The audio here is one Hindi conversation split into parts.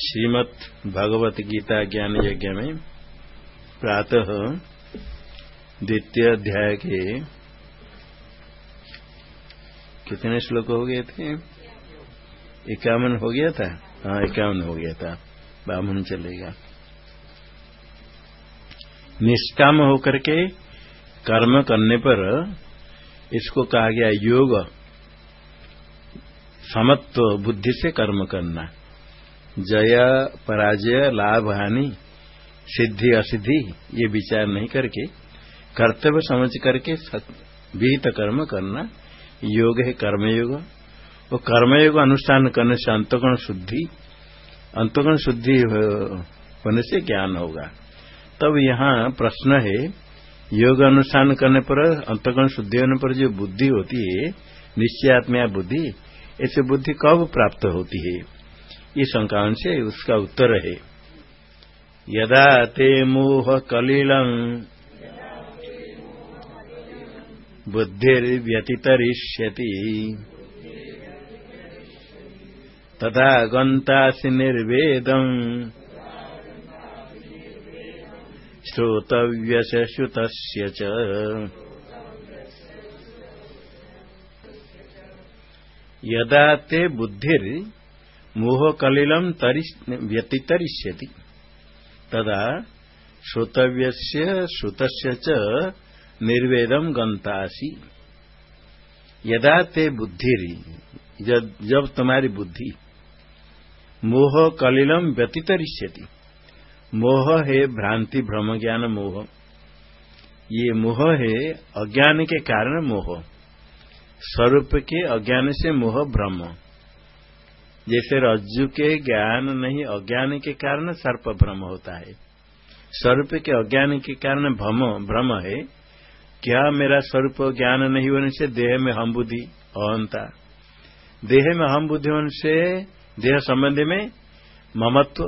श्रीमद भगवत गीता ज्ञान यज्ञ में प्रातः द्वितीय अध्याय के कितने श्लोक हो गए थे? इक्यावन हो गया था? हाँ इक्यावन हो गया था। बामन चलेगा। निष्काम होकर के कर्म करने पर इसको कहा गया योग, समत्व, बुद्धि से कर्म करना। जय, पराजय, लाभ, हानि, सिद्धि, असिद्धि, ये विचार नहीं करके, कर्तव्य समझ करके विहित कर्म करना, योग है कर्मयोग। वो कर्मयोग अनुष्ठान करने से अंतगुण शुद्धि अंतगुण शुद्धि होने से ज्ञान होगा। तब यहाँ प्रश्न है, योग अनुष्ठान करने पर, अंतगुण शुद्धि होने पर जो बुद्धि होती है निश्चयात्मया बुद्धि, ऐसे बुद्धि कब प्राप्त होती है? ये शंका से उसका उत्तर है। यदा ते मोह कलिल बुद्धिर्व्यतितरिष्यति। तथा गन्तासि निर्वेदम्। श्रोतव्यस्य श्रुतस्य यदा ते बुद्धिर् मोह कलिलम व्यतितरिष्यति। तदा श्रोतव्य श्रुत निर्वेदम गंतासी यदा ते बुद्धि जब तुम्हारी बुद्धि मोह कलिलम व्यतितरिष्यति। मोह है भ्रांति भ्रम ज्ञान मोह। ये मोह है अज्ञान के कारण मोह। स्वरूप के अज्ञान से मोह भ्रम जैसे रज्जु के ज्ञान नहीं, अज्ञान के कारण सर्प भ्रम होता है। स्वरूप के अज्ञान के कारण भ्रम भ्रम है। क्या मेरा स्वरूप ज्ञान नहीं होने से देह में हम बुद्धि अहंता? देह में हम बुद्धि होने से देह संबंधी में ममत्व,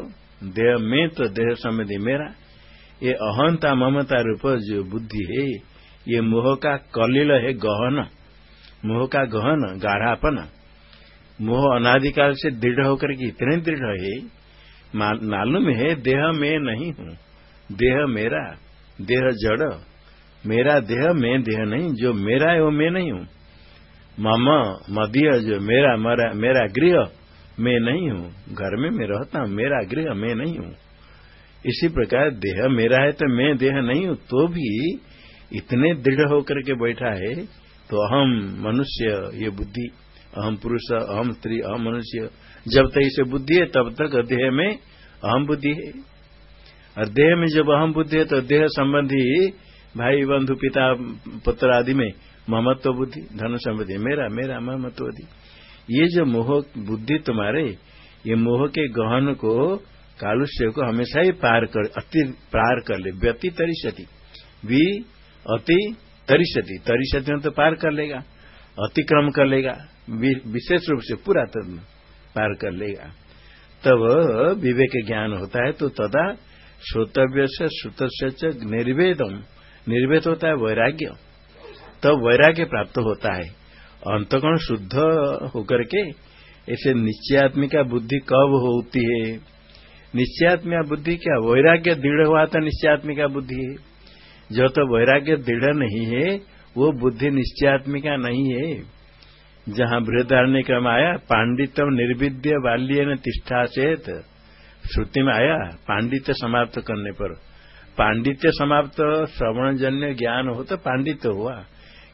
देह में तो देह संबंधी मेरा। ये अहंता, ममता रूप जो बुद्धि है, ये मोह का कलिल है गहन। मोह का गहन, गाढ़ापन। मोह अनादिकाल से दृढ़ होकर के इतने दृढ़ है मालूम है देह में नहीं हूँ। देह मेरा देह जड़। मेरा देह मैं देह नहीं जो मेरा है वो मैं नहीं हूँ। मम मदीय जो मेरा मरा, मेरा गृह मैं नहीं हूँ। घर में मैं रहता हूँ मेरा गृह मैं नहीं हूँ। इसी प्रकार देह मेरा है तो मैं देह नहीं हूँ तो भी इतने दृढ़ होकर के बैठा है तो अहम मनुष्य ये बुद्धि अहम पुरुष, अहम स्त्री, अहम मनुष्य। जब तक इसे बुद्धि है, तब तक देह में अहम बुद्धि है। और देह में जब अहम बुद्धि है तो देह संबंधी भाई, बंधु, पिता, पुत्र आदि में महमत्व बुद्धि धन संबंधी। मेरा मेरा महमत्व बुद्धि। ये जो मोह, बुद्धि तुम्हारे, ये मोह के गहन को, कालुष्य को हमेशा ही पार कर, अति पार कर ले व्यति तरिशति भी अति तरिशति तरिशति तो पार कर लेगा। अतिक्रम कर लेगा विशेष रूप से पूरा तत्व पार कर लेगा। तब विवेक ज्ञान होता है तो तदा श्रोतव्य से श्रुत से निर्वेदम निर्वेद होता है वैराग्य। तब वैराग्य प्राप्त होता है। अंतगुण शुद्ध होकर के ऐसे निश्चयात्मिका बुद्धि कब होती है? निश्चयात्मिका बुद्धि क्या? वैराग्य दृढ़ हुआ था निश्चयात्मिका बुद्धि है। जो तो वैराग्य दृढ़ नहीं है वो बुद्धि निश्चयात्मिका नहीं है। जहाँ बृहदारण्य क्रम आया पांडित्यम निर्विद्य बाल्य न तिष्ठा चेत, श्रुति में आया, पांडित्य समाप्त करने पर। पांडित्य समाप्त श्रवणजन्य ज्ञान हो तो पांडित्य हुआ।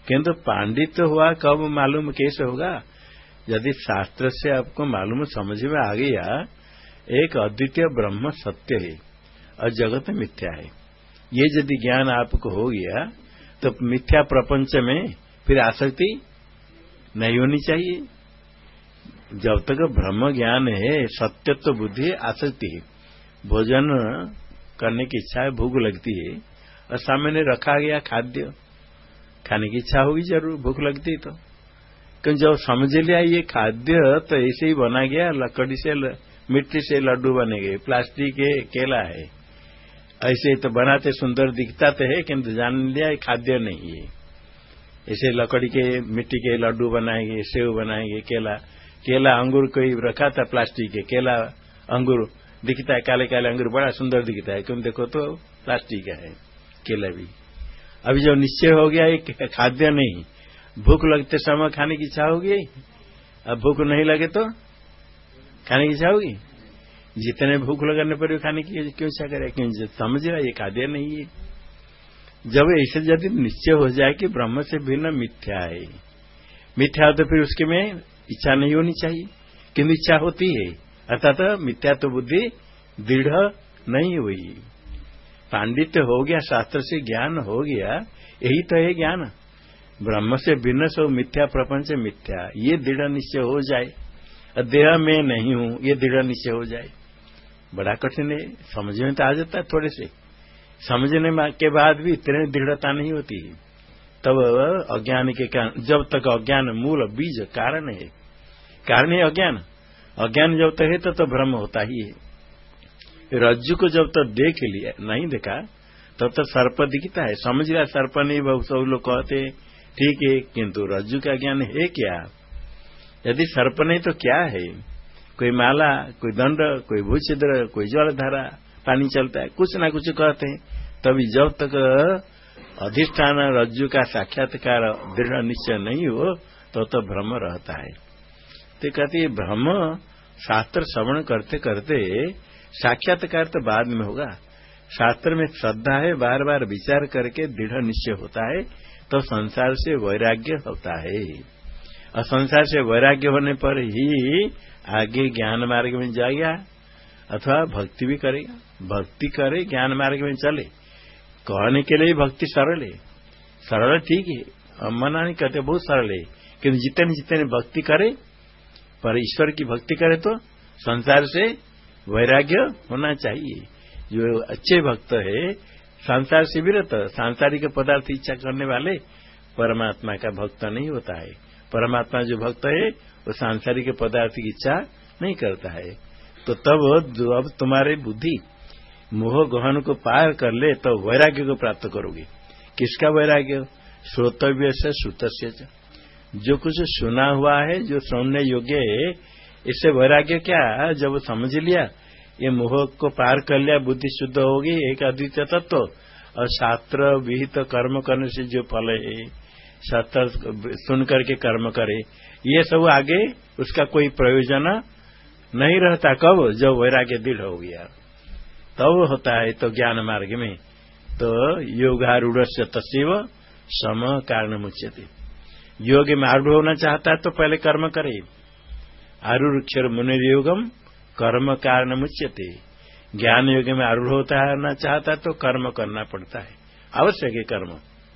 किंतु पांडित्य हुआ कब मालूम कैसे होगा? यदि शास्त्र से आपको मालूम समझ में आ गया, एक अद्वितीय ब्रह्म सत्य है और जगत मिथ्या है। ये यदि ज्ञान आपको हो गया तो मिथ्या प्रपंच में फिर आसक्ति नहीं होनी चाहिए। जब तक ब्रह्म ज्ञान है, सत्यत्व तो बुद्धि आसक्ति है। भोजन करने की इच्छा है, भूख लगती है। और सामने रखा गया खाद्य, खाने की इच्छा होगी ज़रूर, भूख लगती है तो। क्योंकि जब समझ लिया ये खाद्य तो ऐसे ही बना गया, लकड़ी से मिट्टी से लड्डू बने गए। प्लास्टिक है केला है। ऐसे तो बनाते, सुंदर दिखता तो है किंतु जान लिया खाद्य नहीं है। ऐसे लकड़ी के, मिट्टी के लड्डू बनाएँगे, सेव बनाएँगे, केला। केला अंगूर कोई रखा था प्लास्टिक के। केला अंगूर दिखता है, काले काले अंगूर, बड़ा सुंदर दिखता है। क्यों देखो तो प्लास्टिक का है, केला भी। अभी जो निश्चय हो गया एक खाद्य नहीं। भूख लगते समय खाने की इच्छा होगी? अब भूख नहीं लगे तो खाने की इच्छा होगी? जितने भूख लगाने पर खाने की क्यों इच्छा करे? क्यों समझ रहा ये खाद्य नहीं है। जब ऐसे यदि निश्चय हो जाए कि ब्रह्म से भिन्न मिथ्या है, मिथ्या तो फिर उसके में इच्छा नहीं होनी चाहिए। किंतु इच्छा होती है, अर्थात मिथ्या तो बुद्धि दृढ़ नहीं हुई। पांडित्य हो गया, शास्त्र से ज्ञान हो गया, यही तो है ज्ञान। ब्रह्म से भिन्न सो मिथ्या, प्रपंच मिथ्या। ये दृढ़ निश्चय हो जाए। देह में नहीं हूँ, ये दृढ़ निश्चय हो जाए। बड़ा कठिन है समझ में तो आ जाता है थोड़े से। समझने के बाद भी इतने दृढ़ता नहीं होती तब अज्ञान के कारण जब तक अज्ञान मूल बीज कारण है। कारण है अज्ञान। अज्ञान जब तक है तो, तो भ्रम होता ही है। रज्जु को जब तक देख लिया नहीं देखा तब तो सर्प दिखता है। समझ लिया सर्प नहीं बहुत सब लोग कहते ठीक है किंतु रज्जु का ज्ञान है क्या? यदि सर्प नहीं तो क्या है? कोई माला, कोई दंड, कोई भूषिद्र, कोई जलधारा पानी चलता है, कुछ ना कुछ कहते हैं। तभी जब तक अधिष्ठान रज्जु का साक्षात्कार दृढ़ निश्चय नहीं हो तो तो भ्रम रहता है। तो कहते भ्रम शास्त्र श्रवण करते करते साक्षात्कार तो बाद में होगा। शास्त्र में श्रद्धा है बार बार विचार करके दृढ़ निश्चय होता है तो संसार से वैराग्य होता है। और संसार से वैराग्य होने पर ही आगे ज्ञान मार्ग में जाएगा, अथवा भक्ति भी करेगा। भक्ति करे, ज्ञान मार्ग में चले। कहने के लिए भक्ति सरल है। सरल ठीक है। मना नहीं कहते बहुत सरल है। किन्तु जितने जितने भक्ति करे, पर ईश्वर की भक्ति करे तो संसार से वैराग्य होना चाहिए। जो अच्छे भक्त है, संसार से विरत, सांसारिक पदार्थ इच्छा करने वाले, परमात्मा का भक्त नहीं होता है। परमात्मा जो भक्त है, वो सांसारिक पदार्थ की इच्छा नहीं करता है। तो तब अब तुम्हारे बुद्धि मोह गहन को पार कर ले तो वैराग्य को प्राप्त करोगे। किसका वैराग्य? श्रोतव्य से श्रुत जो कुछ सुना हुआ है, जो सुनने योग्य है, इससे वैराग्य क्या? जब समझ लिया, ये मोह को पार कर लिया, बुद्धि शुद्ध होगी, एक अद्वितीय तत्व, और शास्त्र, विहित कर्म करने से जो फल है शास्त्र सुन करके कर्म करे। ये सब आगे उसका कोई प्रयोजन नहीं रहता। कब? जब वैराग्य दिल हो गया। तब तो होता है तो ज्ञान मार्ग में। तो योगारूढ़ से तस्व सम कारण मुच्यते योग में आरूढ़ होना चाहता है तो पहले कर्म करे। आरूढ़ मुनि योगम कर्म कारण मुच्यते ज्ञान योग में आरूढ़ होता है, ना चाहता है तो कर्म करना पड़ता है। आवश्यक है कर्म।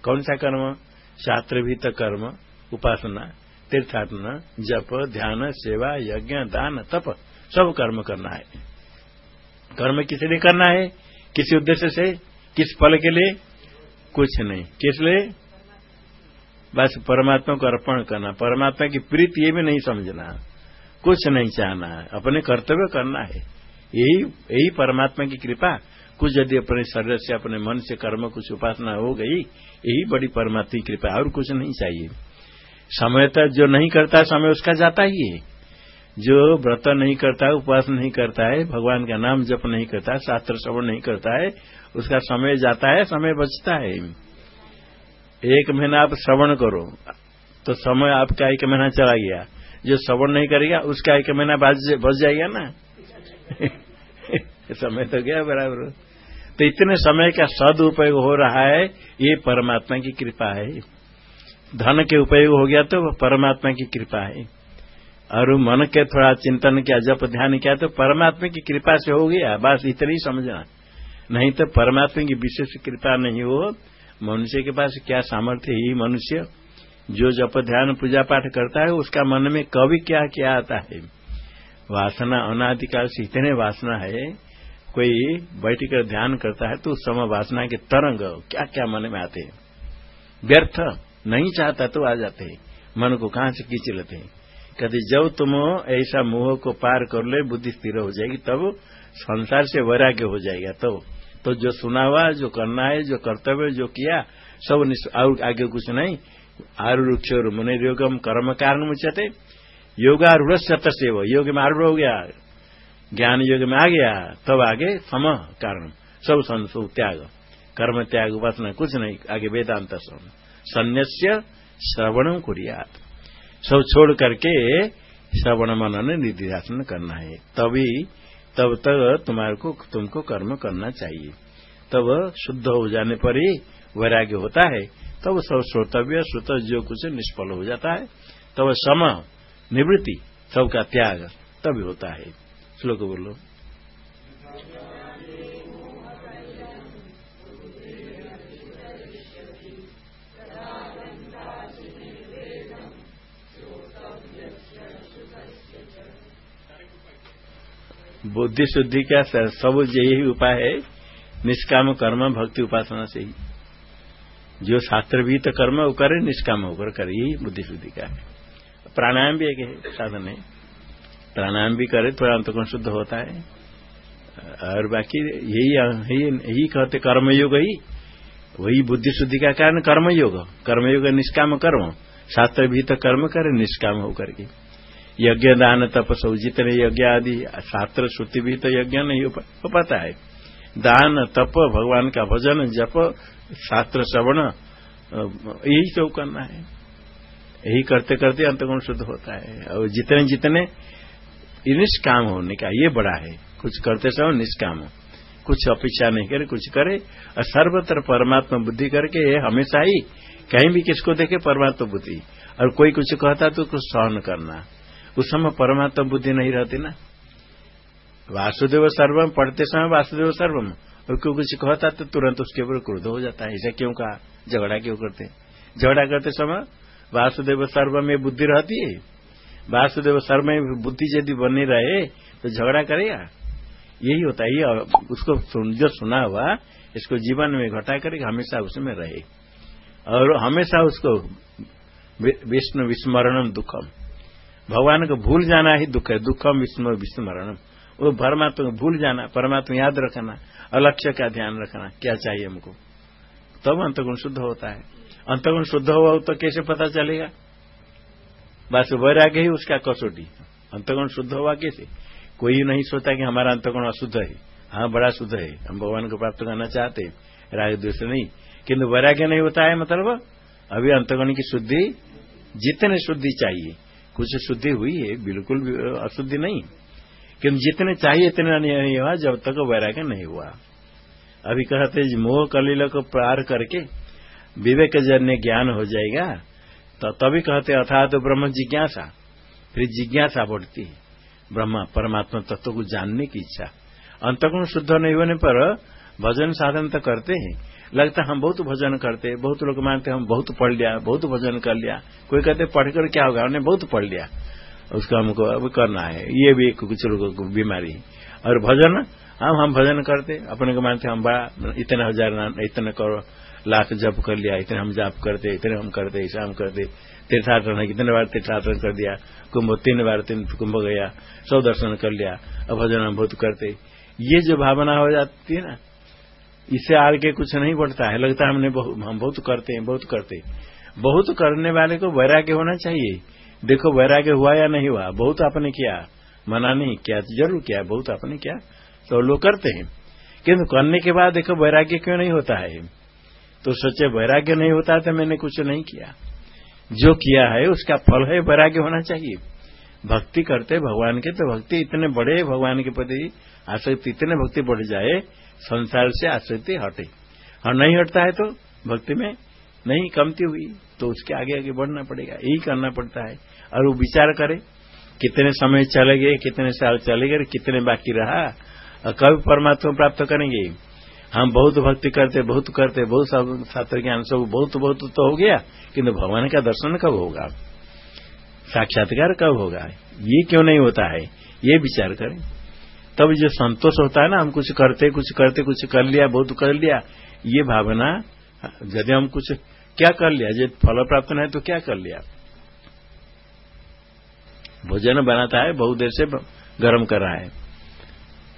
कौन सा कर्म? शास्त्र भी तो कर्म, उपासना, तीर्थाटन, जप, ध्यान, सेवा, यज्ञ, दान, तप, सब कर्म करना है। कर्म किस लिए करना है? किसी उद्देश्य से? किस फल के लिए? कुछ नहीं। किस लिए? बस परमात्मा को अर्पण करना। परमात्मा की प्रीति ये भी नहीं समझना। कुछ नहीं चाहना। अपने कर्तव्य करना है। यही यही परमात्मा की कृपा। कुछ यदि अपने शरीर से अपने मन से कर्म कुछ उपासना हो गई, यही बड़ी परमात्मा की कृपा और कुछ नहीं चाहिए। समय तक जो नहीं करता, समय उसका जाता ही है। जो व्रत नहीं करता, उपवास नहीं करता है, भगवान का नाम जप नहीं करता, शास्त्र श्रवण नहीं करता है, उसका समय जाता है, समय बचता है। एक महीना आप श्रवण करो तो समय आपका एक महीना चला गया। जो श्रवण नहीं करेगा, उसका एक महीना बच जाएगा ना। समय तो गया बराबर। तो इतने समय का सदुपयोग हो रहा है, ये परमात्मा की कृपा है। धन के उपयोग हो गया तो परमात्मा की कृपा है। और मन के थोड़ा चिंतन किया, जब ध्यान किया तो परमात्मा की कृपा से हो गया, बस इतना ही समझना। नहीं तो परमात्मा की विशेष कृपा नहीं हो, मनुष्य के पास क्या सामर्थ्य ही? मनुष्य जो जप ध्यान पूजा पाठ करता है, उसका मन में कभी क्या क्या आता है? वासना, अनादिकाल से इतने वासना है कोई बैठ कर ध्यान करता है तो उस समय वासना के तरंग क्या क्या मन में आते हैं। व्यर्थ नहीं चाहता तो आ जाते हैं। मन को कहाँ से खींच लेते हैं? कहते जब तुम ऐसा मोह को पार कर ले बुद्धि स्थिर हो जाएगी तब संसार से वैराग्य हो जाएगा। तो, तो जो सुना हुआ जो करना है जो कर्तव्य जो किया सब आगे कुछ नहीं। आरुक्ष मुनि योगम कर्म कारण मुचते योगारूढ़ से योग में आरूढ़ हो गया। ज्ञान योग में आ गया तब आगे सम कारण सब संसु त्याग। कर्म त्याग उपासना कुछ नहीं, आगे वेदांत सन्यास्य श्रवण कुरियात। सब छोड़ करके श्रवण मनन निधिध्यासन करना है। तभी, तब तक तुम्हारे को तुमको कर्म करना चाहिए। तब शुद्ध हो जाने पर ही वैराग्य होता है। तब सब श्रोतव्य, श्रोत जो कुछ निष्फल हो जाता है। तब सम निवृत्ति, सबका त्याग तभी होता है। श्लोक बोलो। बुद्धि शुद्धि का सब यही उपाय है। निष्काम कर्म, भक्ति उपासना से ही। जो तो कर्म वो करे, निष्काम होकर करे। यही बुद्धि शुद्धि का है। प्राणायाम भी एक है, साधन है। प्राणायाम भी करे थोड़ा अंतकोण शुद्ध होता है। और बाकी यही यही, कहते कर्मयोग ही। वही बुद्धि शुद्धि का कारण कर्मयोग। कर्मयोग निष्काम कर्म। शास्त्र भी तो कर्म करे निष्काम होकर के। यज्ञ दान तपस जितने यज्ञ आदि शास्त्र श्रुति भी तो यज्ञ नहीं हो पाता है। दान तप भगवान का भजन जप शास्त्र श्रवण यही सब करना है। यही करते करते अंतगुण शुद्ध होता है। और जितने जितने निष्काम होने का, ये बड़ा है। कुछ करते समय निष्काम कुछ अपेक्षा नहीं करे, कुछ करे, और सर्वत्र परमात्मा बुद्धि करके हमेशा ही कहीं भी किसको देखे, परमात्मा बुद्धि। और कोई कुछ कहता तो कुछ सहन करना। उस समय परमात्मा बुद्धि नहीं रहती ना। वासुदेव सर्वम, पढ़ते समय वासुदेव सर्वम। और क्यों कुछ कहता तो तुरंत उसके ऊपर क्रोध हो जाता है। ऐसा क्यों कहा? झगड़ा क्यों करते? झगड़ा करते समय वासुदेव सर्व में बुद्धि रहती है। वासुदेव सर्व में बुद्धि यदि बनी रहे तो झगड़ा करेगा। यही होता है। उसको जो सुना हुआ, इसको जीवन में घटा करेगा हमेशा उसमें रहे। और हमेशा उसको विष्णु विस्मरणम दुखम। भगवान को भूल जाना ही दुख है। दुखम, विष्णु विस्मरणम। वो परमात्मा को भूल जाना, परमात्मा याद रखना अलक्ष्य का ध्यान रखना, क्या चाहिए हमको? तब अंतगुण शुद्ध होता है। अंतगुण शुद्ध हुआ तो कैसे पता चलेगा? बस वैराग्य ही उसका कसोटी अंतगुण शुद्ध हुआ कैसे? कोई नहीं सोचता कि हमारा अंतगुण अशुद्ध है। हाँ बड़ा शुद्ध है। हम भगवान को प्राप्त करना चाहते राग द्वेष नहीं। किन्तु वैराग्य नहीं होता है मतलब? अभी अंतगुण की शुद्धि, जितने शुद्धि चाहिए। कुछ शुद्धि हुई है, बिल्कुल अशुद्धि नहीं। किन्तु जितने चाहिए, इतने नहीं हुआ जब तक वैराग्य नहीं हुआ। अभी कहते मोह कलील को पार करके विवेक जन्य ज्ञान हो जाएगा। तो तभी कहते अथा तो ब्रह्म जिज्ञासा। फिर जिज्ञासा बढ़ती है। ब्रह्म, परमात्मा तत्व को जानने की इच्छा। अंतगुण शुद्ध नहीं होने पर भजन साधन तो करते हैं। लगता हम बहुत भजन करते हैं, बहुत लोग मानते हम बहुत पढ़ लिया, बहुत भजन कर लिया। कोई कहते, पढ़कर क्या होगा? हमने बहुत पढ़ लिया। उसको हमको अब करना है। ये भी कुछ लोगों को बीमारी है। और भजन हम हम भजन करते अपने को मानते हम बड़ा इतने हज़ार इतने करो लाख जप कर लिया, इतने हम जाप करते, इतने हम करते ऐसा हम करते। तीर्थाटन कितने बार तीर्थाटन कर दिया, कुंभ तीन बार तीन कुंभ गया सौ दर्शन कर लिया, अब भजन हम बहुत करते। ये जो भावना हो जाती है ना इससे आगे कुछ नहीं बढ़ता है, लगता है हमने हम बहुत करते हैं, बहुत करते बहुत करने वाले को वैराग्य होना चाहिए। देखो, वैराग्य हुआ या नहीं हुआ, बहुत आपने किया, मना नहीं किया, ज़रूर किया, बहुत आपने किया तो लोग करते हैं। किंतु करने के बाद देखो, वैराग्य क्यों नहीं होता है? तो सोचे वैराग्य नहीं होता तो मैंने कुछ नहीं किया। जो किया है, उसका फल है, वैराग्य होना चाहिए। भक्ति करते भगवान के तो भक्ति इतने बड़े भगवान के प्रति आसक्ति, इतने भक्ति बढ़ जाए, संसार से आसक्ति हटे। और नहीं हटता है तो भक्ति में नहीं कमती हुई तो उसके आगे आगे बढ़ना पड़ेगा, यही करना पड़ता है। और वो विचार करे, कितने समय चले गए, कितने साल चले गए, कितने बाकी रहा, और कब परमात्मा प्राप्त करेंगे? हम बहुत भक्ति करते, बहुत करते, बहुत छात्र ज्ञान सब बहुत बहुत तो हो गया, किंतु भगवान का दर्शन कब होगा? साक्षात्कार कब होगा? ये क्यों नहीं होता है? ये विचार करें। तब जो संतोष होता है ना, हम कुछ करते कुछ करते, कुछ कर लिया, बहुत कर लिया, ये भावना, यदि हम कुछ, क्या कर लिया? यदि फल प्राप्त नहीं तो क्या कर लिया? भोजन बनाता है, बहुत देर से गर्म कर रहा है।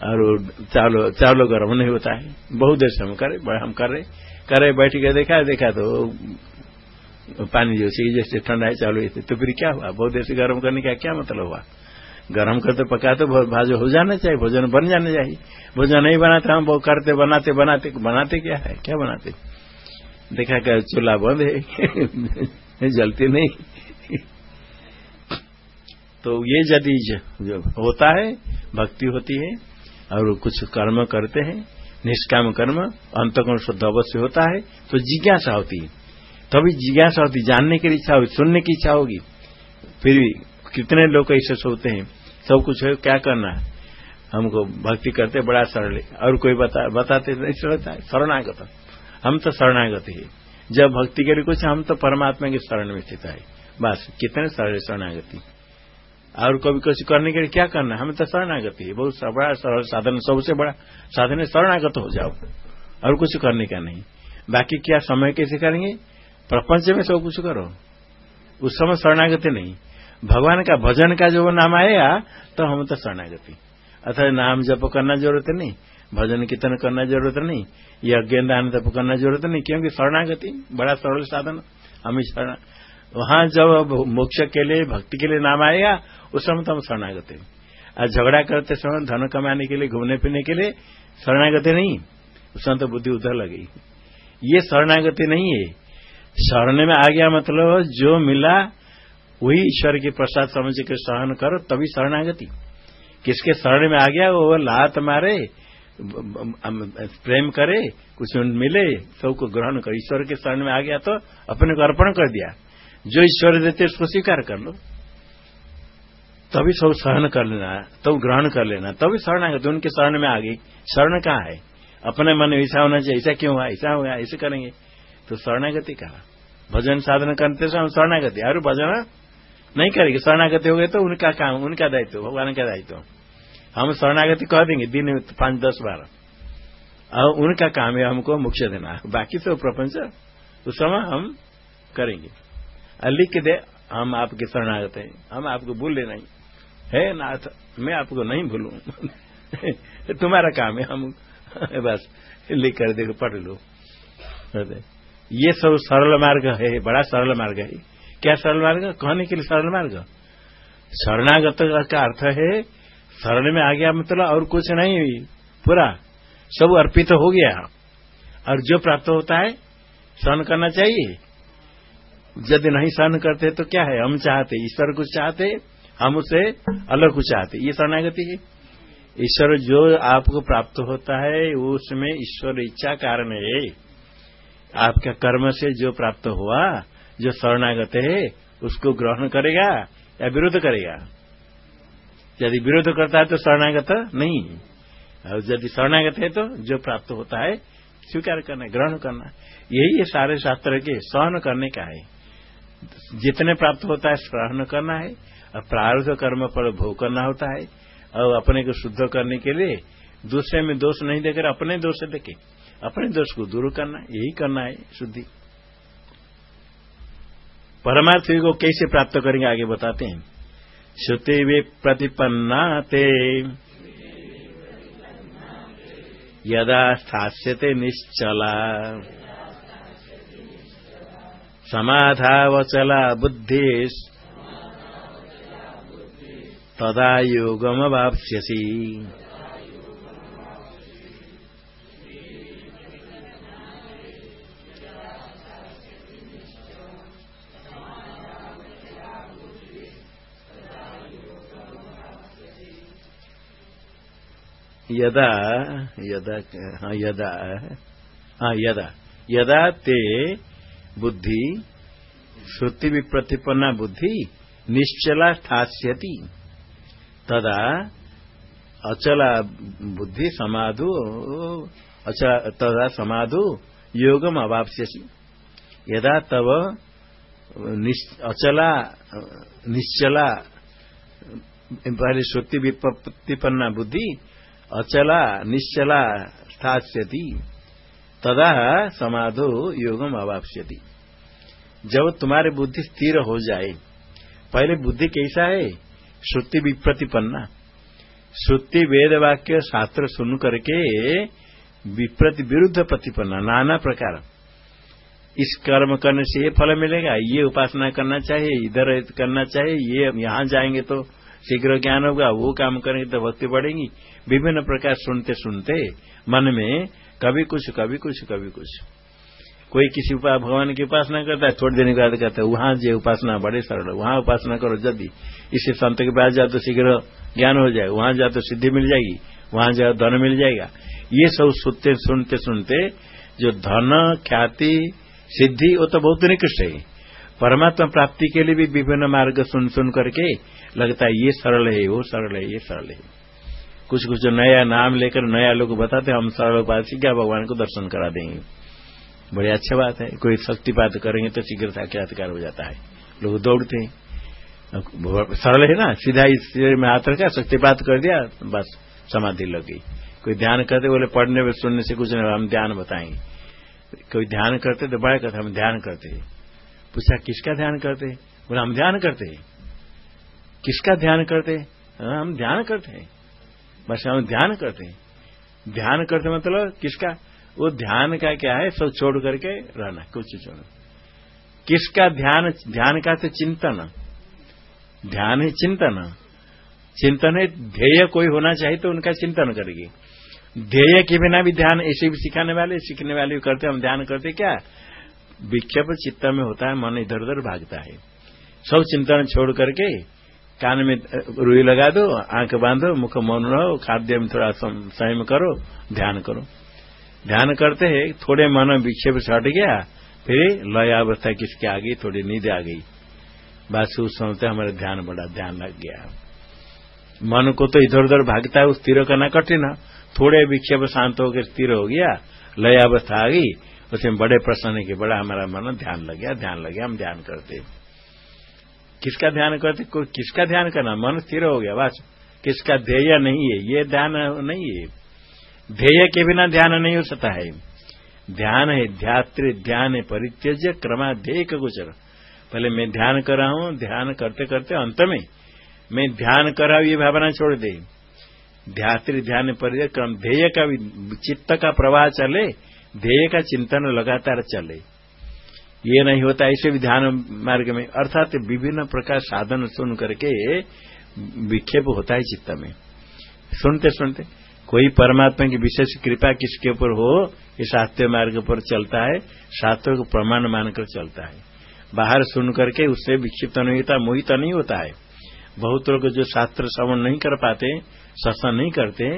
और चावल चावल गर्म नहीं होता है। बहुत देर से हम करे हम कर रहे। करे, बैठ के देखा देखा तो पानी जो जैसे जैसे ठंडा है चावल तो फिर क्या हुआ? बहुत देर से गर्म करने का क्या मतलब हुआ? गरम करते पका तो भाजो, हो जाना चाहिए, भोजन बन जाना चाहिए। भोजन नहीं बनाते, हम वो करते, बनाते बनाते। बनाते क्या है? क्या बनाते? देखा क्या चूल्हा बंद है, जलती नहीं। तो ये यदि जो होता है, भक्ति होती है। और कुछ कर्म करते हैं निष्काम कर्म अंतकर्म शुद्ध अवश्य होता है तो जिज्ञासा होती है। तभी जिज्ञासा होती जानने की इच्छा होगी सुनने की इच्छा होगी। फिर भी कितने लोग ऐसे सोते हैं सब कुछ है क्या करना है? हमको भक्ति करते बड़ा सरल और कोई बता, बताते नहीं सरलता शरणागत हम तो शरणागत ही जब भक्ति के कुछ हम तो परमात्मा के शरण में स्थित है। बस कितने सरल शरणागति। और कभी कुछ करने के लिए क्या करना हमें तो शरणागति है। बहुत बड़ा सरल साधन, सबसे बड़ा साधन है शरणागत हो जाओ। और कुछ करने का नहीं। बाकी क्या समय कैसे करेंगे? प्रपंच में सब कुछ करो। उस समय शरणागति नहीं। भगवान का भजन का जो नाम आएगा तो हम तो शरणागति। अथवा नाम जप करना ज़रूरत नहीं। भजन कीर्तन करना ज़रूरत नहीं। यज्ञ दान तप करना ज़रूरत नहीं, क्योंकि शरणागति बड़ा सरल साधन। हम शरण वहाँ जब मोक्ष के लिए, भक्ति के लिए नाम आएगा उस समय तो हम शरणागति और झगड़ा करते समय, धन कमाने के लिए, घूमने फिरने के लिए शरणागति नहीं। उस समय तो बुद्धि उधर लगी ये शरणागति नहीं है। शरण में आ गया मतलब जो मिला, वही ईश्वर के प्रसाद समझ के सहन करो, तभी शरणागति। किसके शरण में आ गया, वो लात मारे प्रेम करे, कुछ मिले, सबको ग्रहण कर। ईश्वर के शरण में आ गया तो अपने को अर्पण कर दिया। जो ईश्वर देते उसको स्वीकार कर लो। तभी सब सहन कर लेना तब ग्रहण कर लेना तभी शरण आएगा तो उनके शरण में आ गई। शरण कहाँ है? अपने मन में ऐसा होना चाहिए, ऐसा क्यों हुआ, ऐसा हुआ, ऐसे करेंगे। तो शरणागति कहा? भजन साधन करते समय शरणागति और भजन नहीं करेगी, शरणागति हो गए तो उनका काम, उनका दायित्व, भगवान का दायित्व। हम शरणागति कह देंगे, दिन पाँच, दस बार। और उनका काम है हमको मुख्य देना बाकी सब प्रपंच उस समय हम करेंगे। लिख के दे हम आपके शरणागत हैं, हम आपको भूल ले नहीं। है नाथ, मैं आपको नहीं भूलू। तुम्हारा काम है, हम बस लिख कर देखो, पढ़ लो। ये सब सरल मार्ग है, बड़ा सरल मार्ग है। क्या सरल मार्ग? कहने के लिए सरल मार्ग? शरणागत का अर्थ है, शरण में आ गया मतलब और कुछ नहीं हुई। पूरा, सब अर्पित हो गया। और जो प्राप्त होता है सहन करना चाहिए। यदि नहीं सहन करते तो क्या है? हम चाहते, ईश्वर कुछ चाहते हम उसे अलग कुछ चाहते ये शरणागति है। ईश्वर जो आपको प्राप्त होता है, उसमें ईश्वर इच्छा कारण है। आपका कर्म से जो प्राप्त हुआ, जो शरणागत है, उसको ग्रहण करेगा या विरोध करेगा? यदि विरोध करता है तो शरणागत नहीं। और यदि शरणागत है तो जो प्राप्त होता है, स्वीकार करना, ग्रहण करना। यही है सारे शास्त्र के सहन करने का है। जितने प्राप्त होता है सहन करना है। और प्रारूढ़ कर्म पर भोग करना होता है। और अपने को शुद्ध करने के लिए दूसरे में दोष नहीं देकर अपने दोष देखे अपने दोष को दूर करना, यही करना है शुद्धि। परमार्थ को कैसे प्राप्त करेंगे आगे बताते हैं। श्रुति वे प्रतिपन्ना ते यदा स्थास्यते निश्चला। समाधावचला बुद्धि तदा योगमवाप्स्यसि यदा यदा हाँ यदा हाँ यदा। यदा ते बुद्धि श्रुति विप्रतिपन्ना बुद्धि निश्चला स्थास्यति तदा अचला बुद्धि समाधु, अचला तदा समाधु योगम अवाप्स्यसी। यदा तब अचला, निश्चला पहले श्रुति विप्रतिपन्ना बुद्धि अचला, निश्चला स्थास्यति, तदा समाधो योगम अवाप्स्यति। जब तुम्हारी बुद्धि स्थिर हो जाए, पहले बुद्धि कैसा है? श्रुति विप्रतिपन्ना। श्रुति वेद वाक्य शास्त्र सुन करके विप्रति विरुद्ध प्रतिपन्ना, नाना प्रकार। इस कर्म करने से ये फल मिलेगा, ये उपासना करना चाहिए, इधर करना चाहिए, ये यहाँ जाएँगे तो शीघ्र ज्ञान होगा, वो काम करेंगे तो भक्ति बढ़ेगी। विभिन्न प्रकार सुनते सुनते मन में कभी कुछ कभी कुछ कभी कुछ। कोई किसी उपाय भगवान की उपासना करता है, थोड़ी देर के बाद कहता है, वहाँ जो उपासना, बड़े सरल वहाँ उपासना करो जल्दी। इसी संत के पास जाओ तो शीघ्र ज्ञान हो जाए वहाँ जाओ तो सिद्धि मिल जाएगी। वहाँ जाओ धन मिल जाएगा। ये सब सुनते सुनते सुनते जो धन, ख्याति, सिद्धि, वो तो बहुत निकृष्ट है। परमात्मा प्राप्ति के लिए भी विभिन्न मार्ग सुन सुन करके लगता है, ये सरल है, वो सरल है, ये सरल है। कुछ कुछ नया नाम लेकर नया लोग बताते हम सरल उपाय क्या भगवान को दर्शन करा देंगे। बड़ी अच्छी बात है। कोई शक्तिपात करेंगे तो शीघ्र साक्षात्कार हो जाता है। लोग दौड़ते हैं। सरल है ना? सीधा इस शरीर में हाथ रखा शक्तिपात कर दिया बस समाधि लग गई। कोई ध्यान करते बोले पढ़ने में सुनने से कुछ नहीं हम ध्यान बताएँगे। कोई ध्यान करते तो बड़ा कहते हम ध्यान करते पूछा किसका ध्यान करते बोले हम ध्यान करते किसका ध्यान करते हाँ, हम ध्यान करते हैं। बस हम ध्यान करते हैं। ध्यान करते मतलब किसका? वो ध्यान का क्या है? सब छोड़ करके रहना, कुछ छोड़ किसका ध्यान ध्यान का तो चिंतन। ध्यान है चिंतन। चिंतन है ध्येय कोई होना चाहिए तो उनका चिंतन करेगी। ध्येय के बिना भी ध्यान, ऐसे भी सिखाने वाले, सीखने वाले भी करते हम ध्यान करते क्या? विक्षेप चित्त में होता है, मन इधर उधर भागता है। सब चिंतन छोड़ करके कान में रुई लगा दो, आँख बांधो, मुख मौन रहो, खाद्य में थोड़ा संयम करो, ध्यान करो। ध्यान करते हैं, थोड़े मन विक्षेप से हट गया, फिर लय अवस्था किसके आ गई थोड़ी नींद आ गई। बस उस समय हमारे ध्यान बड़ा ध्यान लग गया। मन को तो इधर उधर भागता है स्थिर करना कठिन है। थोड़े विक्षेप शांत होकर स्थिर हो गया, लय अवस्था आ गई उसमें बड़े प्रश्न है कि बड़ा हमारा मन ध्यान लग गया, ध्यान लग गया, हम ध्यान करते किसका ध्यान करते? कोई किसका ध्यान करना? मन स्थिर हो गया, बस। किसका ध्येय नहीं है, ये ध्यान नहीं है। ध्येय के बिना ध्यान नहीं हो सकता है। ध्यान है, ध्यात्र ध्यान है, परित्यज्य क्रमाध्येय का गोचर। पहले मैं ध्यान कर रहा हूँ, ध्यान करते करते अंत में मैं ध्यान कर रहा हूँ ये भावना छोड़ दे। ध्यात्री ध्यान परिचय क्रम ध्येय का चित्त का प्रवाह चले, ध्येय का चिंतन लगातार चले। ये नहीं होता ऐसे भी ध्यान मार्ग में। अर्थात विभिन्न प्रकार साधन सुन करके विक्षेप होता है चित्त में। सुनते सुनते कोई परमात्मा की विशेष कृपा किसके ऊपर हो, ये शास्त्रीय मार्ग पर चलता है शास्त्रों को प्रमाण मानकर चलता है। बाहर सुन करके उससे विक्षिप्त नहीं होता, मोहित नहीं होता है। बहुत लोग जो शास्त्र श्रवण नहीं कर पाते सत्संग नहीं करते,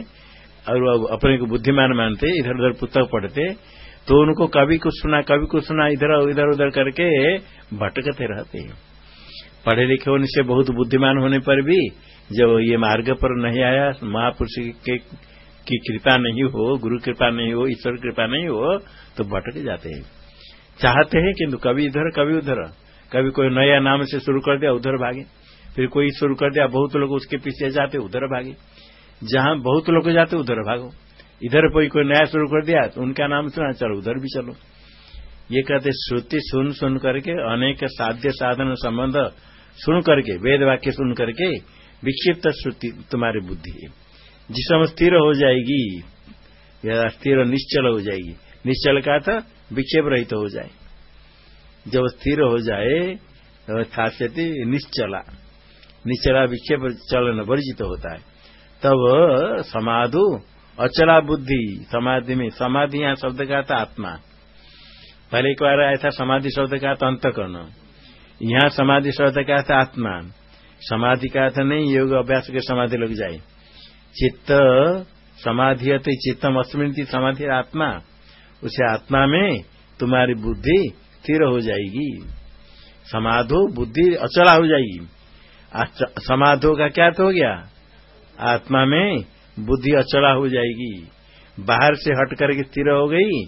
और अपने को बुद्धिमान मानते, इधर उधर पुस्तक पढ़ते तो उनको कभी कुछ सुना, कभी कुछ सुना, इधर इधर उधर करके भटकते रहते हैं। पढ़े लिखे होने से बहुत बुद्धिमान होने पर भी जब ये मार्ग पर नहीं आया, महापुरुष के की कृपा नहीं हो गुरु कृपा नहीं हो ईश्वर कृपा नहीं हो तो भटक जाते हैं। चाहते हैं किंतु कभी इधर कभी उधर। कभी कोई नया नाम से शुरू कर दिया, उधर भागे। फिर कोई शुरू कर दिया, बहुत लोग उसके पीछे जाते, उधर भागे। जहाँ बहुत लोग जाते, उधर भागो। इधर कोई कोई नया शुरू कर दिया तो उनका नाम सुना, चलो उधर भी चलो। ये कहते श्रुति सुन सुन करके, अनेक साध्य साधन संबंध सुन करके, वेद वाक्य सुन करके, विक्षिप्त श्रुति, तुम्हारी बुद्धि। है जिस समय स्थिर हो जाएगी, या स्थिर निश्चल हो जाएगी, निश्चल का था, विक्षेप रहित तो हो जाए। जब स्थिर हो जाए खासियत निश्चला। निश्चला विक्षेप चलन वर्जित तो होता है। तब समाधु, अचला बुद्धि, समाधि में, समाधि यहाँ शब्द का था आत्मा। पहले एक बार आया था समाधि शब्द का था अंतकरण। यहाँ समाधि शब्द का था आत्मा। समाधि का था नहीं, योग अभ्यास के समाधि लग जाए। चित्त समाधि चित्तम अस्मृति समाधि आत्मा, उसे आत्मा में तुम्हारी बुद्धि स्थिर हो जाएगी। समाधो बुद्धि अचला हो जाएगी। समाधो का क्या तो हो गया? आत्मा में बुद्धि अचला हो जाएगी। बाहर से हट करके स्थिर हो गई,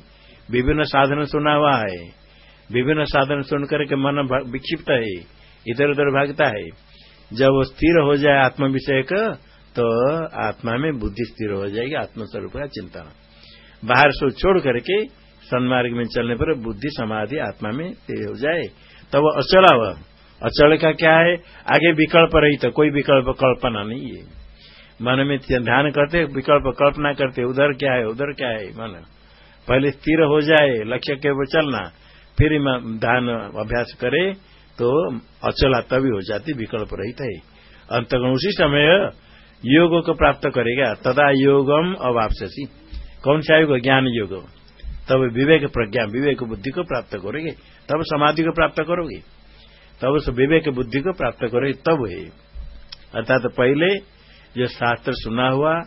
विभिन्न साधन सुना हुआ है। विभिन्न साधन सुन करके मन विक्षिप्त है इधर उधर भागता है। जब वो स्थिर हो जाए आत्म विषय का तो आत्मा में बुद्धि स्थिर हो जाएगी, आत्मस्वरूप का चिंतन बाहर से छोड़ करके सन्मार्ग में चलने पर बुद्धि समाधि आत्मा में हो जाए तो वो अचला अचल का क्या है? आगे विकल्प रही तो कोई विकल्प कल्पना नहीं है। मन में ध्यान करते, विकल्प कल्पना करते, उधर क्या है, उधर क्या है मन। पहले स्थिर हो जाए, लक्ष्य के वो चलना, फिर ध्यान अभ्यास करे तो अचला तभी हो जाती, विकल्प रहित है। अंतगुण उसी समय योग को प्राप्त करेगा तदा योगम अवापसी कौन सा योग ज्ञान योग तब विवेक प्रज्ञा, विवेक बुद्धि को प्राप्त करोगे तब समाधि को प्राप्त करोगे तब उस विवेक बुद्धि को प्राप्त करोगे तब है। अर्थात पहले जो शास्त्र सुना हुआ,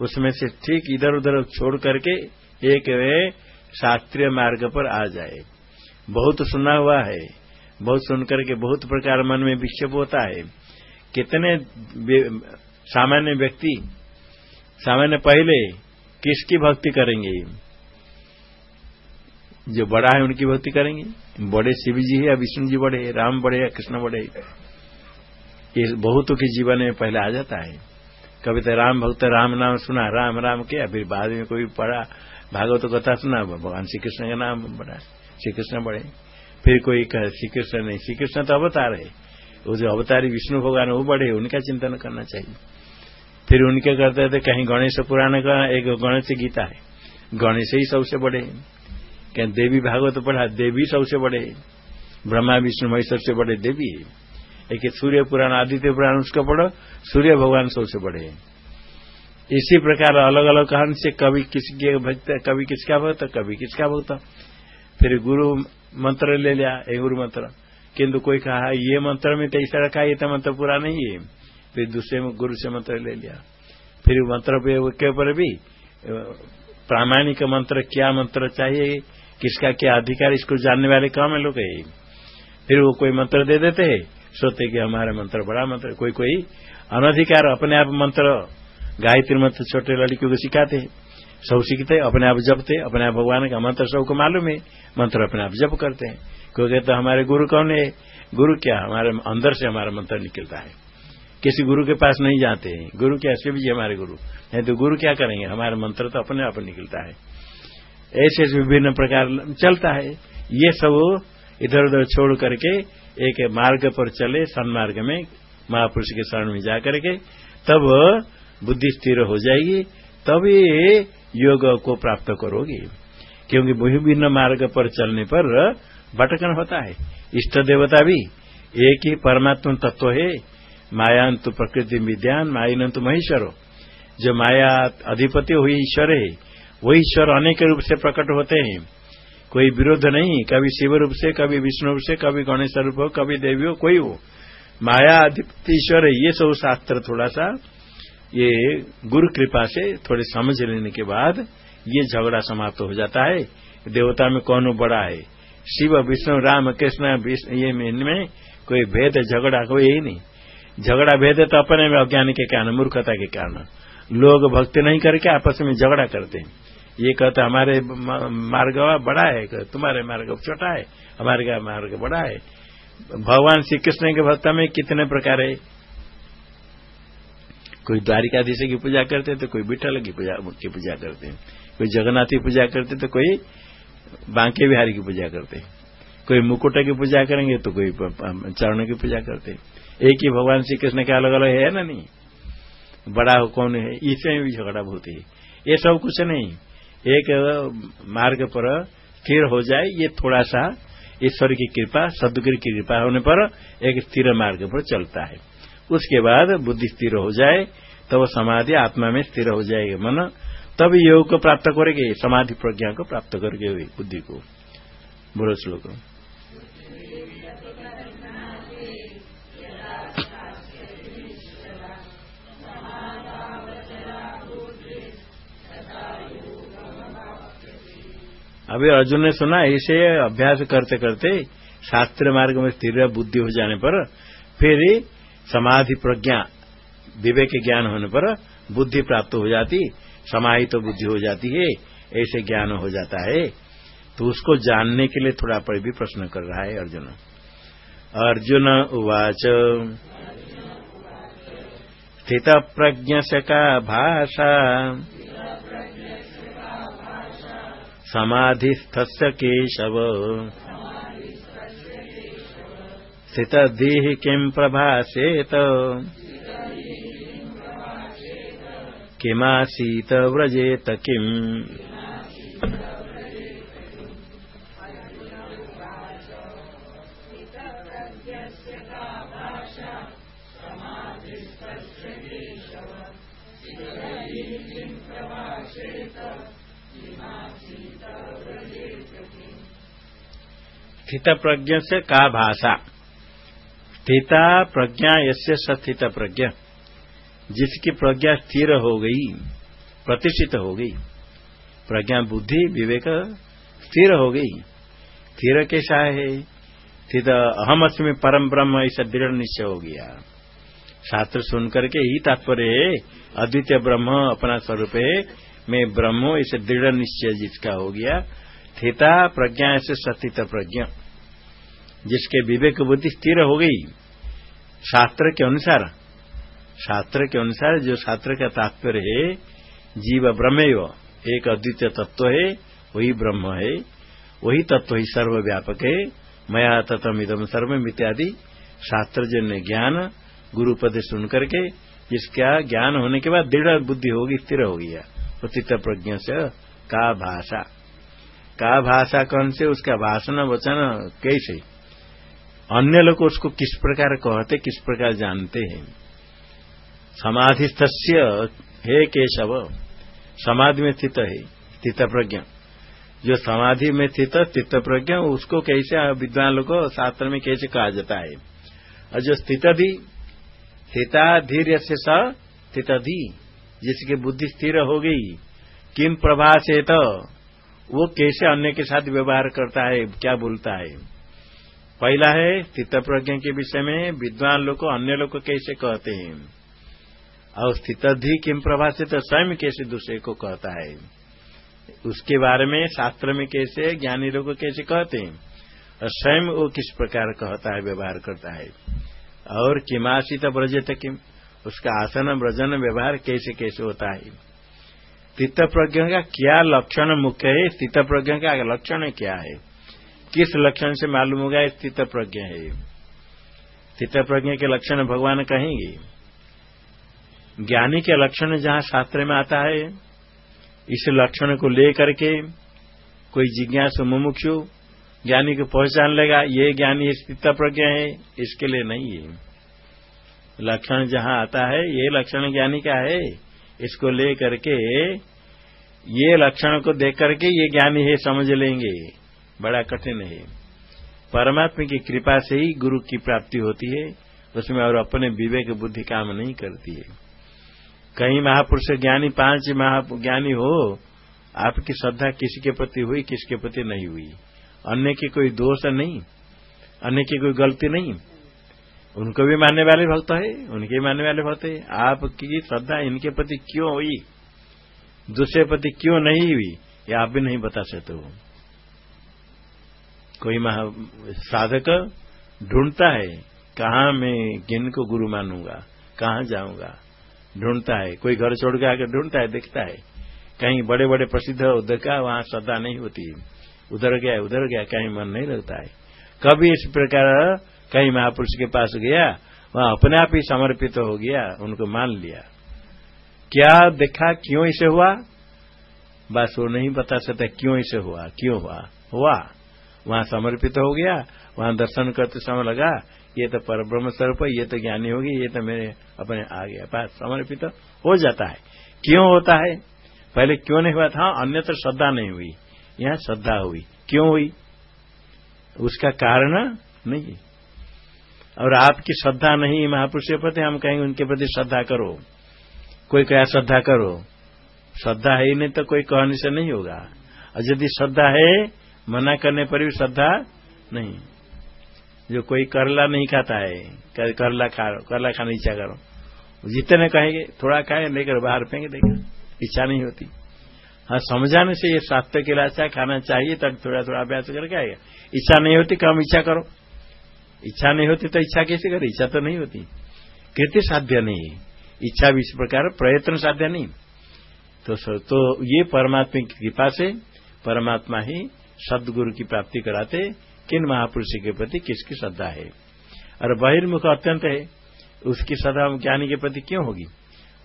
उसमें से ठीक इधर उधर छोड़ करके एक शास्त्रीय मार्ग पर आ जाए। बहुत सुना हुआ है। बहुत सुन करके बहुत प्रकार मन में विक्षेप होता है। कितने सामान्य व्यक्ति, सामान्य पहले किसकी भक्ति करेंगे? जो बड़ा है उनकी भक्ति करेंगे? बड़े शिव जी है या विष्णु जी बड़े, राम बड़े या कृष्ण बड़े? ये बहुतों के जीवन में पहले आ जाता है। कभी तो राम भक्त, राम नाम सुना, राम राम किया, फिर बाद में कोई पढ़ा, भागवत कथा सुना, भगवान श्री कृष्ण का नाम बड़ा श्री कृष्ण बड़े। फिर कोई श्री कृष्ण नहीं श्री कृष्ण तो अवतार है। वो जो अवतारी विष्णु भगवान वो बड़े, उनका चिंतन करना चाहिए। फिर उनके करते थे, कहीं गणेश पुराण का एक गणेश गीता है। गणेश ही सबसे बड़े। कहीं देवी भागवत पढ़ा, देवी सबसे बड़े। ब्रह्मा, विष्णु महेश्वर सबसे बड़े देवी है। एक सूर्य पुराण, आदित्य पुराण, उसका पढ़ो, सूर्य भगवान सबसे बड़े इसी प्रकार अलग अलग कहानी से कभी किसके भक्त कभी किसका भक्त कभी किसका भक्त। फिर गुरु मंत्र ले लिया, एक गुरु मंत्र। किंतु कोई कहा, ये मंत्र में तो रखा ये तो मंत्र पूरा नहीं है। फिर दूसरे में गुरु से मंत्र ले लिया। फिर मंत्र के ऊपर भी प्रामाणिक मंत्र, क्या मंत्र चाहिए, किसका क्या अधिकार, इसको जानने वाले कम है लोग फिर वो कोई मंत्र दे देते है सोते कि हमारा मंत्र बड़ा मंत्र कोई कोई अनधिकार, अपने आप मंत्र, गायत्री मंत्र, छोटे लड़कियों को सिखाते हैं। सब सीखते अपने आप जपते अपने आप भगवान का मंत्र सबको मालूम है, मंत्र अपने आप जप करते हैं। क्योंकि तो हमारे गुरु कौन है? गुरु क्या? हमारे अंदर से हमारा मंत्र निकलता है। किसी गुरु के पास नहीं जाते हैं। गुरु क्या? शिव जी हमारे गुरु। नहीं तो गुरु क्या करेंगे? हमारा मंत्र तो अपने आप निकलता है। ऐसे ऐसे विभिन्न प्रकार चलता है। ये सब इधर उधर छोड़ करके एक मार्ग पर चले, सन्मार्ग में महापुरुष के शरण में जाकर के तब बुद्धि स्थिर हो जाएगी। तब ये योग को प्राप्त करोगे। क्योंकि विभिन्न मार्ग पर चलने पर भटकन होता है। इष्ट देवता भी एक ही परमात्मा तत्व है। मायांतु प्रकृति विद्यान माइनंतु महेश्वर। जो माया अधिपति हुई ईश्वर है, वही ईश्वर अनेक रूप से प्रकट होते हैं। कोई विरोध नहीं, कभी शिव रूप से, कभी विष्णु रूप से, कभी गणेश रूप हो, कभी देवी हो, कोई हो। माया अधिपति ईश्वर है, ये सब शास्त्र थोड़ा सा ये गुरु कृपा से थोड़े समझ लेने के बाद ये झगड़ा समाप्त हो जाता है। देवता में कौन बड़ा है? शिव, विष्णु, राम, कृष्ण ये इनमें कोई भेद, झगड़ा, कोई यही नहीं। झगड़ा भेद तो अपने में अज्ञान के कारण, मूर्खता के कारण। लोग भक्ति नहीं करके आपस में झगड़ा करते हैं। ये कहते हमारे मार्ग बड़ा है तुम्हारे मार्ग छोटा है, हमारे का मार्ग बड़ा है। भगवान श्री कृष्ण के भक्त में कितने प्रकार है? कोई द्वारिकाधीश की पूजा करते तो कोई विठल की पूजा की पूजा करते हैं। कोई जगन्नाथ की पूजा करते तो कोई बांके बिहारी की पूजा करते कोई मुकुट की पूजा करेंगे तो कोई चरणों की पूजा करते एक ही भगवान श्री कृष्ण के अलग अलग है ना नहीं? बड़ा हो कौन है? इसमें भी झगड़ा बहुत है। ये सब कुछ नहीं। एक मार्ग पर स्थिर हो जाए, ये थोड़ा सा ईश्वर की कृपा, सदगुरु की कृपा होने पर एक स्थिर मार्ग पर चलता है। उसके बाद बुद्धि स्थिर हो जाए तो समाधि आत्मा में स्थिर हो जाएगा। मन तब योग को प्राप्त करेंगे, समाधि प्रज्ञा को प्राप्त करके बुद्धि को। बोलो श्लोक। अभी अर्जुन ने सुना इसे अभ्यास करते करते शास्त्र मार्ग में स्थिर बुद्धि हो जाने पर फिर समाधि प्रज्ञा, विवेक ज्ञान होने पर बुद्धि प्राप्त हो जाती। समाहित तो बुद्धि हो जाती है, ऐसे ज्ञान हो जाता है। तो उसको जानने के लिए थोड़ा पर भी प्रश्न कर रहा है अर्जुन। अर्जुन उवाच, स्थित प्रज्ञ का भाषा? समाधिस्थस्य केशव। स्थितधीः किम् प्रभासेत किमासीत व्रजेत किम्? स्थित प्रज्ञ से का भाषा? स्थिता प्रज्ञा यस्य स्थित स्थितप्रज्ञा। जिसकी प्रज्ञा स्थिर हो गई, प्रतिष्ठित हो गई। प्रज्ञा बुद्धि विवेक स्थिर हो गई। स्थिर कैसा है? स्थित अहम अस्मी परम ब्रह्म, ऐसा दृढ़ निश्चय हो गया। शास्त्र सुन करके ही तात्पर्य है, अद्वितीय ब्रह्म अपना स्वरूप है। मैं ब्रह्म इसे दृढ़ निश्चय जिसका हो गया। स्थिता प्रज्ञा से सतित प्रज्ञा, जिसके विवेक बुद्धि स्थिर हो गई। शास्त्र के अनुसार शास्त्र के अनुसार जो शास्त्र का तात्पर्य है, जीव ब्रह्म एक अद्वितीय तत्व है, वही ब्रह्म है, वही तत्व ही सर्वव्यापक है, मया तथम इदम सर्व इत्यादि शास्त्र जन्य ज्ञान, गुरुपद सुन करके, जिसका ज्ञान होने के बाद दृढ़ बुद्धि होगी, स्थिर हो गया उचित प्रज्ञ से का भाषा। का भाषा कौन से, उसका भाषण वचन कैसे? अन्य लोग उसको किस प्रकार कहते, किस प्रकार जानते हैं? समाधिस्थ हे केशव समाधि में स्थित है स्थित प्रज्ञा जो समाधि में स्थित स्थित प्रज्ञा उसको कैसे विद्वान लोग शास्त्र में कैसे कहा जाता है? और जो स्थित स्थिता धीर्य से स्थितधि, जिसकी बुद्धि स्थिर हो गई किम प्रभा से तो वो कैसे अन्य के साथ व्यवहार करता है, क्या बोलता है? पहला है स्थित प्रज्ञा के विषय में विद्वान लोग अन्य लोग कैसे कहते हैं? और स्थित स्थितधि किम प्रभाषित स्वयं कैसे दूसरे को कहता है? उसके बारे में शास्त्र में कैसे, ज्ञानी लोग कैसे कहते हैं? और स्वयं वो किस प्रकार कहता है, व्यवहार करता है? और किमाशित ब्रजत किम? उसका आसन व्रजन व्यवहार कैसे कैसे होता है? स्थित प्रज्ञ का क्या लक्षण मुख्य है? स्थित प्रज्ञ का लक्षण क्या है? किस लक्षण से मालूम होगा स्थित प्रज्ञ है? स्थित प्रज्ञ के लक्षण भगवान कहेंगे। ज्ञानी के लक्षण जहाँ शास्त्र में आता है, इस लक्षण को लेकर के कोई जिज्ञास मुमुक्षु ज्ञानी को पहचान लेगा, ये ज्ञानी स्थित प्रज्ञा है, इसके लिए नहीं है। लक्षण जहाँ आता है, ये लक्षण ज्ञानी का है, इसको ले करके ये लक्षण को देख करके ये ज्ञानी है, समझ लेंगे। बड़ा कठिन है। परमात्मा की कृपा से ही गुरु की प्राप्ति होती है, उसमें और अपने विवेक बुद्धि काम नहीं करती है। कहीं महापुरुष ज्ञानी, पाँच ज्ञानी हो, आपकी श्रद्धा किसी के प्रति हुई, किसके प्रति नहीं हुई? अन्य की कोई दोष नहीं, अन्य की कोई गलती नहीं। उनको भी मानने वाले भक्त है, उनके भी मानने वाले भक्त है। आपकी श्रद्धा इनके प्रति क्यों हुई? दूसरे प्रति क्यों नहीं हुई? ये आप भी नहीं बता सकते हो। कोई महा, साधक ढूंढता है, कहा मैं किन को गुरु मानूँगा, कहा जाऊँगा? ढूंढता है। कोई घर छोड़ के आकर ढूंढता है, देखता है। कहीं बड़े बड़े प्रसिद्ध उधर का वहाँ श्रद्धा नहीं होती। उधर गया उधर गया, कहीं मन नहीं लगता है। कभी इस प्रकार कहीं महापुरुष के पास गया, वहाँ अपने आप ही समर्पित हो गया, उनको मान लिया। क्या देखा, क्यों इसे हुआ? बस वो नहीं बता सकता, क्यों इसे हुआ? क्यों हुआ? हुआ। वहाँ समर्पित हो गया, वहाँ दर्शन करते समय लगा ये तो पर ब्रह्म स्वरूप ये तो ज्ञानी होगी, ये तो मेरे अपने आ गया पास समर्पित हो जाता है। क्यों होता है? पहले क्यों नहीं हुआ था? अन्यत्र श्रद्धा नहीं हुई। यहाँ श्रद्धा हुई। क्यों हुई? उसका कारण नहीं। और आपकी श्रद्धा नहीं महापुरुष के प्रति हम कहेंगे उनके प्रति श्रद्धा करो। कोई कहा श्रद्धा करो? श्रद्धा है ही नहीं तो कोई कहने से नहीं होगा। और यदि श्रद्धा है, मना करने पर भी श्रद्धा नहीं। जो कोई करला नहीं खाता है करला खा, करला खाने इच्छा करो। जितने कहेंगे, थोड़ा खाए लेकर बाहर फेंगे देगा। इच्छा नहीं होती। हाँ समझाने से ये स्वास्थ्य के लिए अच्छा खाना चाहिए, तब थोड़ा थोड़ा अभ्यास करके आएगा। इच्छा नहीं होती, कम इच्छा करो। इच्छा नहीं होती तो इच्छा कैसे करे? इच्छा तो नहीं होती। कृत्य साध्य नहीं। इच्छा भी इस प्रकार, प्रयत्न साध्य नहीं। तो तो ये परमात्मा की कृपा से, परमात्मा ही सदगुरु की प्राप्ति कराते किन महापुरुष के प्रति किसकी श्रद्धा है? और बहिर्मुख अत्यंत है, उसकी श्रद्धा ज्ञानी के प्रति क्यों होगी?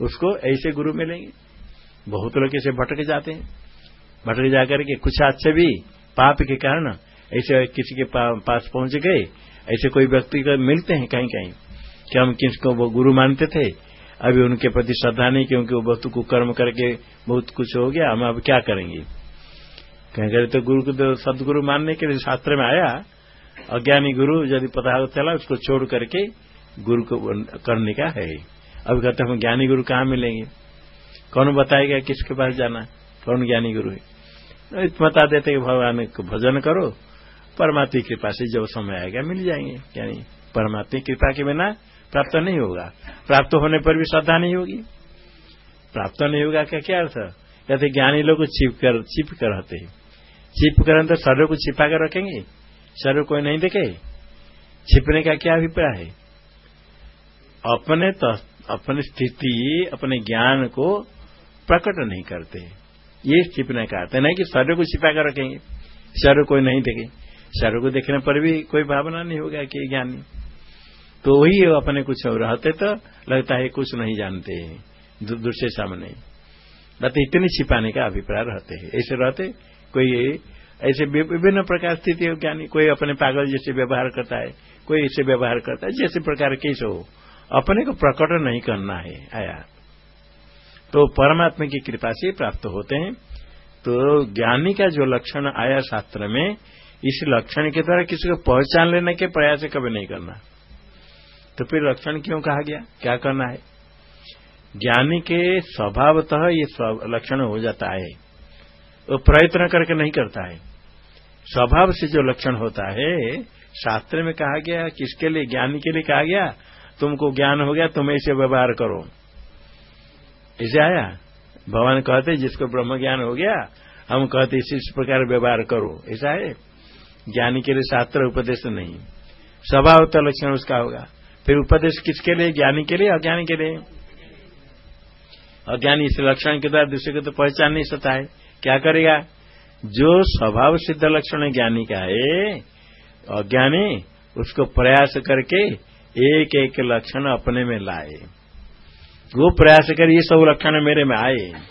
उसको ऐसे गुरु मिलेंगे। बहुत लोग ऐसे भटक जाते हैं। भटक जाकर के कुछ अच्छे भी पाप के कारण ऐसे किसी के पास पहुँच गए, ऐसे कोई व्यक्ति को मिलते हैं कहीं कहीं कि हम किसको वो गुरु मानते थे। अभी उनके प्रति श्रद्धा नहीं, क्योंकि वो बहुत कुकर्म करके बहुत कुछ हो गया, हम अब क्या करेंगे? कहेंगे तो गुरु को सदगुरु मानने के लिए शास्त्र में आया। अज्ञानी गुरु यदि पता चला, उसको छोड़ करके गुरु को करने का है। अभी कहते हम ज्ञानी गुरु कहाँ मिलेंगे? कौन बताएगा किसके पास जाना? कौन ज्ञानी गुरु है? बता देते कि भगवान को भजन करो। परमात्मा की कृपा से जब समय आएगा, मिल जाएँगे। यानी परमात्मा कृपा के बिना प्राप्त नहीं होगा। प्राप्त होने पर भी श्रद्धा नहीं होगी। प्राप्त नहीं होगा क्या क्या अर्थ? कहते ज्ञानी लोग छिप कर छिप कर रहते हैं। छिप कर तो शरीर को छिपा कर रखेंगे? शरीर कोई नहीं देखे? छिपने का क्या अभिप्राय है? अपने तो, अपनी स्थिति अपने ज्ञान को प्रकट नहीं करते। ये छिपने का अर्थ नहीं कि शरीर को छिपा कर रखेंगे। शरीर कोई नहीं देखे। शरीर को देखने पर भी कोई भावना नहीं होगा कि ज्ञानी तो वही अपने कुछ रहते तो लगता है कुछ नहीं जानते दूसरे सामने। बट इतनी छिपाने का अभिप्राय रहते हैं। ऐसे रहते कोई ऐसे विभिन्न प्रकार स्थिति हो ज्ञानी कोई अपने पागल जैसे व्यवहार करता है, कोई ऐसे व्यवहार करता है, जैसे प्रकार कैसे हो। अपने को प्रकट नहीं करना है आया। तो परमात्मा की कृपा से प्राप्त होते हैं। तो ज्ञानी का जो लक्षण आया शास्त्र में, इस लक्षण के द्वारा किसी को पहचान लेने के प्रयास कभी नहीं करना। तो फिर लक्षण क्यों कहा गया? क्या करना है? ज्ञानी के स्वभावतः ये लक्षण हो जाता है। वो प्रयत्न करके नहीं करता है। स्वभाव से जो लक्षण होता है, शास्त्र में कहा गया, किसके लिए? ज्ञानी के लिए कहा गया, तुमको ज्ञान हो गया, तुम ऐसे व्यवहार करो। ऐसे आया? भगवान कहते, जिसको ब्रह्म ज्ञान हो गया, हम कहते इसी प्रकार व्यवहार करो। ऐसा है? ज्ञानी के लिए शास्त्र उपदेश नहीं। स्वभाव तो लक्षण उसका होगा। फिर उपदेश किसके लिए? ज्ञानी के लिए, अज्ञानी के लिए? अज्ञानी इस लक्षण के द्वारा दूसरे को तो पहचान नहीं सकता है। क्या करेगा? जो स्वभाव सिद्ध लक्षण ज्ञानी का है, अज्ञानी, उसको प्रयास करके एक एक लक्षण अपने में लाए। वो प्रयास कर ये सब लक्षण मेरे में आए।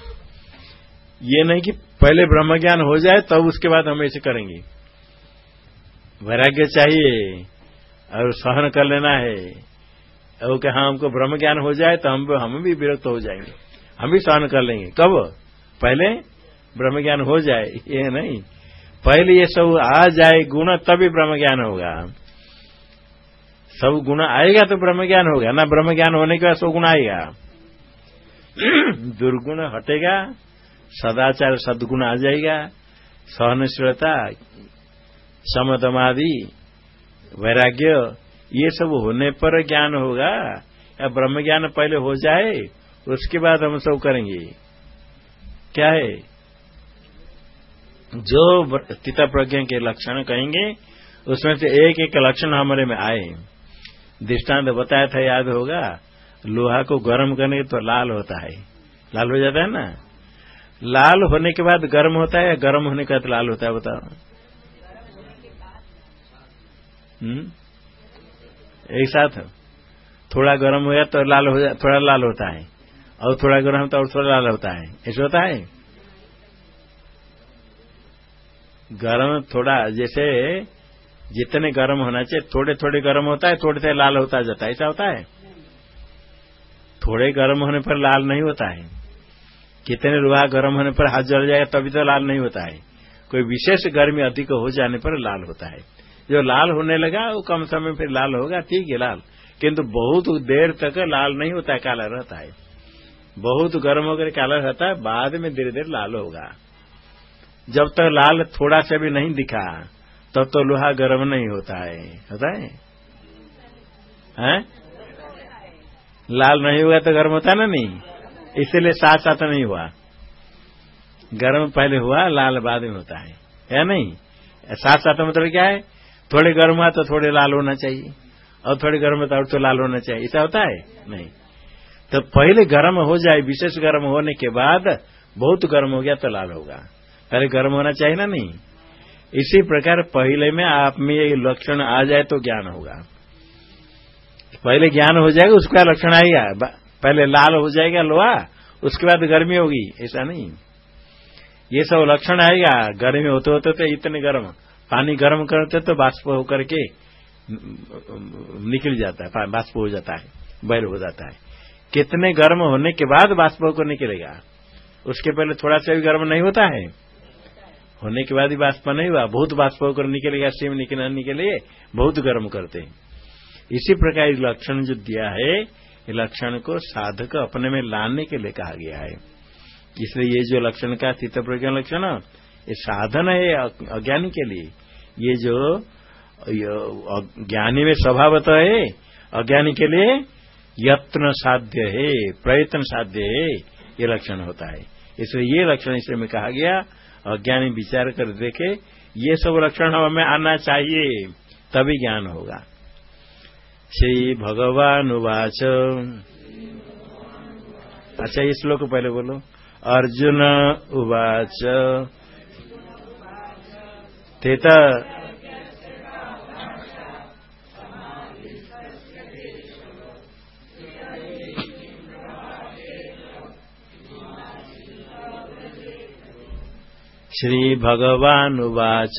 ये नहीं कि पहले ब्रह्म ज्ञान हो जाए, तब तो उसके बाद हम ऐसे करेंगे। वैराग्य चाहिए और सहन कर लेना है। वो कि हाँ हमको ब्रह्म ज्ञान हो जाए तो हम हम भी विरक्त हो जाएँगे। हम भी सहन कर लेंगे। कब? पहले ब्रह्म ज्ञान हो जाए, ये नहीं। पहले ये सब आ जाए, गुण तभी ब्रह्म ज्ञान होगा। सब गुण आएगा तो ब्रह्म ज्ञान होगा, ना ब्रह्म ज्ञान होने के बाद सब गुण आएगा। दुर्गुण हटेगा, सदाचार सदगुण आ जाएगा, सहनशीलता, समदमादि, वैराग्य, ये सब होने पर ज्ञान होगा। या ब्रह्म ज्ञान पहले हो जाए, उसके बाद हम सब करेंगे। क्या है? जो तिता प्रज्ञा के लक्षण कहेंगे, उसमें से एक एक लक्षण हमारे में आए दृष्टांत बताया था, याद होगा, लोहा को गर्म करने तो लाल होता है। लाल हो जाता है ना? लाल होने के बाद गर्म होता है या गर्म होने के बाद लाल होता है, बताओ। हम्म? एक साथ। थोड़ा गर्म हो गया तो लाल हो जाए थोड़ा लाल होता है। और थोड़ा गर्म तो और थोड़ा लाल होता है। ऐसे होता है? गर्म थोड़ा, जैसे जितने गर्म होना चाहिए, थोड़े थोड़े गर्म होता है, थोड़े थोड़े लाल होता जाता है, ऐसा होता है? थोड़े गर्म होने पर लाल नहीं होता है। कितने रुआ गर्म होने पर हाथ जल जाएगा, तभी तो लाल नहीं होता है। कोई विशेष गर्मी अधिक हो जाने पर लाल होता है। जो लाल होने लगा, वो कम समय फिर लाल होगा, ठीक है, लाल। किंतु बहुत देर तक लाल नहीं होता है, काला रहता है। बहुत गर्म होकर काला रहता है, बाद में धीरे धीरे लाल होगा। जब तक लाल थोड़ा सा भी नहीं दिखा तब तो, तो लोहा गर्म नहीं होता है। होता है? हैं? लाल नहीं हुआ तो गर्म होता ना नहीं? इसीलिए साथ साथ नहीं हुआ। गर्म पहले हुआ लाल बाद में होता है। या नहीं? साथ साथ मतलब क्या है? थोड़े गर्म हुआ तो थोड़े लाल होना चाहिए। और थोड़े गर्म होता तो लाल होना चाहिए। ऐसा होता है? नहीं। तो पहले गर्म हो जाए विशेष गर्म होने के बाद बहुत गर्म हो गया तो लाल होगा। पहले गर्म होना चाहिए ना नहीं? इसी प्रकार पहले में आप में ये लक्षण आ जाए तो ज्ञान होगा। पहले ज्ञान हो जाएगा, उसका लक्षण आएगा पहले लाल हो जाएगा लोहा, उसके बाद गर्मी होगी, ऐसा नहीं। ये सब लक्षण आएगा गर्मी होते होते तो इतने गर्म, पानी गर्म करते तो बाष्प होकर के निकल जाता है बाष्प हो जाता है, बैल हो जाता है। कितने गर्म होने के बाद बाष्प को निकलेगा। उसके पहले थोड़ा सा भी गर्म नहीं होता है। होने के बाद ही बाष्प नहीं हुआ। बहुत बाष्प होकर निकलेगा सिम निकलने के लिए बहुत गर्म करते हैं। इसी प्रकार लक्षण जो दिया है लक्षण को साधक अपने में लाने के लिए कहा गया है। इसलिए ये जो लक्षण का स्थित प्रज्ञा लक्षण, ये साधन है अज्ञानी के लिए। ये जो ज्ञानी में स्वभावत है, अज्ञानी के लिए यत्न साध्य है, प्रयत्न साध्य है, ये लक्षण होता है। इसलिए ये लक्षण इसमें कहा गया अज्ञानी विचार कर देखे, ये सब लक्षण हमें आना चाहिए, तभी ज्ञान होगा। श्री भगवान उवाच। अच्छा ये श्लोक पहले बोलो। अर्जुन उवाच। तेत श्रीभगवानुवाच।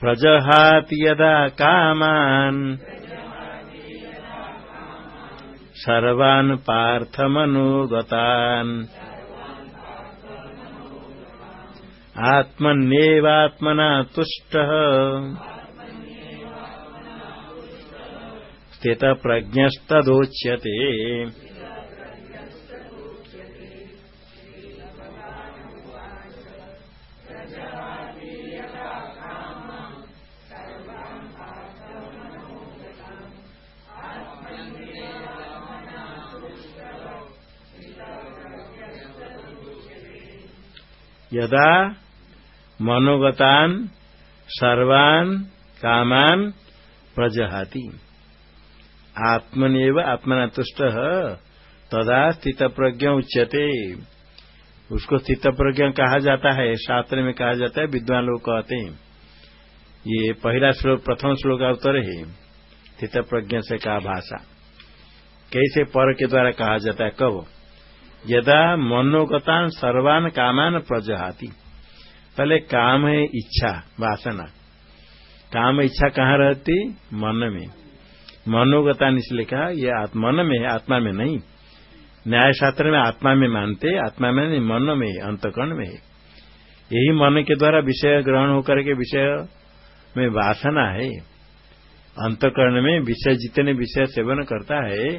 प्रजहाति यदा कामान्। सर्वान् पार्थमनुगतान्। आत्मन्येवात्मना तुष्टः। स्थितप्रज्ञस्तदोच्यते। यदा मनोगतान, सर्वान, कामान प्रजहाति आत्मनिव आत्मना तुष्ट तदा स्थित प्रज्ञ उच्यते। उसको स्थित प्रज्ञ कहा जाता है? शास्त्र में कहा जाता है, विद्वान लोग कहते हैं। ये पहला श्लोक, प्रथम श्लोक का उत्तर है स्थित प्रज्ञ से कहा भाषा। कैसे पर के द्वारा कहा जाता है? कब यदा मनोगतान सर्वान कामान प्रजहाती। पहले काम है इच्छा, वासना। काम इच्छा कहाँ रहती? मन में। मनोगतान इसलिए कहा यह मन में है, आत्मा में नहीं। न्याय शास्त्र में आत्मा में मानते, आत्मा में नहीं, मन में है, अंतकरण में है। यही मन के द्वारा विषय ग्रहण होकर के विषय में वासना है। अंतकरण में विषय, जितने विषय सेवन करता है,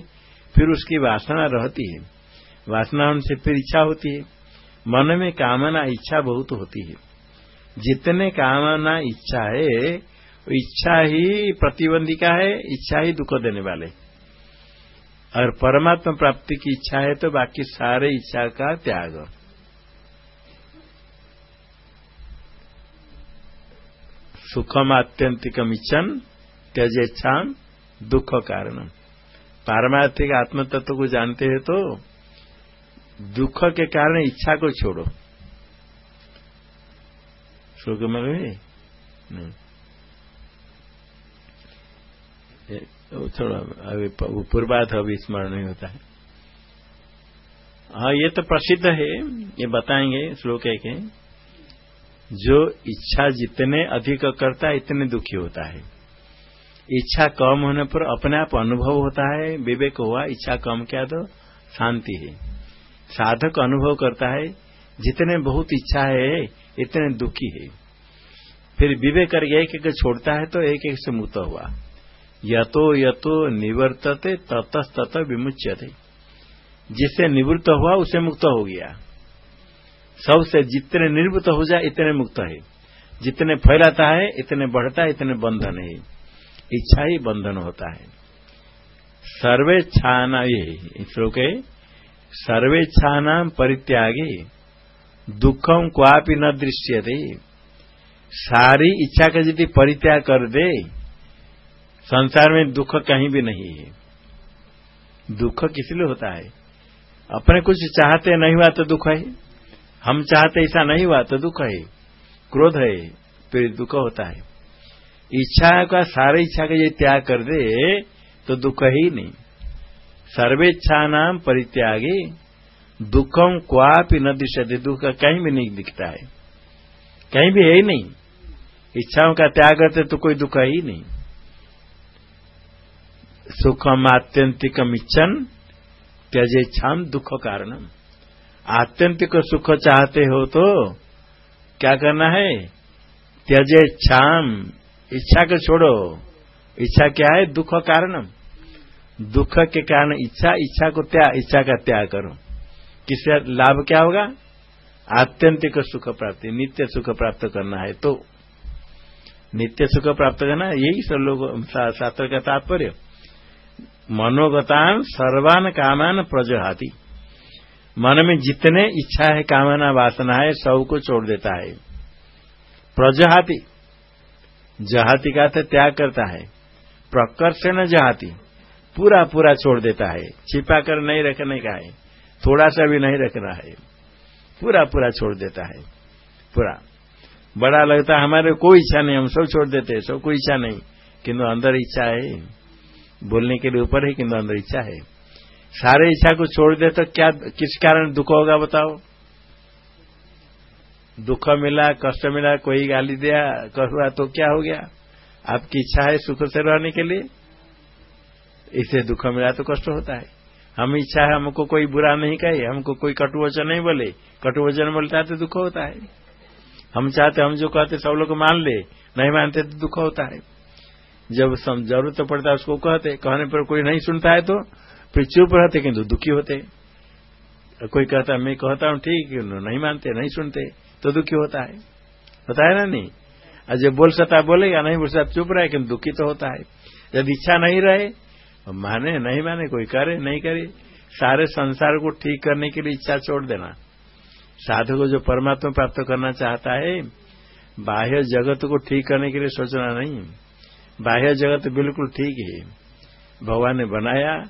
फिर उसकी वासना रहती है। वासना से फिर इच्छा होती है। मन में कामना इच्छा बहुत होती है। जितने कामना इच्छा है इच्छा ही प्रतिबंधिका है, इच्छा ही दुख देने वाले। और परमात्मा प्राप्ति की इच्छा है तो बाकी सारे इच्छा का त्याग। सुखम आत्यंतिकम इच्छन त्यजेच्छा दुख कारण पारमार्थिक आत्म तत्व को जानते हैं तो दुख के कारण इच्छा को छोड़ो। श्लोक में नहीं। थोड़ा अभी पूर्वाध अभी स्मरण नहीं होता है। हाँ ये तो प्रसिद्ध है। ये बताएँगे श्लोक एक है। जो इच्छा जितने अधिक करता है, इतने दुखी होता है। इच्छा कम होने पर अपने आप अनुभव होता है। विवेक हुआ, इच्छा कम क्या तो शांति है। साधक अनुभव करता है, जितने बहुत इच्छा है, इतने दुखी है। फिर विवेक कर एक एक छोड़ता है तो एक एक से मुक्त हुआ। यतो यतो निवर्तते, ततस्तत विमुच्यते। जिससे निवृत्त हुआ, उसे मुक्त हो गया। सबसे जितने निवृत्त हो जाए, इतने मुक्त है। जितने फैलाता है, इतने बढ़ता है, इतने बंधन है। इच्छा ही बंधन होता है। सर्वे छाना ये श्लोक है सर्वेच्छा नाम परित्यागे दुखम क्वापि न दृश्य दे सारी इच्छा का यदि परित्याग कर दे, संसार में दुख कहीं भी नहीं है। दुख किस लिए होता है? अपने कुछ चाहते नहीं हुआ तो दुख है। हम चाहते ऐसा नहीं हुआ तो दुख है। क्रोध है, फिर दुख होता है। इच्छा का, सारी इच्छा का ये त्याग कर दे तो दुख ही नहीं। सर्वेच्छा नाम परित्यागी दुखम क्वापि न दृश्यते दुख कहीं भी नहीं दिखता है। कहीं भी है ही नहीं। इच्छाओं का त्याग करते तो कोई दुख ही नहीं। सुखम आत्यंतिकम इच्छन त्यजे छाम दुख कारणम। आत्यंतिक सुख चाहते हो तो क्या करना है? त्यजे छाम इच्छा को छोड़ो। इच्छा क्या है? दुख कारणम। दुख के कारण इच्छा इच्छा को त्याग, इच्छा का त्याग करो। किससे लाभ क्या होगा? आत्यंतिक सुख प्राप्ति, नित्य सुख प्राप्त करना है। तो नित्य सुख प्राप्त करना, यही सब लोग शास्त्र का तात्पर्य। मनोगतान सर्वान कामान प्रजहाती। मन में जितने इच्छा है, कामना, वासना है, सबको छोड़ देता है। प्रजहाती। जहाती का त्याग करता है। प्रकर्षण जहाती। पूरा पूरा छोड़ देता है। छिपा कर नहीं रखने का है। थोड़ा सा भी नहीं रखना है। पूरा पूरा छोड़ देता है। पूरा। बड़ा लगता है, हमारे कोई इच्छा नहीं, हम सब छोड़ देते हैं, सब कोई इच्छा नहीं। किंतु अंदर इच्छा है। बोलने के लिए ऊपर है, किंतु अंदर इच्छा है। सारे इच्छा को छोड़ दे तो क्या, किस कारण दुख होगा बताओ? दुख मिला, कष्ट मिला, कोई गाली दिया हुआ तो क्या हो गया? आपकी इच्छा है सुख से रहने के लिए? इससे दुख मिला तो कष्ट होता है। हम इच्छा है, हमको कोई बुरा नहीं कहे, हमको कोई कटुवचन नहीं बोले। कटुवचन बोलता है तो दुख होता है। हम चाहते, हम जो कहते, सब लोग मान ले, नहीं मानते तो दुख होता है। जब ज़रूरत तो पड़ता है, उसको कहते, कहने पर कोई नहीं सुनता है तो फिर चुप रहते, किंतु दुखी होते। कोई कहता, मैं कहता हूँ, ठीक नहीं मानते, नहीं सुनते तो दुखी होता है। होता है ना नहीं? और जब बोल सकता, बोलेगा, नहीं बोल सकता, चुप रहे किन्तु दुखी तो होता है। जब इच्छा नहीं रहे माने नहीं माने, कोई करे, नहीं करे। सारे संसार को ठीक करने के लिए इच्छा छोड़ देना। साधु को जो परमात्मा प्राप्त करना चाहता है, बाह्य जगत को ठीक करने के लिए सोचना नहीं। बाह्य जगत बिल्कुल ठीक है। भगवान ने बनाया,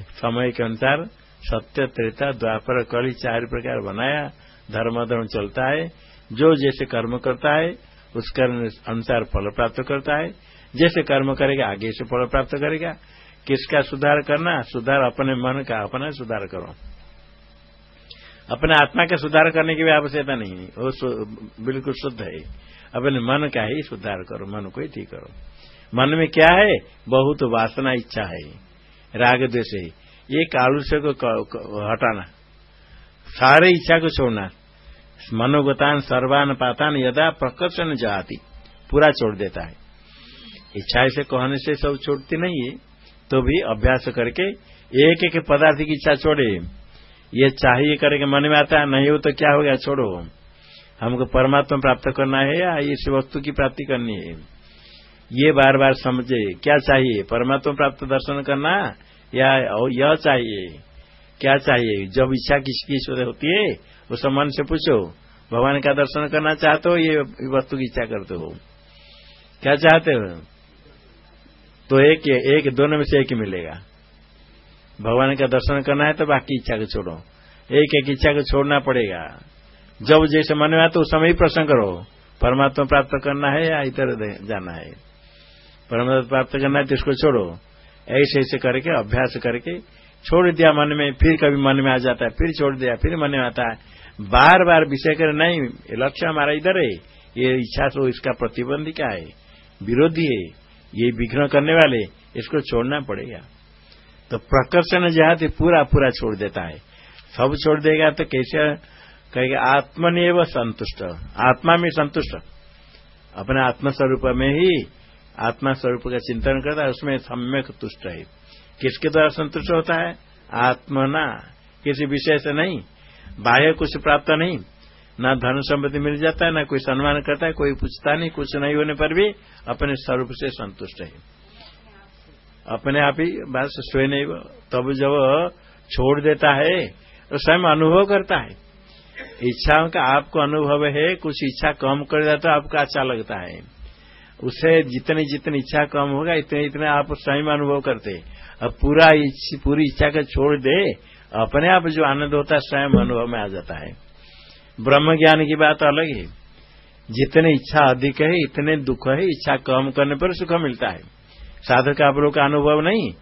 समय के अनुसार सत्य, त्रेता, द्वापर कड़ी चार प्रकार बनाया धर्म धर्म चलता है। जो जैसे कर्म करता है उसके अनुसार फल प्राप्त करता है। जैसे कर्म करेगा, आगे से फल प्राप्त करेगा। किसका सुधार करना? सुधार अपने मन का, अपना सुधार करो। अपने आत्मा का सुधार करने की भी आवश्यकता नहीं वो बिल्कुल शुद्ध है। अपने मन का ही सुधार करो, मन को ही ठीक करो। मन में क्या है? बहुत वासना इच्छा है। राग द्वेष है। ये कालुष्य को हटाना। सारे इच्छा को छोड़ना। मनोगतान, सर्वान पातान यदा प्रकर्षण जाती। पूरा छोड़ देता है। इच्छा से कहने से सब छोड़ती नहीं है। तो भी अभ्यास करके एक एक पदार्थ की इच्छा छोड़े। ये चाहिए करके मन में आता है, नहीं हो तो क्या हो गया? छोड़ो। हमको परमात्मा प्राप्त करना है या इस वस्तु की प्राप्ति करनी है? ये बार बार समझे। क्या चाहिए? परमात्मा प्राप्त दर्शन करना या यह चाहिए? क्या चाहिए? जब इच्छा किसकी होती है, उस मन से पूछो। भगवान का दर्शन करना चाहते हो, ये वस्तु की इच्छा करते हो। क्या चाहते हो? तो एक एक दोनों में से एक मिलेगा। भगवान का दर्शन करना है तो बाकी इच्छा को छोड़ो। एक एक इच्छा को छोड़ना पड़ेगा। जब जैसे मन में आए तो उस समय ही प्रश्न करो। परमात्मा प्राप्त करना है या इधर जाना है? परमात्मा प्राप्त करना है तो इसको छोड़ो। ऐसे ऐसे करके, अभ्यास करके, छोड़ दिया मन में, फिर कभी मन में आ जाता है, फिर छोड़ दिया, फिर मन में आता है। बार बार विषय कर, नहीं, लक्ष्य हमारा इधर है। ये इच्छा तो इसका प्रतिबंध क्या है? विरोधी है। ये विघ्न करने वाले, इसको छोड़ना पड़ेगा। तो प्रकर्षण जहाँ पूरा पूरा छोड़ देता है। सब छोड़ देगा तो कैसे? कहेगा, आत्मनिव संतुष्ट। आत्मा में संतुष्ट। अपने आत्मस्वरूप में ही आत्मा स्वरूप का चिंतन करता है, उसमें सम्यक तुष्ट है। किसके द्वारा संतुष्ट होता है? आत्मना। किसी विषय से नहीं। बाह्य कुछ प्राप्त नहीं। न धन संपत्ति मिल जाता है, न कोई सम्मान करता है, कोई पूछता नहीं, कुछ नहीं होने पर भी अपने स्वरूप से संतुष्ट है। अपने आप ही बस स्वयं नहीं, तब जब छोड़ देता है तो स्वयं अनुभव करता है। इच्छाओं का आपको अनुभव है, कुछ इच्छा कम कर जाता तो आपको अच्छा लगता है। उससे जितनी जितनी इच्छा कम होगा, इतने इतने आप स्वयं अनुभव करते। अब पूरा पूरी इच्छा का छोड़ दे, अपने आप जो आनंद होता है, स्वयं अनुभव में आ जाता है। ब्रह्म ज्ञान की बात अलग है। जितने इच्छा अधिक है, इतने दुख है, इच्छा कम करने पर सुख मिलता है। साधक आप लोग का अनुभव नहीं।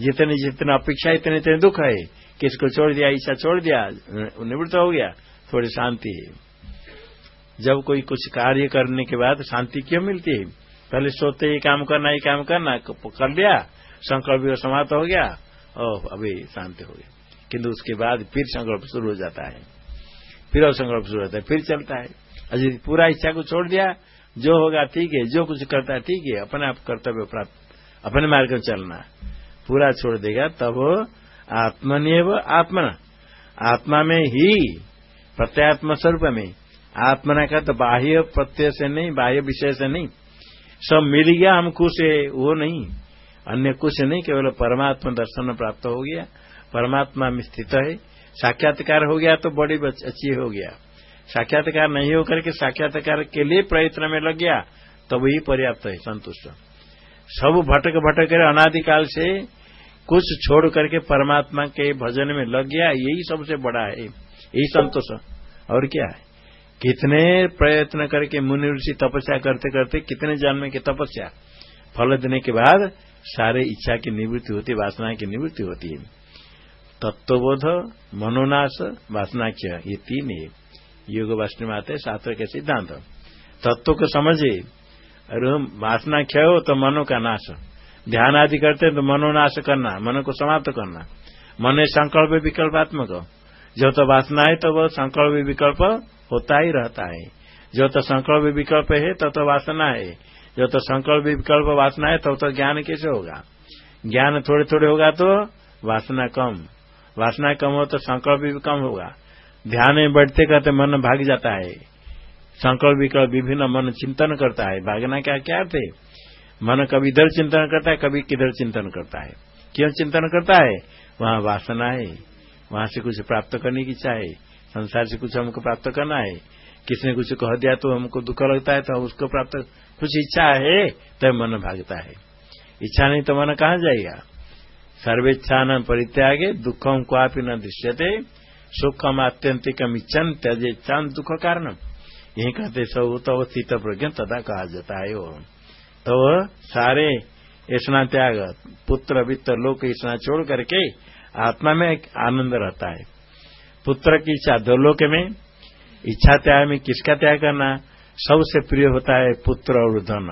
जितने जितने अपेक्षा, इतने इतने दुख है। किसको छोड़ दिया, इच्छा छोड़ दिया, निवृत्त हो गया, थोड़ी शांति है। जब कोई कुछ कार्य करने के बाद शांति क्यों मिलती है? पहले सोते ही काम करना ही काम करना, कर लिया, संकल्प समाप्त हो गया और अभी शांति हो गई किंतु उसके बाद फिर संकल्प शुरू हो जाता है। फिर और संकल्प शुरू होता है। फिर चलता है। अभी पूरा इच्छा को छोड़ दिया। जो होगा ठीक है, जो कुछ करता है ठीक है। अपने आप कर्तव्य प्राप्त, अपने मार्ग में चलना। पूरा छोड़ देगा, तब आत्मनिव आत्मा आत्मा में ही, प्रत्यात्म स्वरूप में। आत्मना का तो बाह्य प्रत्यय से नहीं, बाह्य विषय से नहीं। सब मिल गया, हम खुश है, वो नहीं। अन्य कुछ नहीं, केवल परमात्मा दर्शन प्राप्त हो गया। परमात्मा में स्थित है। साक्षात्कार हो गया तो बड़ी अच्छी हो गया। साक्षात्कार नहीं होकर के साक्षात्कार के लिए प्रयत्न में लग गया तो वही पर्याप्त है, संतुष्ट। सब भटक भटक कर अनादिकाल से कुछ छोड़ करके परमात्मा के भजन में लग गया, यही सबसे बड़ा है। यही संतोष। और क्या है? कितने प्रयत्न करके मुनि ऋषि तपस्या करते करते कितने जन्म की तपस्या? फल देने के बाद सारे इच्छा की निवृत्ति होती, वासना की निवृत्ति होती है। तत्वबोध मनोनाश, वासनाख्य, ये तीन है। योग वाष्ण में आते शास्त्र के सिद्धांत। तत्व को समझे अरे वासना क्षय हो तो मनो का नाश। ध्यान आदि करते तो मनोनाश करना, मन को समाप्त करना। मन संकल्प विकल्पात्मक। जो तो वासना है तो वह संकल्प विकल्प होता ही रहता है। जो तो संकल्प विकल्प है तो तो वासना है। जो तो संकल्प विकल्प वासना है तो तो ज्ञान कैसे होगा? ज्ञान थोड़े थोड़े होगा तो वासना कम। वासना कम हो तो संकल्प भी कम होगा। ध्यान में बैठते करते मन भाग जाता है। संकल्प विकल्प विभिन्न मन चिंतन करता है। भागना क्या क्या थे मन कभी इधर चिंतन करता है, कभी किधर चिंतन करता है। क्यों चिंतन करता है? वहाँ वासना है। वहाँ से कुछ प्राप्त करने की इच्छा है। संसार से कुछ हमको प्राप्त करना है। किसने कुछ कह दिया तो हमको दुख लगता है तो उसको प्राप्त, कुछ इच्छा है तो मन भागता है। इच्छा नहीं तो मन कहाँ जाएगा? सर्वेच्छा न परित्यागे दुखम को आप न दृश्यते, सुखम आत्यंतिकम इच्छन त्यजेच्छा दुख कारण यही कहते सब तो स्थित प्रज्ञ तथा कहा जाता है तो सारे ऐसा त्याग, पुत्र वित्त लोक ऐसा छोड़ करके आत्मा में आनंद रहता है। पुत्र की इच्छा दो लोक में, इच्छा त्याग में किसका त्याग करना? सबसे प्रिय होता है पुत्र और धन।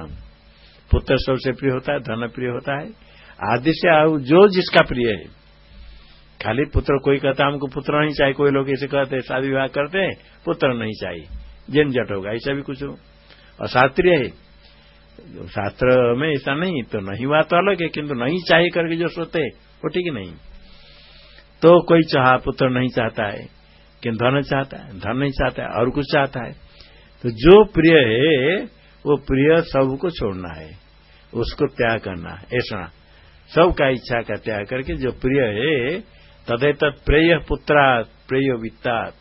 पुत्र सबसे प्रिय होता है, धन प्रिय होता है। आदि से जो जिसका प्रिय है। खाली पुत्र कोई कहता हमको पुत्र नहीं चाहिए, कोई लोग ऐसे कहते हैं, शादी विवाह करते हैं, पुत्र नहीं चाहिए। जिन जट होगा, ऐसा भी कुछ हो। अशास्त्रीय है। शास्त्र में ऐसा नहीं तो नहीं हुआ तो अलग है, किंतु नहीं चाहिए करके जो सोते वो ठीक नहीं। तो कोई चाह, पुत्र नहीं चाहता है कि धन चाहता है, धन नहीं चाहता है, और कुछ चाहता है। तो जो प्रिय है, वो प्रिय सबको छोड़ना है, उसको त्याग करना ऐसा। सबका इच्छा का त्याग करके जो प्रिय है तदेत प्रेय पुत्रा प्रेय वित्तात।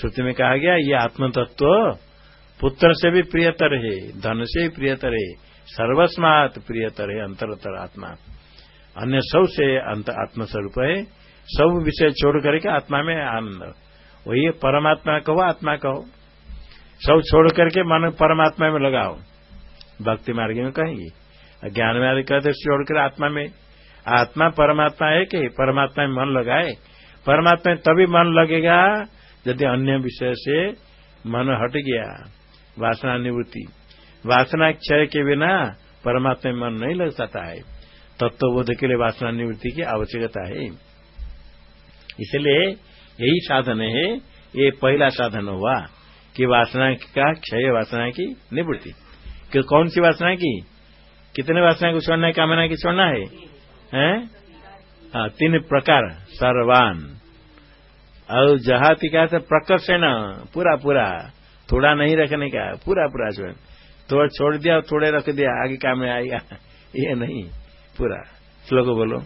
श्रुति में कहा गया, ये आत्म तत्व पुत्र से भी प्रियतर है, धन से भी प्रियतर है, सर्वस्मात प्रियतर है, अंतरतर आत्मा। अन्य सबसे अंत आत्मस्वरूप है, सब विषय छोड़ करके आत्मा में आनंद। वही परमात्मा कहो, आत्मा कहो। सब छोड़ करके मन परमात्मा में लगाओ। भक्ति मार्ग में कहेंगे। ज्ञान में आदि कहते छोड़ कर आत्मा में, आत्मा परमात्मा है कि परमात्मा में मन लगाए? परमात्मा में तभी मन लगेगा यदि अन्य विषय से मन हट गया, वासना निवृत्ति। वासना क्षय के बिना परमात्मा में मन नहीं लग सकता है। तत्वबोध के लिए वासना निवृत्ति की आवश्यकता है। इसलिए यही साधन है, ये पहला साधन हुआ कि वासना का क्षय, वासना की निवृत्ति। कौन सी वासना की? कितने वासना को छोड़ना है कामना की छोड़ना है? हैं? हाँ तीन प्रकार, सर्वान। और जहाती का है प्रकर्षण, पूरा पूरा। थोड़ा नहीं रखने का, पूरा पूरा छोड़। थोड़ा छोड़ दिया, थोड़े रख दिया, आगे काम में आएगा ये नहीं, पूरा। श्लोक बोलो।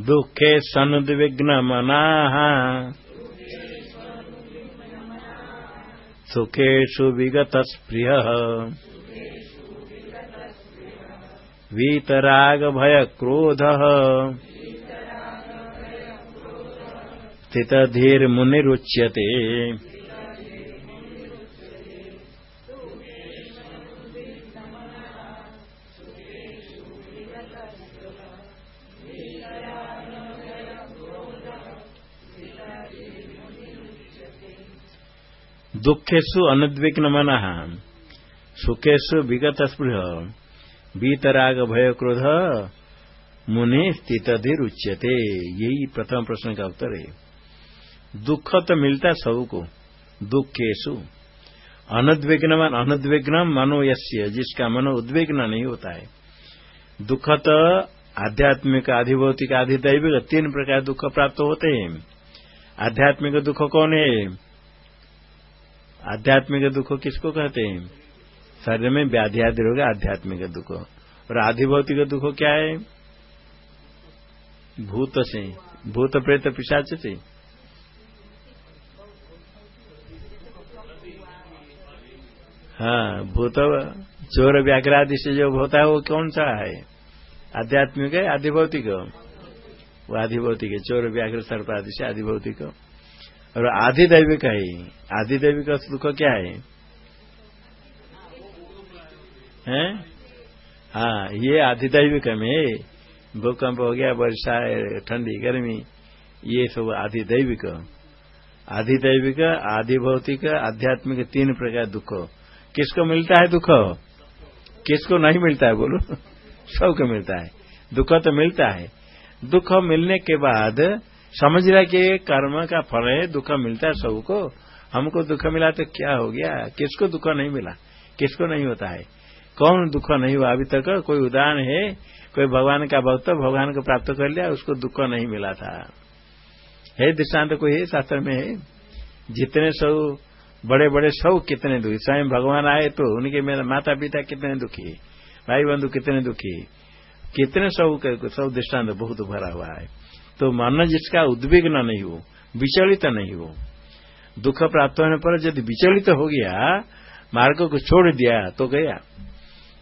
दुखे सनुद्विग्न मना। सुखेशु विगत स्पृह वीतराग भय क्रोध स्थित धीर मुनिरुच्यते दुखेशु अनुद्विग्न मना सुखेशु विगत स्पृह बीतराग भय क्रोध मुनि स्थित उच्यते यही प्रथम प्रश्न का उत्तर है। दुख तो मिलता सबको दुखेशु अनुद्विग्न अनुद्विग्न मनो यश्य जिसका मनो उद्विग्न नहीं होता है। दुख तो आध्यात्मिक आधिभौतिक आधिदैविक तीन प्रकार दुख प्राप्त होते हैं। आध्यात्मिक दुख कौन है? आध्यात्मिक दुख किसको कहते हैं? शरीर में व्याधि आदि रोग आध्यात्मिक दुख। और आधिभौतिक दुख क्या है? भूत से, भूत प्रेत पिशाच से। हाँ भूत चोर व्याघ्र आदि से जो होता है, वो कौन सा है? आध्यात्मिक है आधिभौतिक वो आधिभौतिक है, चोर, व्याघ्र, सर्प आदि से आधिभौतिक और आधिदैविक है आधिदैविक दुख क्या है? हैं? हाँ ये आधिदैविक में भूकंप हो गया वर्षा ठंडी, गर्मी, ये सब आधिदैविक आधिदैविक आधिभौतिक आध्यात्मिक तीन प्रकार दुख। किसको मिलता है दुख? किसको नहीं मिलता है, बोलो। सबको मिलता है। दुख तो मिलता है। दुख मिलने के बाद समझ रहा कि कर्म का फल है, दुख मिलता है सबको। हमको दुख मिला तो क्या हो गया? किसको दुख नहीं मिला? किसको नहीं होता है? कौन दुख नहीं हुआ? अभी तक कोई उदाहरण है? कोई भगवान का भक्त भगवान को प्राप्त कर लिया, उसको दुख नहीं मिला था। है दृष्टांत कोई है? शास्त्र में है। जितने सब बड़े बड़े सब कितने दुखी। स्वयं भगवान आए तो उनके मेरे माता पिता कितने दुखी भाई बंधु कितने दुखी। कितने सब सब दृष्टांत बहुत भरा हुआ है। तो मन जिसका उद्विग्न नहीं हो, विचलित नहीं हो, दुख प्राप्त होने पर यदि विचलित हो गया, मार्ग को छोड़ दिया तो गया।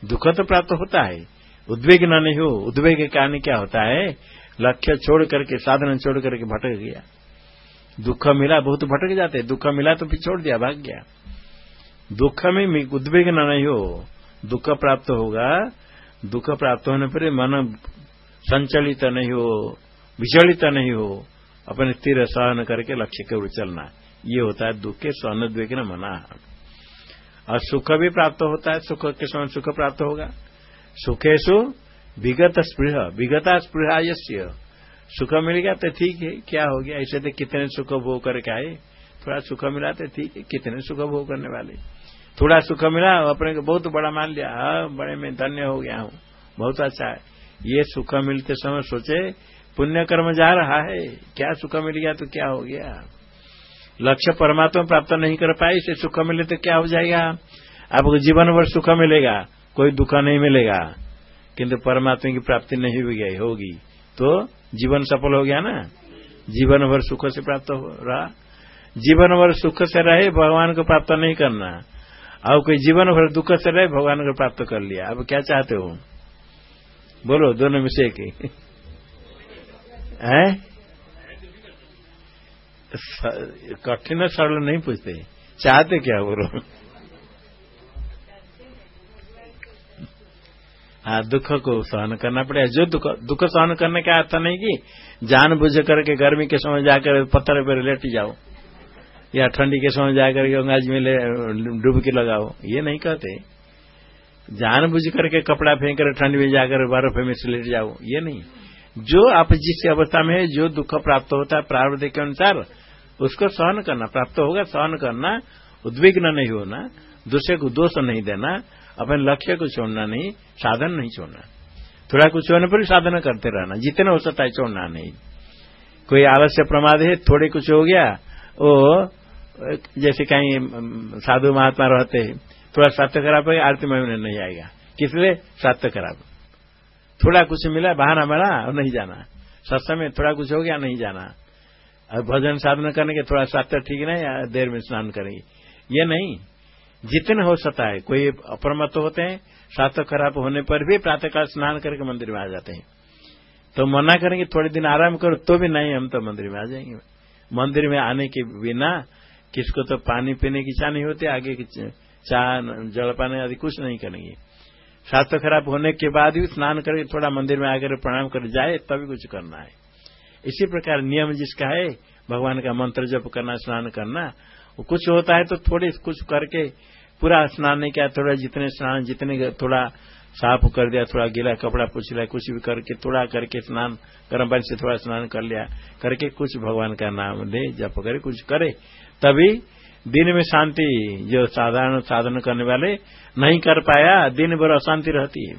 दुख तो प्राप्त होता है उद्वेग न नहीं हो, उद्वेग के कारण क्या होता है? लक्ष्य छोड़ करके, साधन छोड़ करके भटक गया। दुख मिला, बहुत भटक जाते दुख मिला तो फिर छोड़ दिया, भाग गया। दुख में उद्वेग न नहीं हो, दुख प्राप्त होगा। दुख प्राप्त होने पर मन संचलित नहीं हो विचलित नहीं हो, अपने स्थिर सहन करके लक्ष्य के ओर चलना ये होता है दुख के स्वनुद्वेग न मना। और सुख भी प्राप्त होता है, सुख के समय सुख प्राप्त होगा? सुखेशु विगत स्पृह, विगता स्पृहा यश्य सुख मिल गया तो ठीक है, क्या हो गया? ऐसे तो कितने सुख भोग करके आए? थोड़ा सुख मिला तो ठीक है, कितने सुख भोग करने वाले? थोड़ा सुख मिला, अपने को बहुत बड़ा मान लिया हाँ बड़े में धन्य हो गया हूँ, बहुत अच्छा है। ये सुख मिलते समय सोचे पुण्य कर्म जा रहा है, क्या सुख मिल गया तो क्या हो गया? लक्ष्य परमात्मा प्राप्त नहीं कर पाए, इसे सुख मिले तो क्या हो जाएगा? आपको जीवन भर सुख मिलेगा, कोई दुख नहीं मिलेगा। किंतु परमात्मा की प्राप्ति नहीं हुई गई, होगी। तो जीवन सफल हो गया ना? जीवन भर सुख से प्राप्त हो रहा। जीवन भर सुख से रहे, भगवान को प्राप्त नहीं करना। और कोई जीवन भर दुख से रहे, भगवान को प्राप्त कर लिया। अब क्या चाहते हो? बोलो, दोनों में से एक है? कठिन सरल नहीं पूछते। चाहते क्या बोलो हाँ दुख को सहन करना पड़ेगा। जो दुख दुख सहन करने का अर्थ नहीं कि जान बुझ करके गर्मी के समय जाकर पत्थर पर लेट जाओ, या ठंडी के समय जाकर गंगा जी में डुबकी लगाओ, ये नहीं कहते। जान बुझ करके कपड़ा फेंक कर ठंड में जाकर बर्फ़ में से लेट जाओ, ये नहीं। जो आप जिस अवस्था में है, जो दुख प्राप्त होता है, प्रारब्ध के अनुसार, उसको सहन करना, प्राप्त होगा, सहन करना, उद्विग्न नहीं होना, दूसरे को दोष नहीं देना, अपने लक्ष्य को छोड़ना नहीं, साधन नहीं छोड़ना। थोड़ा कुछ होने पर साधन करते रहना, जितना हो सकता है छोड़ना नहीं। कोई आलस्य प्रमाद है, थोड़े कुछ हो गया वो जैसे कहीं साधु महात्मा रहते हैं, थोड़ा सत्य खराब है आरती में नहीं आएगा। किस लिए सत्य खराब थोड़ा कुछ मिला, बहाना मिला और नहीं जाना। सत्संग में थोड़ा कुछ हो गया, नहीं जाना। और भजन साधना करने के थोड़ा सात्य ठीक नहीं, या देर में स्नान करेंगे। ये नहीं। जितने हो सकता है, कोई अप्रमत्त होते हैं, स्वास्थ्य खराब होने पर भी प्रातःकाल स्नान करके मंदिर में आ जाते हैं। तो मना करेंगे, थोड़े दिन आराम करो तो भी नहीं, हम तो मंदिर में आ जाएँगे। मंदिर में आने के बिना किसको तो पानी पीने की इच्छा नहीं होती, आगे की चाह जलपान आदि कुछ नहीं करेंगे। स्वास्थ्य खराब होने के बाद भी स्नान करके थोड़ा मंदिर में आकर प्रणाम कर जाए तभी कुछ करना है। इसी प्रकार नियम जिसका है, भगवान का मंत्र जप करना, स्नान करना कुछ होता है तो थोड़े कुछ करके पूरा स्नान नहीं किया, थोड़ा जितने स्नान, जितने थोड़ा साफ़ कर दिया, थोड़ा गीला कपड़ा पूछ लिया, कुछ भी करके, थोड़ा करके स्नान, गर्म पानी से थोड़ा स्नान कर लिया, करके कुछ भगवान का नाम दे जप करे, कुछ करे, तभी दिन में शांति, जो साधारण साधन करने वाले नहीं कर पाया, दिन भर अशांति रहती है।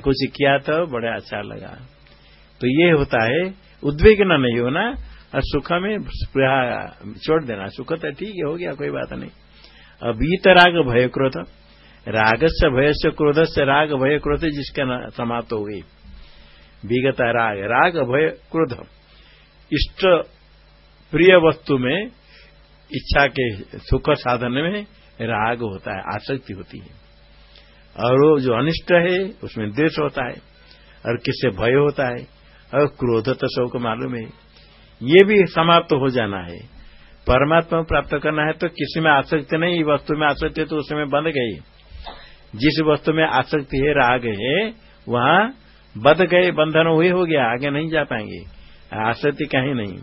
कुछ किया तो बड़ा अच्छा लगा। तो ये होता है उद्वेग न नहीं होना और सुख में छोड़ देना। सुख तो ठीक है, हो गया, कोई बात नहीं। अबीत राग भय क्रोध। राग से भय से क्रोध से राग भय क्रोध जिसका समाप्त हो गई। विगत राग। राग भय क्रोध। इष्ट प्रिय वस्तु में, इच्छा के सुख साधन में राग होता है, आसक्ति होती है। और वो जो अनिष्ट है, उसमें द्वेष होता है, और किससे भय होता है, और क्रोध तो सबको मालूम है। ये भी समाप्त तो हो जाना है। परमात्मा प्राप्त करना है तो किसी में आसक्ति नहीं वस्तु में आसक्ति तो उसमें बंद गई जिस वस्तु में आसक्ति है, राग है, वहाँ बद गए, बंधन हुए हो गया, आगे नहीं जा पाएँगे। आसक्ति कहीं नहीं।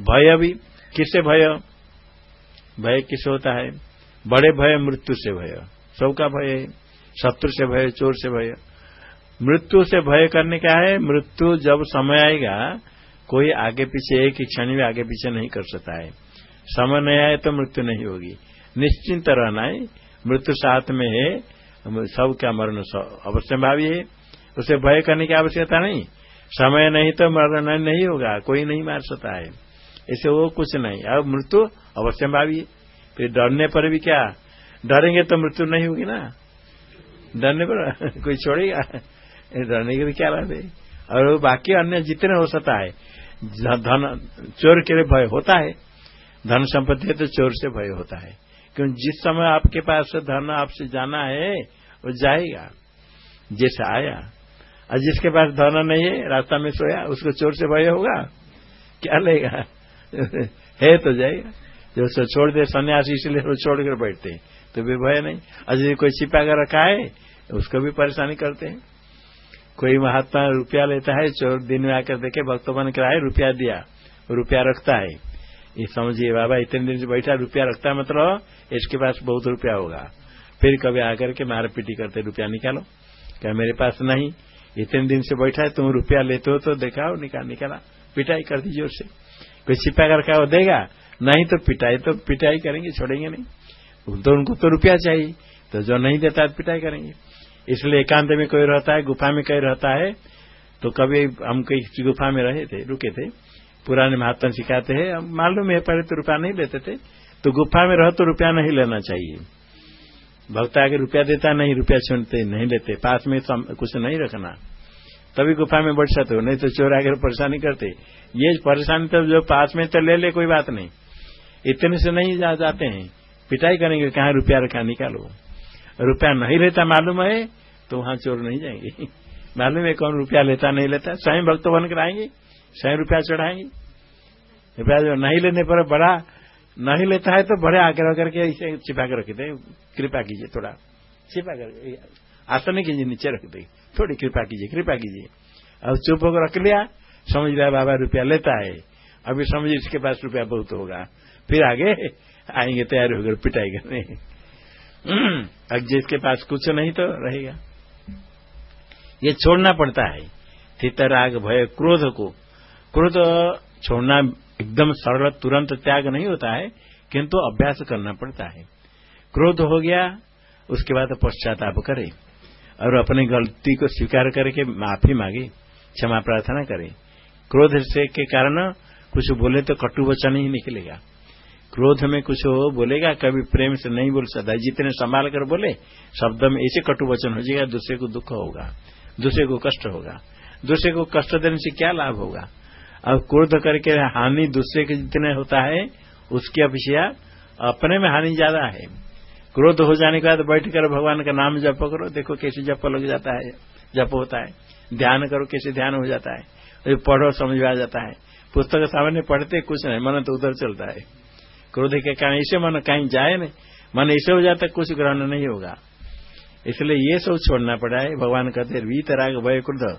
भय भी, किससे भय? भय किस होता है? बड़े भय, मृत्यु से भय। सबका भय है शत्रु से भय, चोर से भय। मृत्यु से भय करने का है? मृत्यु जब समय आएगा, कोई आगे पीछे, एक ही क्षण में आगे पीछे नहीं कर सकता है। समय नहीं आए तो मृत्यु नहीं होगी। निश्चिंत रहना है। मृत्यु साथ में है। सब क्या मरण अवश्य भावी है। उसे भय करने की आवश्यकता नहीं। समय नहीं तो मरण नहीं होगा। कोई नहीं मार सकता है। ऐसे वो कुछ नहीं। अब मृत्यु अवश्य भावी है। फिर डरने पर भी क्या? डरेंगे तो मृत्यु नहीं होगी ना। डरने पर कोई छोड़ेगा? डरने के भी क्या बात है? और बाकी अन्य जितने हो सकता है धन, चोर के लिए भय होता है। धन संपत्ति है तो चोर से भय होता है। क्योंकि जिस समय आपके पास धन आपसे जाना है, वो जाएगा। जैसे आया। और जिसके पास धन नहीं है, रास्ता में सोया, उसको चोर से भय होगा? क्या लेगा? है तो जाएगा। जो उसको छोड़ दे, सन्यासी इसलिए वो छोड़ कर बैठते हैं। तो भी भय नहीं। अजय कोई छिपा कर रखा है उसको भी परेशानी करते हैं। कोई महात्मा रुपया लेता है, चोर दिन में आकर देखे, भक्तों कर आए, रुपया दिया, रुपया रखता है। ये समझिए, बाबा, इतने दिन से बैठा, रुपया रखता है मतलब इसके पास बहुत रुपया होगा। फिर कभी आकर के मार पीटी करते, रुपया निकालो। क्या मेरे पास नहीं, इतने दिन से बैठा है, तुम रुपया लेते हो तो देखाओ, निकाल, निकाला, पिटाई कर दीजिए उससे कोई छिपा कर वो देगा? नहीं तो पिटाई तो पिटाई करेंगे, छोड़ेंगे नहीं। तो उनको तो रुपया चाहिए तो जो नहीं देता है, पिटाई करेंगे। इसलिए एकांत में कोई रहता है, गुफा में कोई रहता है तो कभी हम कहीं गुफा में रहे थे, रुके थे, पुराने महात्मा सिखाते हैं मालूम है, पहले तो रुपया नहीं लेते थे तो गुफा में रहो तो रुपया नहीं लेना चाहिए। भक्त आगे रुपया देता नहीं, रुपया सुनते, नहीं लेते, पास में कुछ नहीं रखना। तभी गुफा में बैठ सकते हो, नहीं तो चोर आगे परेशानी करते। ये परेशानी तो जो पास में तो ले ले, कोई बात नहीं। इतने से नहीं जा जाते हैं। पिटाई करेंगे, कहा रुपया रखा निकालो। रुपया नहीं लेता मालूम है तो वहाँ चोर नहीं जाएँगे। मालूम है कौन रुपया लेता नहीं लेता? स्वयं भक्त बनकर आएँगे, स्वयं रुपया चढ़ाएँगे। रुपया जो नहीं लेने पर बड़ा नहीं लेता है तो बड़े आग्रह करके इसे छिपा कर रख दे। कृपा कीजिए थोड़ा। छिपा कर आसन कीजिए नीचे रख दे। थोड़ी कृपा कीजिए कृपा कीजिए। अब चुप होकर रख लिया। समझ लिया बाबा रुपया लेता है। अभी समझ इसके पास रुपया बहुत होगा। फिर आगे आएँगे तैयार होकर पिटाई करने अब जिसके पास कुछ नहीं तो रहेगा। ये छोड़ना पड़ता है। स्थित राग भय क्रोध को। क्रोध छोड़ना एकदम सरल, तुरंत त्याग नहीं होता है, किंतु अभ्यास करना पड़ता है। क्रोध हो गया, उसके बाद पश्चाताप करे। और अपनी गलती को स्वीकार करके माफ़ी मांगे, क्षमा प्रार्थना करे। क्रोध से के कारण कुछ बोले तो कटु वचन ही निकलेगा। क्रोध में कुछ हो, बोलेगा, कभी प्रेम से नहीं बोल सकता। जितने संभाल कर बोले, शब्द में ऐसे कटु वचन हो जाएगा, दूसरे को दुख होगा, दूसरे को कष्ट होगा, दूसरे को कष्ट देने से क्या लाभ होगा? अब क्रोध करके हानि दूसरे के जितने होता है, उसकी अपेक्षा अपने में हानि ज़्यादा है। क्रोध हो जाने के बाद बैठ कर भगवान का नाम जप करो, देखो कैसे जप लग जाता है, जप होता है। ध्यान करो कैसे ध्यान हो जाता है। पढ़ो, समझ आ जाता है। पुस्तक सामान्य पढ़ते कुछ नहीं, मन तो उधर चलता है। क्रोध के कारण इसे मन कहीं जाए नहीं। मन ऐसे हो जाता कुछ ग्रहण नहीं होगा। इसलिए ये सब छोड़ना पड़ा है। भगवान कहते वीत राग भय क्रोध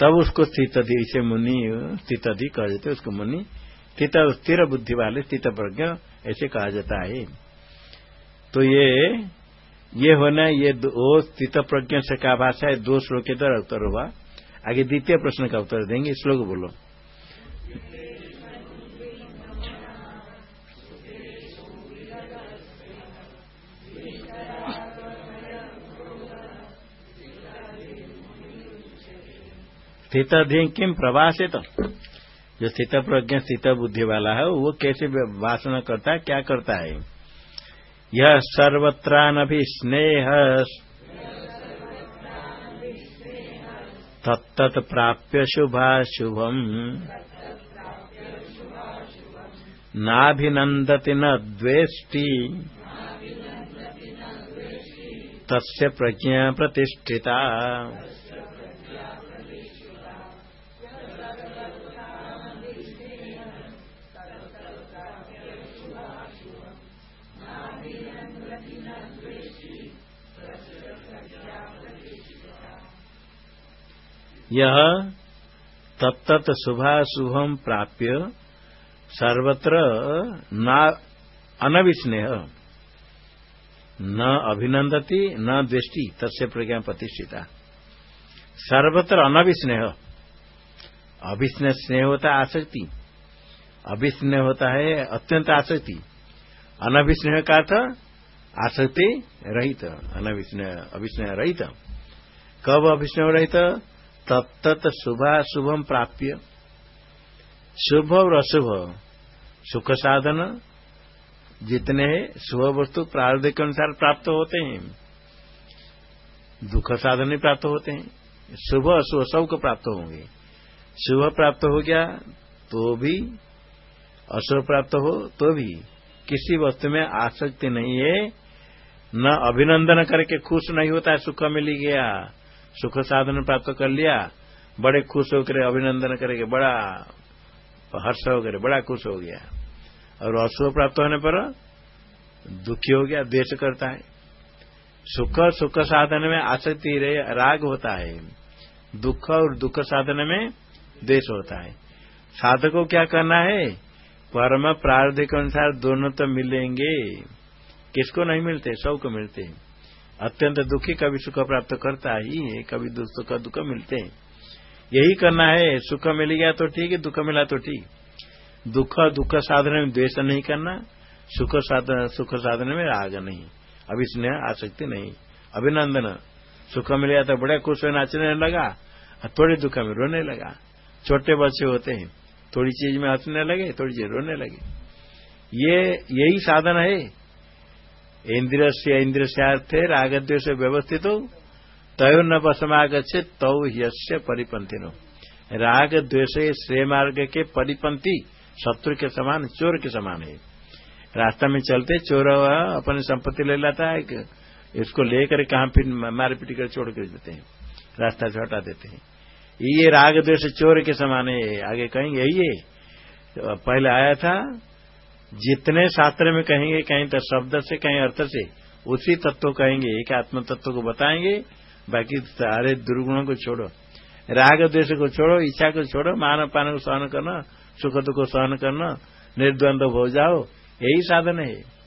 तब उसको स्थित से मुनि स्थित कह देते उसको मुनि। स्थित, स्थिर बुद्धि वाले, स्थित प्रज्ञ, ऐसे कहा जाता है। तो ये ये होना, ये वो स्थित प्रज्ञ से क्या भाषा है, दो श्लोक के द्वारा उत्तर हुआ आगे द्वितीय प्रश्न का उत्तर देंगे, श्लोक बोलो। स्थित किम प्रवासित? जो स्थित प्रज्ञ स्थित बुद्धि वाला है, वो कैसे भाषण करता है, क्या करता है? यह सर्वत्रानभि स्नेह तत्त प्राप्य शुभाशुभम। नाभिनंदति न द्वेष्टि। तस्य प्रज्ञा प्रतिष्ठिता। यह तत्त शुभाशुभम प्राप्य सर्वत्र न अनविस्नेह। न अभिनंदती न दृष्टि, तस्य प्रज्ञा प्रतिष्ठिता। सर्वत्र अनविस्नेह। अभिस्नेह स्नेह होता है आसक्ति। अभिस्नेह होता है अत्यंत आसक्ति। अनभिस्नेह का अर्थ आसक्ति रहित। अनविस्नेह अभिस्नेह रहित। कब अभिस्नेह रहित? तत्त शुभाशुभम प्राप्य। शुभ और अशुभ। सुख साधन। जितने शुभ वस्तु प्रारब्ध के अनुसार प्राप्त होते हैं, दुख साधन ही प्राप्त होते हैं, शुभ अशुभ सबको प्राप्त होंगे। शुभ प्राप्त हो गया तो भी, अशुभ प्राप्त हो तो भी। किसी वस्तु में आसक्ति नहीं है, न अभिनंदन करके खुश नहीं होता है सुख मिल गया। सुख साधन प्राप्त कर लिया, बड़े खुश होकर, अभिनंदन करेंगे बड़ा हर्ष होकर, बड़ा खुश हो गया। और अशुभ प्राप्त होने पर दुखी हो गया, द्वेष करता है। सुख सुख साधन में आसक्ति राग होता है। दुख और दुख साधन में द्वेष होता है। साधक को क्या करना है? परम प्रार्थ के अनुसार दोनों तो मिलेंगे। किसको नहीं मिलते? सबको मिलते हैं। अत्यंत दुखी कभी सुख प्राप्त करता ही है, कभी सुख दुख मिलते हैं। यही करना है, सुख मिल गया तो ठीक है, दुख मिला तो ठीक। दुख दुख साधन में द्वेष नहीं करना, सुख साधन सुख साधन में राग नहीं। अभी स्नेह, आसक्ति नहीं। अभिनंदन। सुख मिल गया तो बड़े खुश हो नाचने लगा, थोड़े दुख में रोने लगा। छोटे बच्चे होते हैं, थोड़ी चीज़ में हंसने लगे, थोड़ी चीज़ रोने लगे। ये यही साधन है। इंद्र से इंद्र से अर्थे रागद्वेश व्यवस्थित हो तय न बसमागछे तौ यश्य परिपंथी नो राग द्वेष श्रेय मार्ग के परिपंथी शत्रु के समान चोर के समान है। रास्ता में चलते चोर अपनी संपत्ति ले लाता है इसको लेकर कहा फिर मार पीट कर छोड़ कर देते हैं। रास्ता से हटा देते हैं। ये राग द्वेष चोर के समान है। आगे कहेंगे, यही है। तो पहले आया था जितने शास्त्र में कहेंगे, कहीं तो शब्द से, कहीं अर्थ से, उसी तत्व कहेंगे, एक आत्म तत्व को बताएँगे। बाकी सारे दुर्गुणों को छोड़ो। राग द्वेष को छोड़ो, इच्छा को छोड़ो, मान पान को सहन करना, सुख दुख को सहन करना, निर्द्वंद हो जाओ, यही साधन है।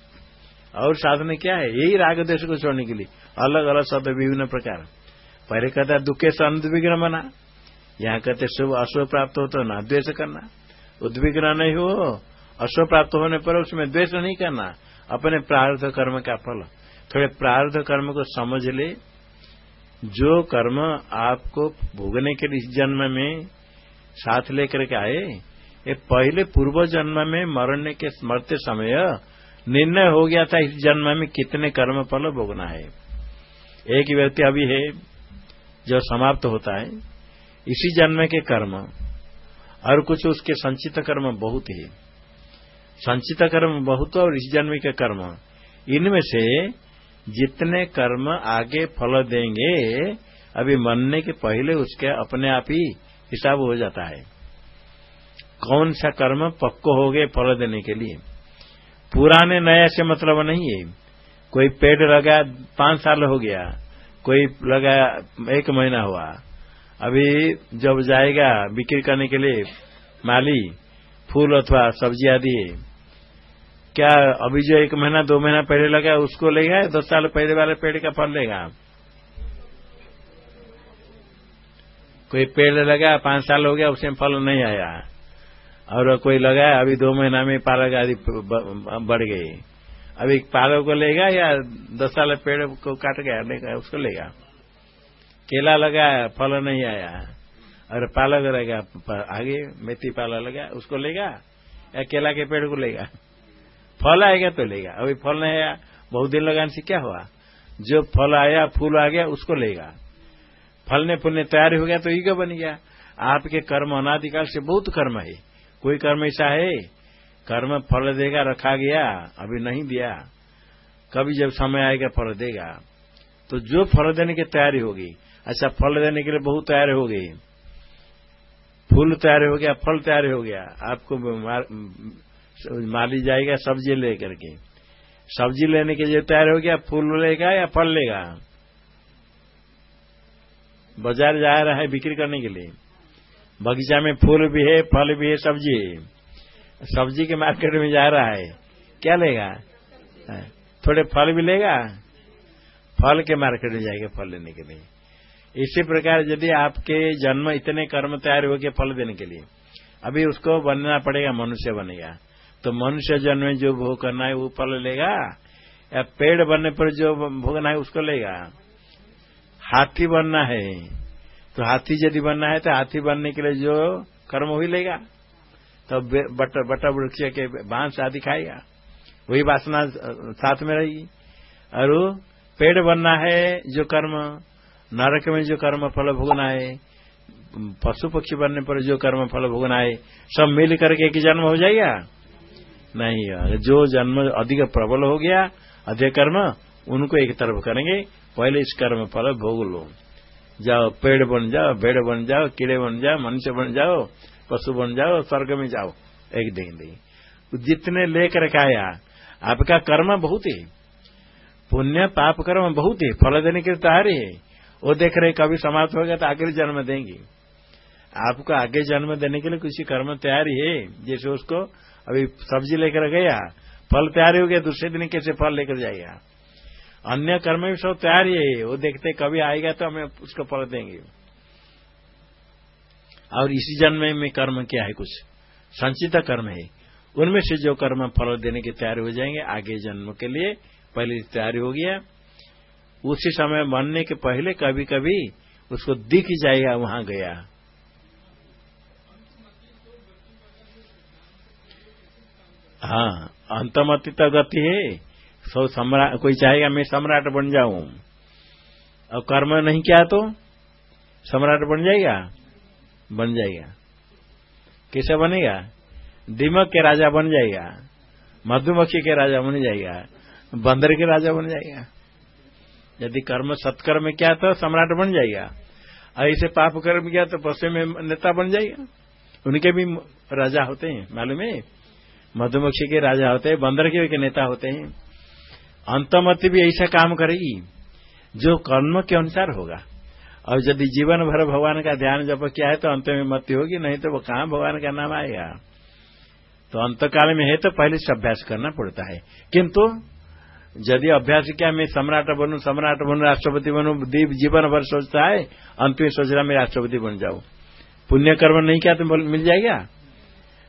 और साधन क्या है? यही राग द्वेष को छोड़ने के लिए। अलग अलग शब्द, विभिन्न प्रकार। पहले कहता है, दुखे से अनुद्विग्न बना। यहाँ कहते शुभ अशुभ प्राप्त हो तो ना द्वेष करना। उद्विग्न नहीं हो अश्व प्राप्त होने पर उसमें द्वेष नहीं करना। अपने प्रार्थ कर्म का फल। थोड़े प्रार्थ कर्म को समझ ले। जो कर्म आपको भोगने के इस जन्म में साथ लेकर के आए, ये पहले पूर्व जन्म में मरने के मरते समय निर्णय हो गया था इस जन्म में कितने कर्म फल भोगना है। एक व्यक्ति अभी है, जो समाप्त होता है, इसी जन्म के कर्म, और कुछ उसके संचित कर्म बहुत है। संचित कर्म बहुत और इस जन्म के कर्म। इनमें से जितने कर्म आगे फल देंगे, अभी मरने के पहले उसके अपने आप ही हिसाब हो जाता है। कौन सा कर्म पक्को हो गए फल देने के लिए? पुराने नया से मतलब नहीं है। कोई पेड़ लगा, पाँच साल हो गया, कोई लगा, एक महीना हुआ। अभी जब जाएगा बिक्री करने के लिए, माली, फूल अथवा सब्ज़ी आदि क्या अभी जो एक महीना, दो महीना पहले लगा, उसको लेगा दस साल पहले वाले पेड़ का फल लेगा? कोई पेड़ लगा, पाँच साल हो गया उसमें फल नहीं आया। और कोई लगाया अभी दो महीना में पालक आदि बढ़ गई। अभी पालक को लेगा या दस साल पेड़ को काट गया, लेगा, उसको लेगा? केला लगाया फल नहीं आया। और पालक रहेगा आगे मेथी पाला लगा, उसको लेगा? या केला के पेड़ को लेगा? फल आएगा तो लेगा। अभी फल नहीं आया, बहुत दिन लगाने से क्या हुआ? जो फल आया, फूल आ गया, उसको लेगा। फलने फूलने तैयार हो गया तो ईगो बन गया। आपके कर्म अनादिकाल से बहुत कर्म है। कोई कर्म ऐसा है? कर्म फल देगा, रखा गया, अभी नहीं दिया। कभी जब समय आएगा, फल देगा। तो जो फल देने की तैयारी होगी अच्छा फल देने के लिए बहुत तैयार हो गई फूल तैयार हो गया, फल तैयार हो गया। आपको माली जाएगा सब्ज़ी लेकर के। सब्ज़ी लेने के लिए तैयार हो गया फूल लेगा या फल लेगा? बाज़ार जा रहा है बिक्री करने के लिए। बगीचा में फूल भी है फल भी है सब्ज़ी। सब्ज़ी के मार्केट में जा रहा है। क्या लेगा? हाँ, थोड़े फल भी लेगा? फल के मार्केट में जाएगा फल लेने के लिए। इसी प्रकार यदि आपके जन्म इतने कर्म तैयार हो गए फल देने के लिए अभी उसको बनना पड़ेगा मनुष्य बनेगा। तो मनुष्य जन्म में जो भोग करना है वो फल लेगा, या पेड़ बनने पर जो भोगना है उसको लेगा। हाथी बनना है तो हाथी यदि बनना है तो हाथी बनने के लिए जो कर्म वही लेगा। तो बटा बटा वृक्ष के बाँस आदि खाएगा। वही वासना साथ में रहेगी। और पेड़ बनना है जो कर्म, नरक में जो कर्म फल भोगना है, पशु पक्षी बनने पर जो कर्म फल भोगना है, सब मिल करके एक जन्म हो जाएगा। नहीं जो जन्म अधिक प्रबल हो गया, अधिक कर्म, उनको एक तरफ़ करेंगे, पहले इस कर्म फल भोग लो। जाओ, पेड़ बन जाओ, भेड़ बन जाओ, कीड़े बन जाओ, मनुष्य बन जाओ, पशु बन जाओ, स्वर्ग में जाओ, एक दिन दिन जितने लेकर के आया, आपका कर्म बहुत है, पुण्य, पाप कर्म बहुत है, फल देने के लिए तैयार है वो देख रहे कभी समाप्त हो गया तो आखिर जन्म देंगे। आपको आगे जन्म देने के लिए कुछ कर्म तैयारी है? जैसे उसको अभी सब्ज़ी लेकर गया, फल तैयार हो गया, दूसरे दिन कैसे फल लेकर जाएगा? अन्य कर्म भी सब तैयार है वो देखते कभी आएगा तो हमें उसको फल देंगे। और इसी जन्म में कर्म क्या है? कुछ संचित कर्म है। उनमें से जो कर्म फल देने की तैयारी हो जाएँगे, आगे जन्म के लिए पहले तैयारी हो गया। उसी समय मरने के पहले कभी कभी उसको दिख जाएगा, वहाँ गया। हाँ अंतमति तो गति है। सौ सम्राट कोई चाहेगा मैं सम्राट बन जाऊँ। और कर्म नहीं किया तो सम्राट बन जाएगा? बन जाएगा। कैसे बनेगा? दिमक के राजा बन जाएगा। मधुमक्खी के राजा बन जाएगा। बंदर के राजा बन जाएगा। यदि कर्म सत्कर्म किया तो सम्राट बन जाएगा। ऐसे पाप कर्म किया तो पशु में नेता बन जाएगा। उनके भी राजा होते हैं, मालूम है? मधुमक्खी के राजा होते हैं, बंदर के भी नेता होते हैं। अंतमति भी ऐसा काम करेगी, जो कर्म के अनुसार होगा। और यदि जीवन भर भगवान का ध्यान जब किया है तो अंत में मति होगी, नहीं तो वो कहाँ भगवान का नाम आएगा? तो अंतकाल में है तो पहले से अभ्यास करना पड़ता है। किंतु, यदि अभ्यास क्या, मैं सम्राट बनू सम्राट बनू, राष्ट्रपति बनू, दीप जीवन भर सोचता है, अंत में सोच रहा मैं राष्ट्रपति बन जाऊ। पुण्य कर्म नहीं किया तो मिल जाएगा?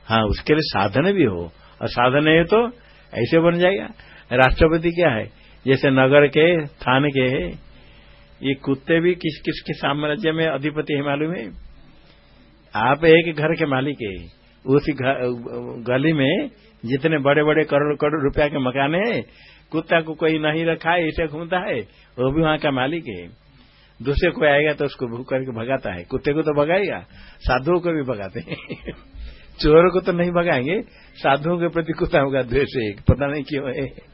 हाँ उसके लिए साधन भी हो। और साधन है तो ऐसे बन जाएगा। राष्ट्रपति क्या है? जैसे नगर के, थाने के है, ये कुत्ते भी किस किस के साम्राज्य में अधिपति है मालूम है? आप एक घर के मालिक है। उस गली में जितने बड़े बड़े करोड़ करोड़ रुपया के मकान है, कुत्ता को कोई नहीं रखा है, इसे घूमता है, वो भी वहाँ का मालिक है। दूसरे कोई आएगा तो उसको भूख करके भगाता है। कुत्ते को तो भगाएगा, साधुओं को भी भगाते हैं। चोरों को तो नहीं भगाएँगे, साधुओं के प्रति कुत्ता होगा द्वेष एक, पता नहीं क्यों है।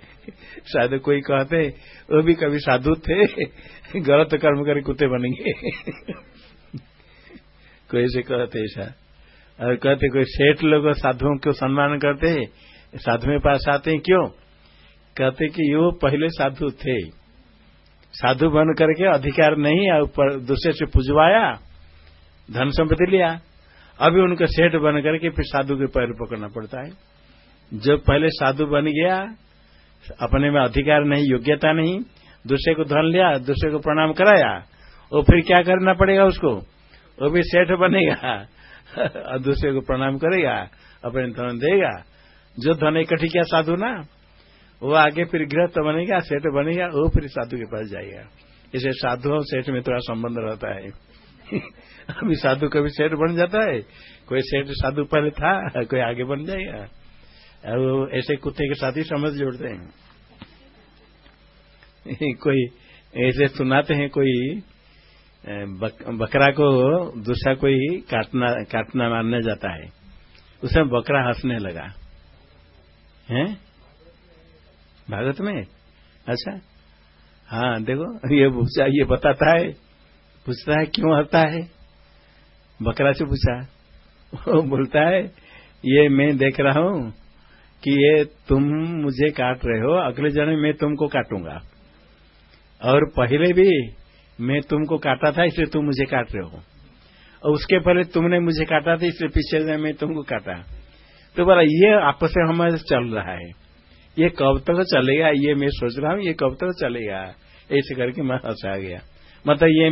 शायद कोई कहते, वो भी कभी साधु थे, गलत कर्म कर कुत्ते बनेंगे। कोई से कहते, ऐसा। और कहते, कोई सेठ लोग साधुओं को सम्मान करते हैं साधु में पास आते हैं, क्यों? कहते कि यो पहले साधु थे। साधु बन करके अधिकार नहीं ऊपर दूसरे से पुजवाया, धन संपत्ति लिया। अभी उनको सेठ बन करके फिर साधु के पैर पकड़ना पड़ता है। जो पहले साधु बन गया, अपने में अधिकार नहीं, योग्यता नहीं, दूसरे को धन लिया, दूसरे को प्रणाम कराया वो फिर क्या करना पड़ेगा उसको? वो भी सेठ बनेगा, और दूसरे को प्रणाम करेगा, अपने धन देगा। जो धन इकट्ठी किया साधु ना, वो आगे फिर गृहस्थ बनेगा, सेठ बनेगा, वो फिर साधु के पास जाएगा। इसे साधु और सेठ में थोड़ा संबंध रहता है। अभी साधु कभी सेठ बन जाता है। कोई सेठ साधु पहले था कोई आगे बन जाएगा। और ऐसे कुत्ते के साथ ही समझ जोड़ते हैं। कोई ऐसे सुनाते हैं कोई बक, बकरा को दूसरा कोई काटना काटना मारने जाता है। उसमें बकरा हंसने लगा। हैं? भागवत में? अच्छा। हाँ देखो ये ये बताता है। पूछता है, क्यों हंसता है? बकरा से पूछा। वो बोलता है, ये मैं देख रहा हूँ कि ये तुम मुझे काट रहे हो, अगले जन्म में तुमको काटूँगा। और पहले भी मैं तुमको काटा था, इसलिए तुम मुझे काट रहे हो। और उसके पहले तुमने मुझे काटा था, इसलिए पीछे से मैं तुमको काटा। तो बोला, ये आपस में हमारे चल रहा है। ये कब तक चलेगा, ये मैं सोच रहा हूँ, ये कब तक चलेगा? ऐसे करके मैं हंसा गया। मतलब ये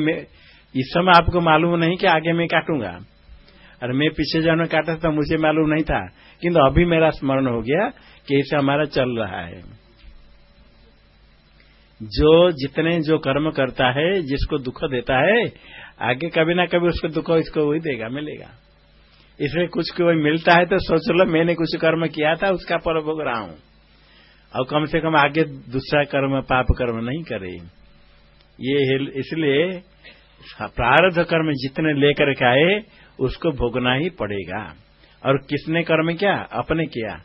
इस समय आपको मालूम नहीं कि आगे मैं काटूँगा। और मैं पीछे जाने काटा था, मुझे मालूम नहीं था। किंतु अभी मेरा स्मरण हो गया कि ऐसे हमारा चल रहा है। जो जितने जो कर्म करता है, जिसको दुख देता है, आगे कभी ना कभी उसको दुख इसको वही देगा, मिलेगा। इसमें कुछ कोई मिलता है तो सोच लो, मैंने कुछ कर्म किया था, उसका पर भोग रहा हूँ और कम से कम आगे दूसरा कर्म, पाप कर्म नहीं करे। ये इसलिए प्रारब्ध कर्म जितने लेकर के आए, उसको भोगना ही पड़ेगा। और किसने कर्म किया? अपने किया।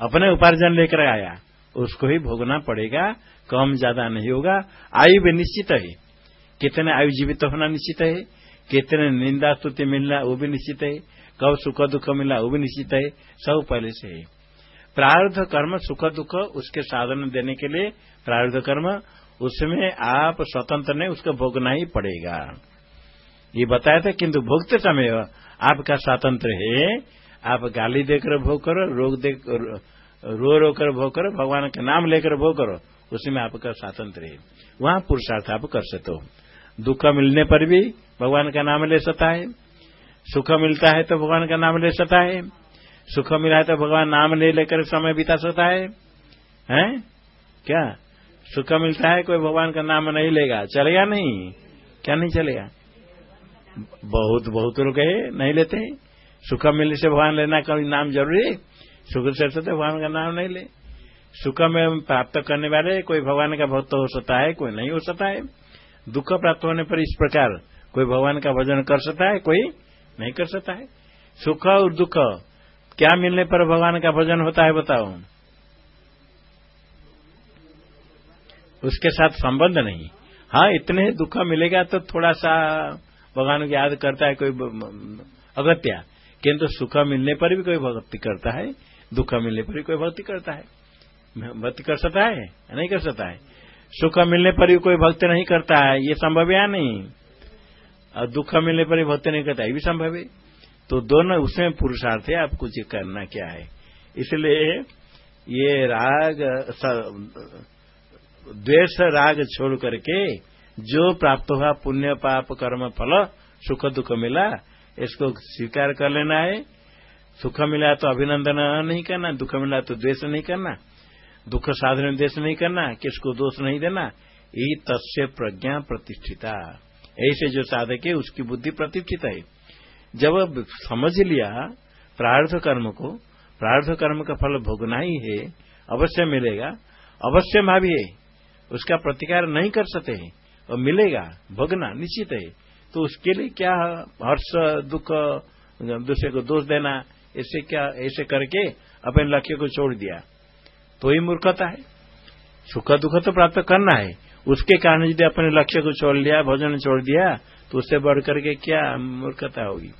अपने उपार्जन लेकर आया, उसको ही भोगना पड़ेगा, कम ज़्यादा नहीं होगा। आयु भी निश्चित है। कितने आयु जीवित होना निश्चित है? कितने निंदा स्तुति मिलना वो भी निश्चित है। कब सुख दुख मिलना वो भी निश्चित है। सब पहले से है। प्रारब्ध कर्म सुख दुख उसके साधन देने के लिए प्रारब्ध कर्म उसमें आप स्वतंत्र नहीं, उसको भोगना ही पड़ेगा। ये बताया था, किंतु भोगते समय आपका स्वातंत्र है। आप गाली देकर भोग करो, रोग दे रो रो कर भोग करो, भगवान का नाम लेकर भोग करो, उसमें आपका स्वातंत्र है। वहाँ पुरुषार्थ आप कर सकते हो दुख मिलने पर भी भगवान का नाम ले सकता है। सुख मिलता है तो भगवान का नाम ले सकता है। सुख मिला है तो भगवान नाम ले लेकर समय बिता सकता है। हैं? क्या? सुख मिलता है, कोई भगवान का नाम नहीं लेगा। चलेगा नहीं। क्या नहीं चलेगा? बहुत बहुत लोग है नहीं लेते। सुख मिलने से भगवान लेना का नाम ज़रूरी? है सुख से तो भगवान का नाम नहीं ले। सुख में प्राप्त करने वाले, कोई भगवान का भक्त हो सकता है, कोई नहीं हो सकता है। दुख प्राप्त होने पर इस प्रकार कोई भगवान का भजन कर सकता है, कोई नहीं कर सकता है। सुख और दुख, क्या मिलने पर भगवान का भजन होता है, बताओ। उसके साथ संबंध नहीं। हाँ इतने दुख मिलेगा तो थोड़ा सा भगवान को याद करता है, कोई अगत्या। किंतु सुख मिलने पर भी कोई भक्ति करता है, दुख मिलने पर भी कोई भक्ति करता है। भक्ति कर सकता है, नहीं कर सकता है। सुख मिलने पर भी कोई भक्ति नहीं करता है, ये संभव या नहीं? और दुख मिलने पर भी भक्ति नहीं करता, ये भी संभव है। तो दोनों उसमें पुरुषार्थ है, आप कुछ करना क्या है। इसलिए ये राग द्वेष राग छोड़ करके जो प्राप्त हुआ पुण्य, पाप, कर्म, फल, सुख, दुख मिला, इसको स्वीकार कर लेना है। सुख मिला तो अभिनंदन नहीं करना, दुख मिला तो द्वेष नहीं करना, दुख साधन द्वेष नहीं करना, किसको दोष नहीं देना। यही तस्य प्रज्ञा प्रतिष्ठिता। ऐसे जो साधक है, उसकी बुद्धि प्रतिष्ठित है। जब समझ लिया प्रार्थ कर्म को, प्रार्थ कर्म का फल भोगना ही है, अवश्य मिलेगा। अवश्य भी है। उसका प्रतिकार नहीं कर सकते हैं और मिलेगा, भोगना निश्चित है। तो उसके लिए क्या हर्ष, दुख, दूसरे को दोष देना, ऐसे क्या, ऐसे करके अपने लक्ष्य को छोड़ दिया। तो ही मूर्खता है। सुख दुख तो प्राप्त करना है। उसके कारण यदि अपने लक्ष्य को छोड़ लिया, भोजन छोड़ दिया तो उससे बढ़ करके क्या मूर्खता होगी?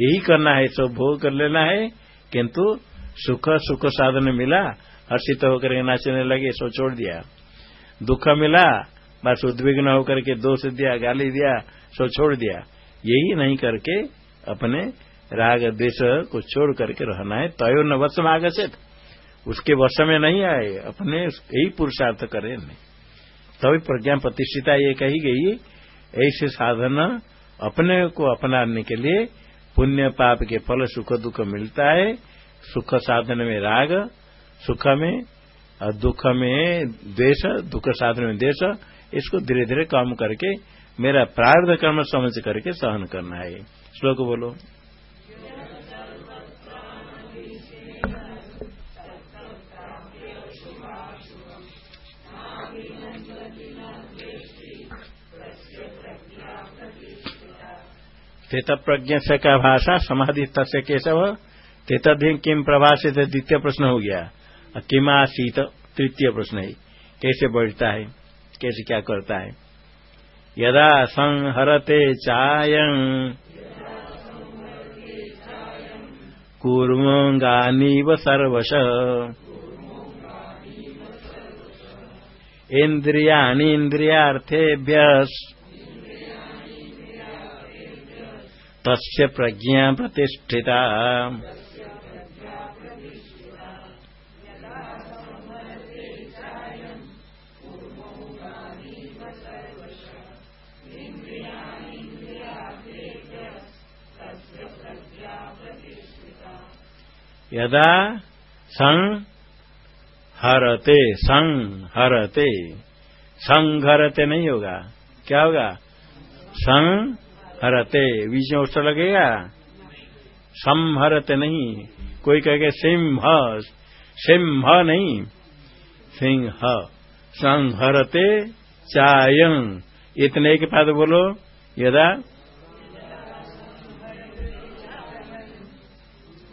यही करना है, सब भोग कर लेना है। किंतु सुख सुख साधन मिला, हर्षित होकर नाचने लगे, सो छोड़ दिया। दुख मिला, बस उद्विग्न होकर के दोष दिया, गाली दिया, सो छोड़ दिया। यही नहीं करके अपने राग द्वेष को छोड़ करके रहना है। तय न वश में आगछित उसके वश में नहीं आए, अपने यही पुरुषार्थ करें। तभी प्रज्ञा प्रतिष्ठिता ये कही गई ऐसे साधन अपने को अपनाने के लिए पुण्य पाप के फल सुख दुख मिलता है। सुख साधन में राग, सुख में और दुख में द्वेष दुख साधन में द्वेष इसको धीरे धीरे कम करके, मेरा प्रार्थ कर्म समझ करके सहन करना है। श्लोक बोलो। तेत प्रज्ञ से का भाषा समाधि तस्य केशव तेतधि किम प्रभाषित द्वितीय प्रश्न हो गया। किम तृतीय प्रश्न है। कैसे बढ़ता है? कैसे क्या करता है? यदा संहरते चायं, कूर्मोऽङ्गानीव सर्वश। इन्द्रियाणीन्द्रियार्थेभ्यः तस्य प्रज्ञा प्रतिष्ठिता। यदा संहरते संहरते संघरते नहीं होगा। क्या होगा? संहरते बीच में उस लगेगा। संहरते नहीं। कोई कहेगा, सिंह सिंह नहीं। सिंह संहरते चायं। इतने के पास बोलो, यदा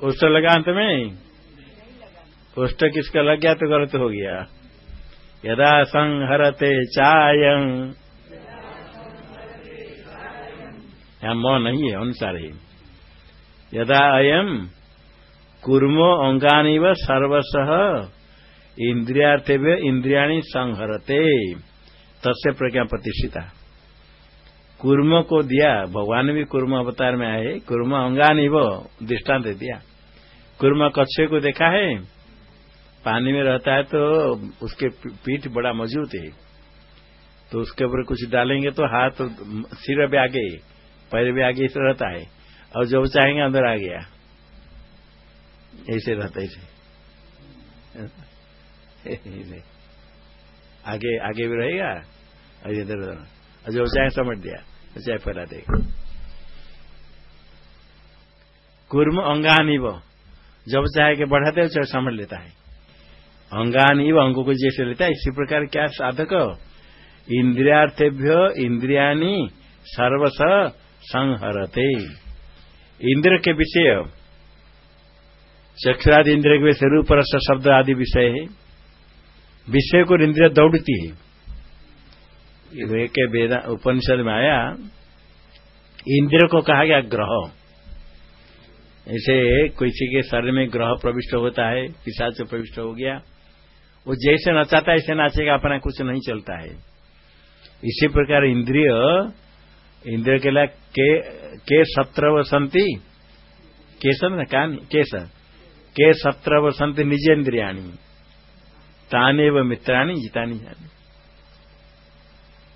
उष्ट लगा अंत में? उष्ट किसका लग गया तो गलत हो गया। यदा संहरते चायं। यहाँ नहीं है, अनुसार ही। यदा अयम कुर्मो अंगानी व सर्वश इंद्रियार्थेभ्य इंद्रियाणी संहरते। तस्य प्रज्ञा प्रतिष्ठिता। कुर्म को दिया, भगवान भी कुर्म अवतार में आए, कुर्म अंगानी वो दृष्टांत दिया। कुर्म कच्छे को देखा है? पानी में रहता है तो उसके पीठ बड़ा मज़बूत है। तो उसके ऊपर कुछ डालेंगे तो हाथ सिर भी आगे, पैर भी आगे ऐसे रहता है। और जब चाहेंगे अंदर आ गया। ऐसे रहता ऐसे। आगे आगे भी रहेगा। और इधर उधर। और जब चाहे समझ दिया। चाहे फैला देगा। कुर्म अंगानी वो जब चाहे के बढ़ाते हो, चाहे समझ लेता है। अंगानी व अंगों को जैसे लेता है, इसी प्रकार क्या साधक? इंद्रियार्थेभ्य इंद्रियानी सर्वस संहरते। इंद्र के विषय। चक्षुरादि इंद्र के विषय रूप शब्द आदि विषय है। विषय को इंद्रिय दौड़ती है। उपनिषद में आया, इंद्र को कहा गया ग्रह। ऐसे किसी के शरीर में ग्रह प्रविष्ट होता है पिशाच प्रविष्ट हो गया। वो जैसे नचाता है ऐसे नाचेगा अपना कुछ नहीं चलता है। इसी प्रकार इंद्रिय इंद्रिय के लिए के, के सत्र वसंती केसर न कान केस के सत्र वसंती निज इंद्रियाणी ताने व मित्राणी जितानी जानी।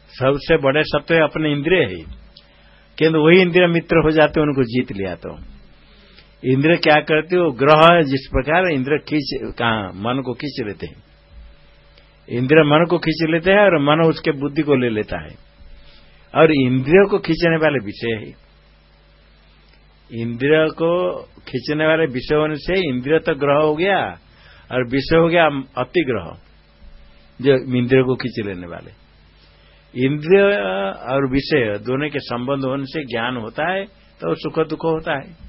सबसे बड़े सत्य अपने इंद्रिय है। किंतु वही इंद्रिय मित्र हो जाते उनको जीत लिया तो। इंद्र क्या करते हो? ग्रह जिस प्रकार इंद्र खींच, कहा, मन को खींच लेते हैं। इंद्र मन को खींच लेते हैं और मन उसके बुद्धि को ले लेता है। और इंद्रियों को खींचने वाले विषय है। इंद्रिय को खींचने वाले विषय होने से इंद्रिय तो ग्रह हो गया, और विषय हो गया अति ग्रह जो इंद्रिय को खींच लेने वाले। इंद्रिय और विषय दोनों के संबंध होने से ज्ञान होता है तो सुख दुख होता है।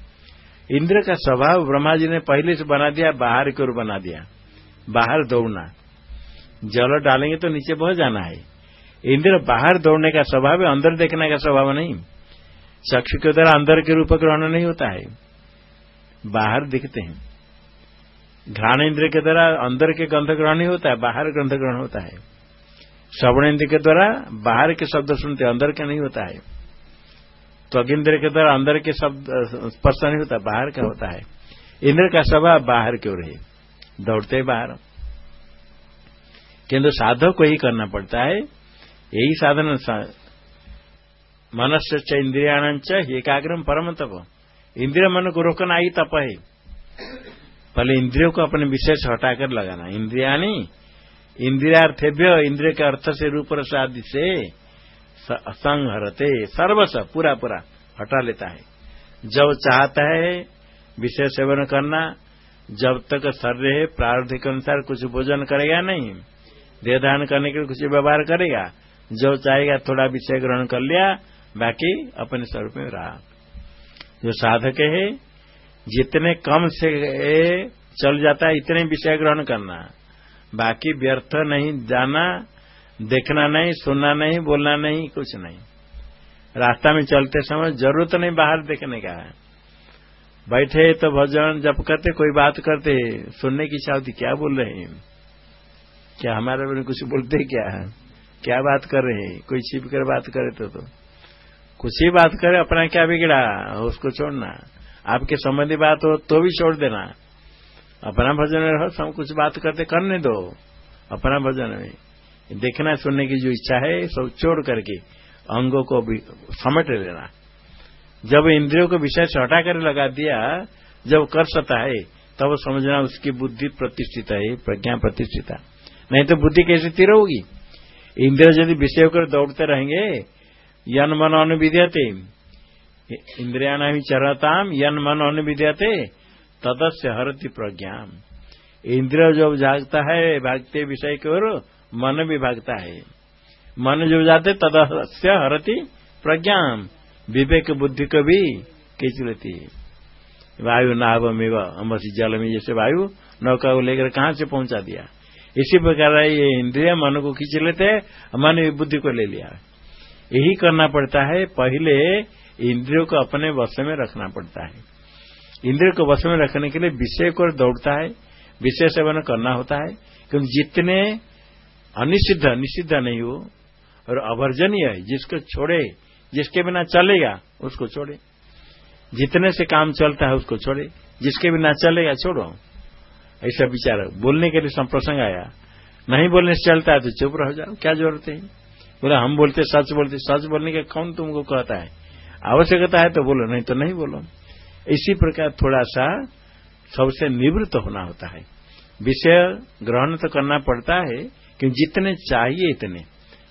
इंद्र का स्वभाव ब्रह्मा जी ने पहले से बना दिया, बाहर की ओर बना दिया। बाहर दौड़ना। जल डालेंगे तो नीचे बह जाना है। इंद्र बाहर दौड़ने का स्वभाव है, अंदर देखने का स्वभाव नहीं। चक्षु के द्वारा अंदर के रूप ग्रहण नहीं होता है। बाहर दिखते हैं। घ्राण इंद्र के द्वारा अंदर के गंध ग्रहण नहीं होता है, बाहर गंध ग्रहण होता है। श्रवण इंद्र के द्वारा बाहर के शब्द सुनते, अंदर के नहीं होता है। त्वग इंद्र के द्वारा अंदर के शब्द स्पर्श नहीं होता, बाहर का होता है। इंद्र का स्वभाव बाहर क्यों रहे दौड़ते बाहर। किंतु साधक को ही करना पड़ता है। यही साधन मनस्य च इंद्रियाण एकाग्रम परम तप। इंद्रिय मन को रोकना ही तप है। पहले इंद्रियों को अपने से हटाकर लगाना। इंद्रिया इंद्रियार्थेभ्य, इंद्रिय के अर्थ से, रूप रसादि से संहरते, सर्वस, पूरा पूरा, हटा लेता है। जब चाहता है, विषय सेवन करना, जब तक शरीर है प्रारंभिक अनुसार कुछ भोजन करेगा नहीं देह धारण करने के लिए कुछ व्यवहार करेगा, जो चाहेगा थोड़ा विषय ग्रहण कर लिया, बाकी अपने स्वरूप में रहा। जो साधक है, जितने कम से चल जाता है, इतने विषय ग्रहण करना। बाकी व्यर्थ नहीं जाना देखना नहीं सुनना नहीं बोलना नहीं कुछ नहीं। रास्ता में चलते समय ज़रूरत नहीं बाहर देखने का है। बैठे तो भजन जब करते कोई बात करते सुनने की इच्छा होती क्या बोल रहे हैं? क्या हमारे बारे में कुछ बोलते क्या है? क्या बात कर रहे हैं? कोई छिप कर बात करे तो, तो। कुछ ही बात करे अपना क्या बिगड़ा? उसको छोड़ना। आपके संबंधी बात हो तो भी छोड़ देना। अपना भजन रहो सब कुछ बात करते करने दो। अपना भजन में। देखना, सुनने की जो इच्छा है सब छोड़ करके अंगों को समेट लेना। जब इंद्रियों को विषय से हटा कर लगा दिया, जब कर सकता है, तब समझना उसकी बुद्धि प्रतिष्ठित है, प्रज्ञा प्रतिष्ठित नहीं तो बुद्धि कैसे स्थिर होगी? इंद्र यदि विषय कर दौड़ते रहेंगे, यन मन अनुविद्यते। इंद्रिया ही चरताम यन मन अनुविद्यते, तदस्य हरती प्रज्ञा इंद्रिय जब जागता है, भागते विषय की ओर मन भी भागता है। मन जब जाते तदस्य हरती प्रज्ञा विवेक बुद्धि को भी खींच लेती है। वायु नावमेव अमसी जल में जैसे वायु नौका को लेकर कहाँ से पहुँचा दिया? इसी प्रकार ये इंद्रिय मन को खींच लेते, मन बुद्धि को ले लिया। यही करना पड़ता है, पहले इंद्रियों को अपने वश में रखना पड़ता है। इंद्रिय को वश में रखने के लिए विषय को दौड़ता है, विषय सेवन करना होता है, क्योंकि जितने अनिषिद्ध, निषिद्ध नहीं हो। और अवर्जनीय है, जिसको छोड़े, जिसके बिना चलेगा, उसको छोड़े। जितने से काम चलता है, उसको छोड़े। जिसके बिना चलेगा, छोड़ो। ऐसा विचार बोलने के लिए संप्रसंग आया। नहीं बोलने से चलता है तो चुप रह जाओ। क्या ज़रूरत है? बोला, हम बोलते, सच बोलते। सच बोलने का कौन तुमको कहता है? आवश्यकता है तो बोलो, नहीं तो नहीं बोलो। इसी प्रकार थोड़ा सा सबसे निवृत्त होना होता है। विषय ग्रहण तो करना पड़ता है कि जितने चाहिए इतने,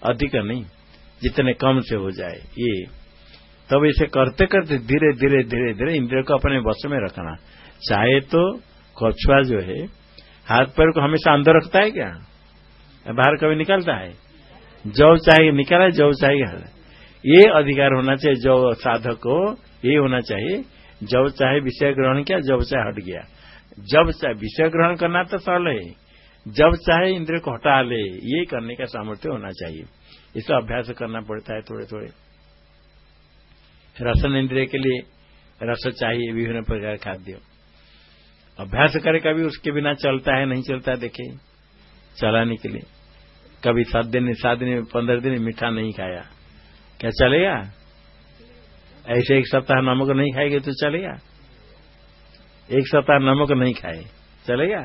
अधिक नहीं, जितने कम से हो जाए, ये। तब इसे करते करते धीरे धीरे धीरे धीरे इंद्रिय को अपने वश में रखना। चाहे तो कछुआ जो है, हाथ पैर को हमेशा अंदर रखता है क्या? बाहर कभी निकलता है? जब चाहे निकाला जब चाहे ये अधिकार होना चाहिए, जो साधक को ये होना चाहिए। जब चाहे विषय ग्रहण किया जब चाहे हट गया। जब चाहे विषय ग्रहण करना तो सरल है। जब चाहे इंद्रिय को हटा ले, ये करने का सामर्थ्य होना चाहिए। इसका अभ्यास करना पड़ता है थोड़े थोड़े रसन इंद्रिय के लिए रस चाहिए, विभिन्न प्रकार खाद्य। अभ्यास करे कभी उसके बिना चलता है, नहीं चलता देखे चलाने के लिए। कभी सात दिन सात दिन, पंद्रह दिन मीठा नहीं खाया। क्या चलेगा? ऐसे एक सप्ताह नमक नहीं खाएँगे तो चलेगा। एक सप्ताह नमक नहीं खाए। चलेगा?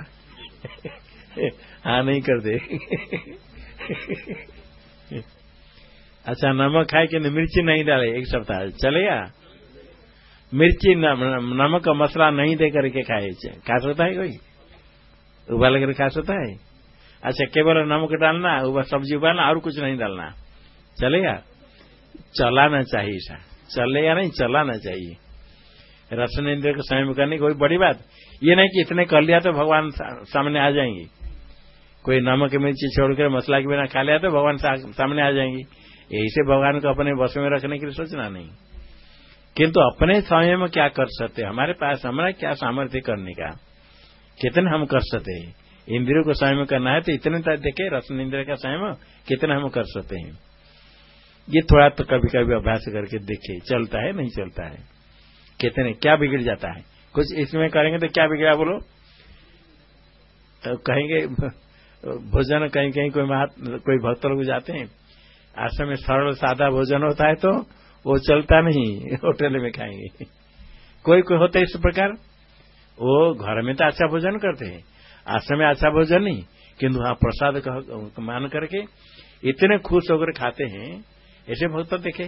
हाँ नहीं कर दे। अच्छा नमक खाए कि मिर्ची नहीं डाले, एक सप्ताह। चलेगा मिर्ची नमक का मसला नहीं दे करके खाए खा सकता है कोई? उबाल कर खा सकता है? अच्छा केवल नमक डालना उबा सब्ज़ी उबालना, और कुछ नहीं डालना। चलेगा चलाना चाहिए ऐसा चलेगा नहीं? चलाना चाहिए। रसन इंद्र को समय करने कोई बड़ी बात? ये नहीं कि इतने कर लिया तो भगवान सामने आ जाएँगे। कोई नमक मिर्ची छोड़कर मसला के बिना खा लिया तो भगवान सामने आ जाएँगे। यही से भगवान को अपने बस में रखने के लिए सोचना नहीं। किंतु अपने समय में क्या कर सकते? हमारे पास हमारा क्या सामर्थ्य करने का? कितने हम कर सकते हैं? इंद्रियों को संयम करना है तो इतने तक देखे रसन इंद्र का संयम कितने हम कर सकते हैं? ये थोड़ा तो कभी कभी अभ्यास करके देखे चलता है, नहीं चलता है। कितने, क्या बिगड़ जाता है? कुछ इसमें करेंगे तो क्या बिगड़ा बोलो? तो कहेंगे भोजन कहीं कहीं कोई कोई भक्त लोग जाते हैं, आश्रम में सरल सादा भोजन होता है तो वो चलता नहीं, होटल में खाएँगे। कोई कोई होता है इस प्रकार? वो घर में तो अच्छा भोजन करते हैं, आश्रम में अच्छा भोजन नहीं, किंतु हाँ प्रसाद मान करके इतने खुश होकर खाते हैं, ऐसे भक्त देखे,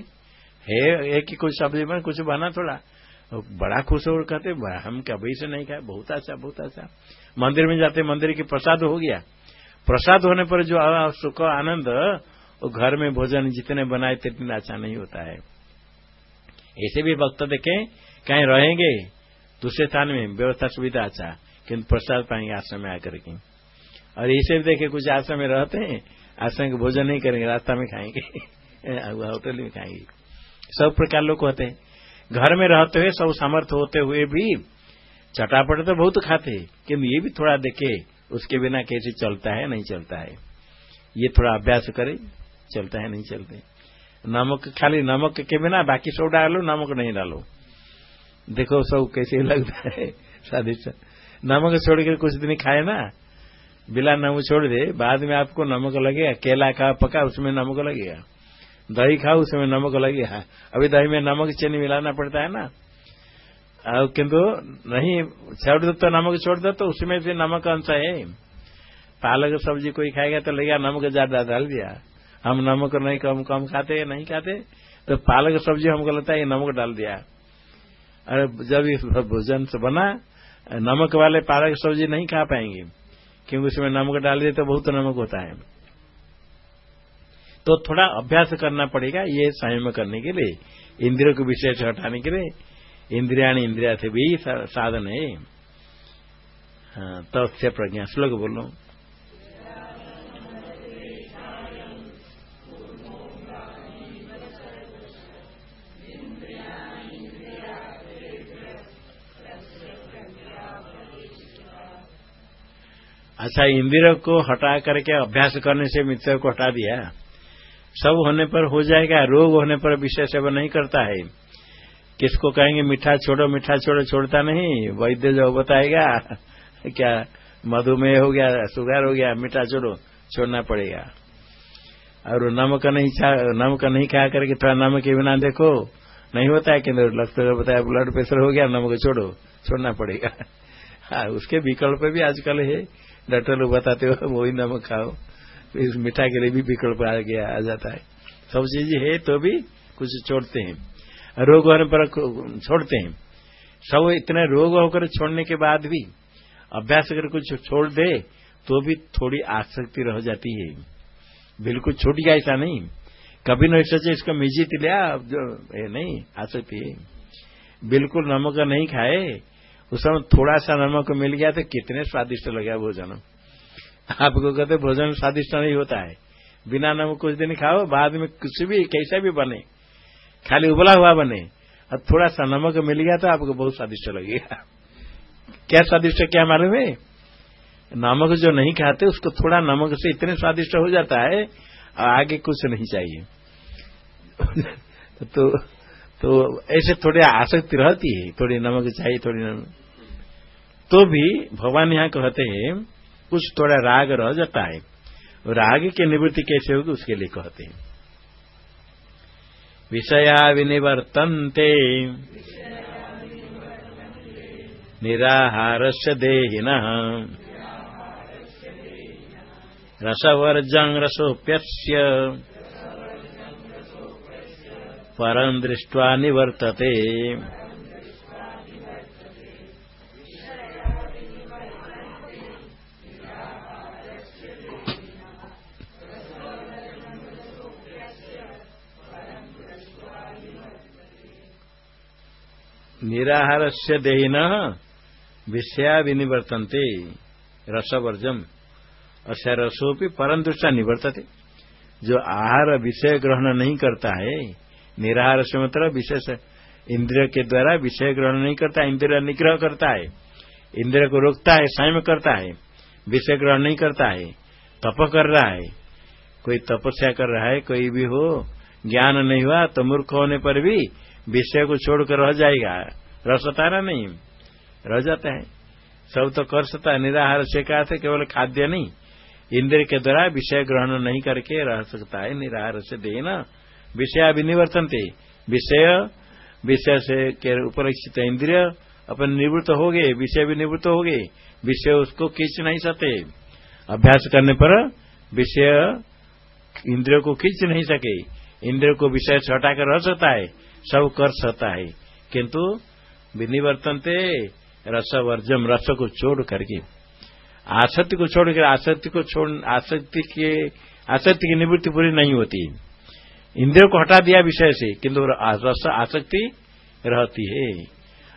है एक ही कुछ सब्ज़ी में कुछ बना थोड़ा, बड़ा खुश होकर कहते हम कभी से नहीं खाए, बहुत अच्छा बहुत अच्छा। मंदिर में जाते, मंदिर की प्रसाद हो गया प्रसाद होने पर जो सुख आनंद, वो घर में भोजन जितने बनाए तितने अच्छा नहीं होता है। ऐसे भी भक्त देखे, कहीं रहेंगे, दूसरे स्थान में व्यवस्था सुविधा अच्छा किन्तु प्रसाद पाएँगे आश्रम में आकर के। और इसे भी देखे, कुछ आश्रम में रहते हैं, आश्रम के भोजन नहीं करेंगे, रास्ता में खाएँगे होटल में खाएँगे। सब प्रकार लोग होते हैं। घर में रहते हुए, सब सामर्थ्य होते हुए भी, चटापट तो बहुत खाते किन्तु ये भी थोड़ा देखे उसके बिना कैसे चलता है, नहीं चलता है। ये थोड़ा अभ्यास करे, चलता है, नहीं चलते नमक, खाली नमक के बिना बाकी सब डालो, नमक नहीं डालो। देखो सब कैसे लगता है स्वादिष्ट नमक छोड़ कर कुछ दिन खाए ना, बिला नमक छोड़ दे, बाद में आपको नमक लगेगा, केला खा पका, उसमें नमक लगेगा। दही खाओ, उसमें नमक लगेगा। अभी दही में नमक चीनी मिलाना पड़ता है ना। किंतु नहीं छोड़ दो तो नमक छोड़ दो तो उसमें से नमक अंश है। पालक सब्ज़ी कोई खाएगा तो लगेगा नमक ज़्यादा डाल दिया। हम नमक नहीं, कम कम खाते नहीं खाते तो पालक सब्ज़ी हमको लगता है नमक डाल दिया। अरे, जब इस भोजन से बना, नमक वाले पालक सब्ज़ी नहीं खा पाएँगे, क्योंकि उसमें नमक डाल दिए तो बहुत नमक होता है। तो थोड़ा अभ्यास करना पड़ेगा ये संयम करने के लिए, इंद्रियों को विशेष हटाने के लिए। इंद्रिया इंद्रिया से भी साधन है। हाँ तथ्य प्रज्ञा, श्लोक बोलो। अच्छा इंदिरा को हटा करके अभ्यास करने से मित्र को हटा दिया। सब होने पर हो जाएगा, रोग होने पर विषय सेवन नहीं करता है। किसको कहेंगे मीठा छोड़ो मीठा छोड़ो, छोड़ता नहीं। वैद्य जो बताएगा, क्या मधुमेह हो गया सुगर हो गया मीठा छोड़ो, छोड़ना पड़ेगा। और नमक नहीं नमक नहीं खा करके थोड़ा नमक के बिना देखो, नहीं होता है केंद्र लगता बताया, ब्लड प्रेशर हो गया, नमक छोड़ो, छोड़ना पड़ेगा। हाँ उसके विकल्प भी आजकल है। डॉक्टर लोग बताते हो, वही नमक खाओ। इस मिठाई के लिए भी विकल्प आ गया, आ जाता है। सब चीज़ है तो भी कुछ छोड़ते हैं। रोग होने पर छोड़ते हैं। सब इतने रोग होकर छोड़ने के बाद भी अभ्यास अगर कुछ छोड़ दे तो भी थोड़ी आसक्ति रह जाती है। बिल्कुल छूट गया ऐसा नहीं। कभी नहीं सोचे इसको मिजित लिया जो है नहीं, आसक्ति है। बिल्कुल नमक नहीं खाए। उस समय थोड़ा सा नमक मिल गया तो कितने स्वादिष्ट लगे भोजन। आपको कहते भोजन स्वादिष्ट नहीं होता है। बिना नमक कुछ दिन खाओ, बाद में कुछ भी, कैसा भी बने। खाली उबला हुआ बने। और थोड़ा सा नमक मिल गया तो आपको बहुत स्वादिष्ट लगेगा। क्या स्वादिष्ट क्या मालूम है? नमक जो नहीं खाते, उसको थोड़ा नमक से इतने स्वादिष्ट हो जाता है, और आगे कुछ नहीं चाहिए। तो तो ऐसे थोड़ी आसक्ति रहती है, थोड़ी नमक चाहिए, थोड़ी नमक। तो भी भगवान यहाँ कहते हैं, कुछ थोड़ा राग रह जाता है। राग की निवृत्ति कैसे होगी, उसके लिए कहते हैं। विषया विनिवर्तन्ते निराहार से देहिन रसवर्जं रसोप्य परं दृष्ट्वा निवर्तते। निराहार से देन विषया विनिवर्तनते, रसवर्जम। अश्य रसोपी परम दृष्टा निवर्तते। जो आहार विषय ग्रहण नहीं करता है निराहार से मतलब विशेष इंद्रिय के द्वारा विषय ग्रहण नहीं करता, इंद्रिय निग्रह करता है। इंद्रिय को रोकता है संयम करता है, विषय ग्रहण नहीं करता है, तप कर रहा है। कोई तपस्या कर रहा है, कोई भी हो, ज्ञान नहीं हुआ तो मूर्ख होने पर भी विषय को छोड़कर रह जाएगा। रह सकता है नहीं। रह जाता है। सब तो कर सकता है निराहार से कहा था केवल खाद्य नहीं। इंद्र के द्वारा विषय ग्रहण नहीं करके रह सकता है, निराहार से देना विषय अभिनिवर्तन थे। विषय विषय से के उपलक्षित इंद्रिय अपन निवृत्त हो गए, विषय भी निवृत्त हो गए। विषय उसको खींच नहीं सकते अभ्यास करने पर विषय इंद्रियों को खींच नहीं सके। इंद्रियों को विषय से हटाकर रह सकता है। सब कर सकता है। किंतु विनिवर्तनते रस वर्जम रस को छोड़ करके, आसक्ति को छोड़कर आसक्ति को छोड़, आसक्ति के, आसक्ति की निवृत्ति पूरी नहीं होती। इंद्रियों को हटा दिया विषय से, किंतु रस, आसक्ति रहती है।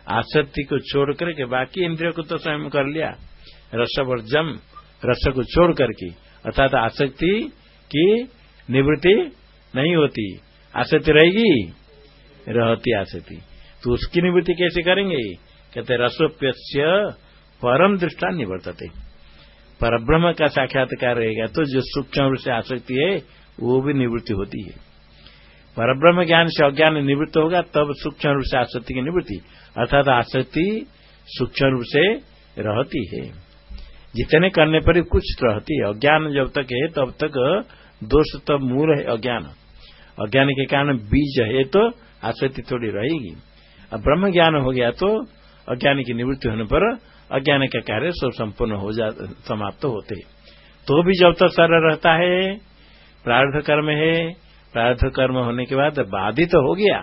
आसक्ति को छोड़ करके, बाकी इंद्रियों को तो स्वयं कर लिया। रस वर्जम रस को छोड़ करके, अर्थात आसक्ति की निवृत्ति नहीं होती। आसक्ति रहेगी? रहती आसक्ति तो उसकी निवृत्ति कैसे करेंगे? कहते रसोप्य परम दृष्टा निवर्तते। पर ब्रह्म का साक्षात्कार रहेगा तो जो सूक्ष्म रूप से आसक्ति है, वो भी निवृत्ति होती है। पर ब्रह्म ज्ञान से अज्ञान निवृत्त होगा, तब सूक्ष्म रूप से आसक्ति की निवृत्ति, अर्थात आसक्ति सूक्ष्म रूप से रहती है। जितने करने पर कुछ रहती है। अज्ञान जब तक है, तब तक दोष तब मूल है अज्ञान। अज्ञान के कारण बीज है तो आसक्ति थोड़ी रहेगी। अब ब्रह्म ज्ञान हो गया तो अज्ञान की निवृत्ति होने पर अज्ञान का कार्य सब संपूर्ण हो जा, समाप्त तो होते। तो भी जब तक सर रहता है प्रार्थ कर्म है प्रार्थ कर्म होने के बाद बाधित तो हो गया,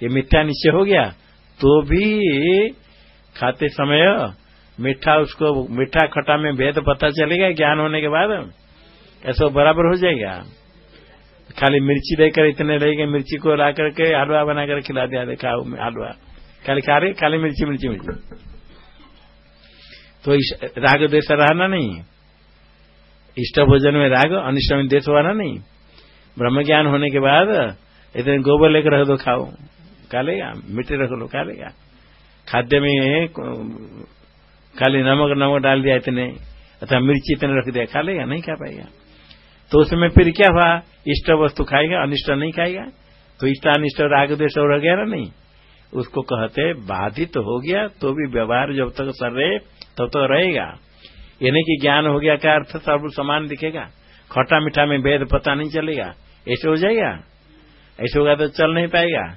ये मिथ्या निश्चय हो गया तो भी खाते समय मीठा उसको, मीठा खटा में भेद पता चलेगा, ज्ञान होने के बाद ऐसा बराबर हो जाएगा। खाली मिर्ची देकर इतने रहेंगे मिर्ची को ला करके हलवा बनाकर खिला दिया, देखा हलवा। खाली खा रहे, खाली मिर्ची मिर्ची मिर्ची। तो राग देश रहना नहीं। इष्ट भोजन में राग, अनिष्ट में देश हुआ नहीं। ब्रह्म ज्ञान होने के बाद इतने गोबर लेकर रख दो, खाओ। खा लेगा, मिट्टी रख लो, खा लेगा। खाद्य में खाली नमक नमक डाल दिया इतने। अथवा मिर्ची इतने रख दिया, खा लेगा, नहीं खा पाएगा। तो उसमें फिर क्या हुआ? इष्ट वस्तु खाएगा अनिष्ट नहीं खाएगा? तो इष्ट अनिष्ट राग देश रह गया ना नहीं। उसको कहते बाधित तो हो गया तो भी व्यवहार जब तक सर रहे तब तो, तो रहेगा। यानी कि ज्ञान हो गया क्या अर्थ सर्व समान दिखेगा। खट्टा मीठा में भेद पता नहीं चलेगा। ऐसे हो जाएगा? ऐसे होगा तो चल नहीं पाएगा।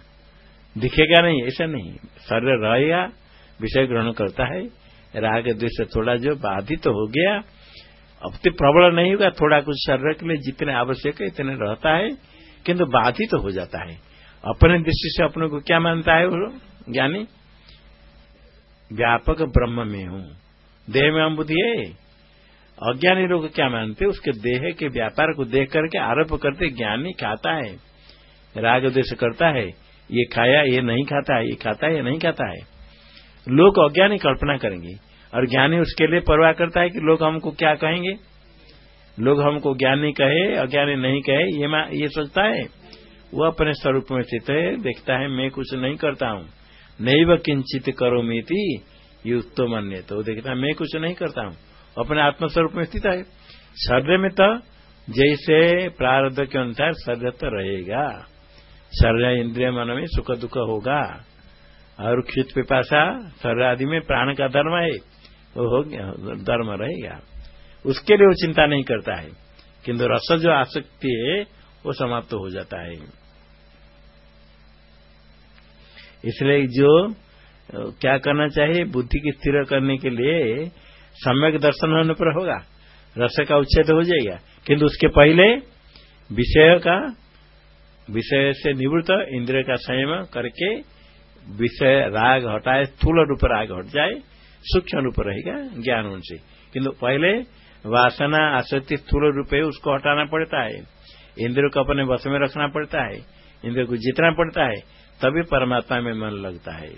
दिखेगा नहीं ऐसा नहीं। शरीर रहेगा विषय ग्रहण करता है। राग द्वेष थोड़ा जो बाधित तो हो गया अब तो प्रबल नहीं होगा, थोड़ा कुछ शरीर के लिए जितने आवश्यक है, इतने रहता है, किंतु बाधित तो हो जाता है। अपने दृष्टि से अपने को क्या मानता है वो ज्ञानी? व्यापक ब्रह्म में हूँ। देह में हम बुद्धि है। अज्ञानी लोग क्या मानते उसके देह के व्यापार को देख करके आरोप करते ज्ञानी खाता है, राग देश करता है, ये खाया, ये नहीं खाता है ये खाता है, ये नहीं खाता है। लोग अज्ञानी कल्पना करेंगे। और ज्ञानी उसके लिए परवाह करता है कि लोग हमको क्या कहेंगे? लोग हमको ज्ञानी कहे, अज्ञानी नहीं कहे, ये ये सोचता है। वो अपने स्वरूप में स्थित है, देखता है, मैं कुछ नहीं करता हूँ। नहीं वह किंचित करो मीति ये उत्तम अन्य तो देखता है, मैं कुछ नहीं करता हूँ। अपने आत्मस्वरूप में स्थित है। शरीर में तो जैसे प्रारब्ध के अनुसार शरीर तो रहेगा। शरीर इंद्रिय मन में सुख दुख होगा। और क्षित पिपाशा शरीर आदि में प्राण का धर्म है। वो हो गया, धर्म रहेगा उसके लिए वो चिंता नहीं करता है। किंतु रस जो आसक्ति है, वो समाप्त हो जाता है। इसलिए जो क्या करना चाहिए? बुद्धि की स्थिर करने के लिए सम्यक दर्शन होने पर होगा। रस का उच्छेद हो जाएगा। किंतु उसके पहले विषय का, विषय से निवृत्त इंद्रिय का संयम करके विषय राग हटाए, स्थूल रूप राग हट जाए। सूक्ष्म रूप रहेगा ज्ञान उनसे। किंतु पहले वासना, आसक्ति स्थूल रूप है, उसको हटाना पड़ता है। इंद्र को अपने बस में रखना पड़ता है। इंद्र को जितना पड़ता है, तभी परमात्मा में मन लगता है।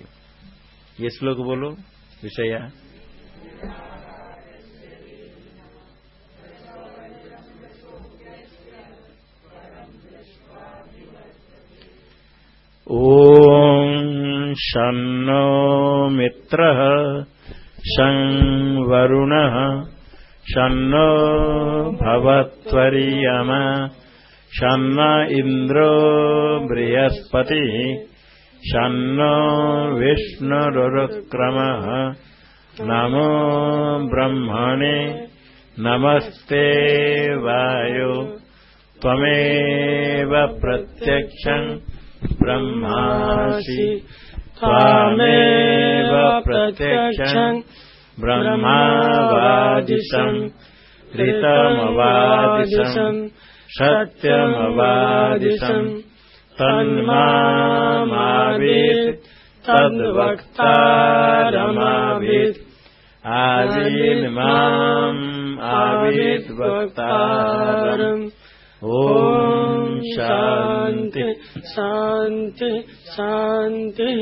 ये श्लोक बोलो, विषया। ॐ शन्नो मित्रः शं वरुणः। शन्नो भवत्वर्यमा। शन्न इन्द्रो बृहस्पतिः। शन्नो विष्णुरुक्रमः। नमो ब्रह्मणे नमस्ते वायो। त्वमेव प्रत्यक्षम् ब्रह्मासि स्वामेव प्रत्यक्षम् ब्रह्मावादिशम् ऋतमवादिशम् सत्यमवादिशम् तन्मावेत् तद्वक्तामावेत् आवेन् माम् आवेद् वक्ता शान्ति शांति शान्तिः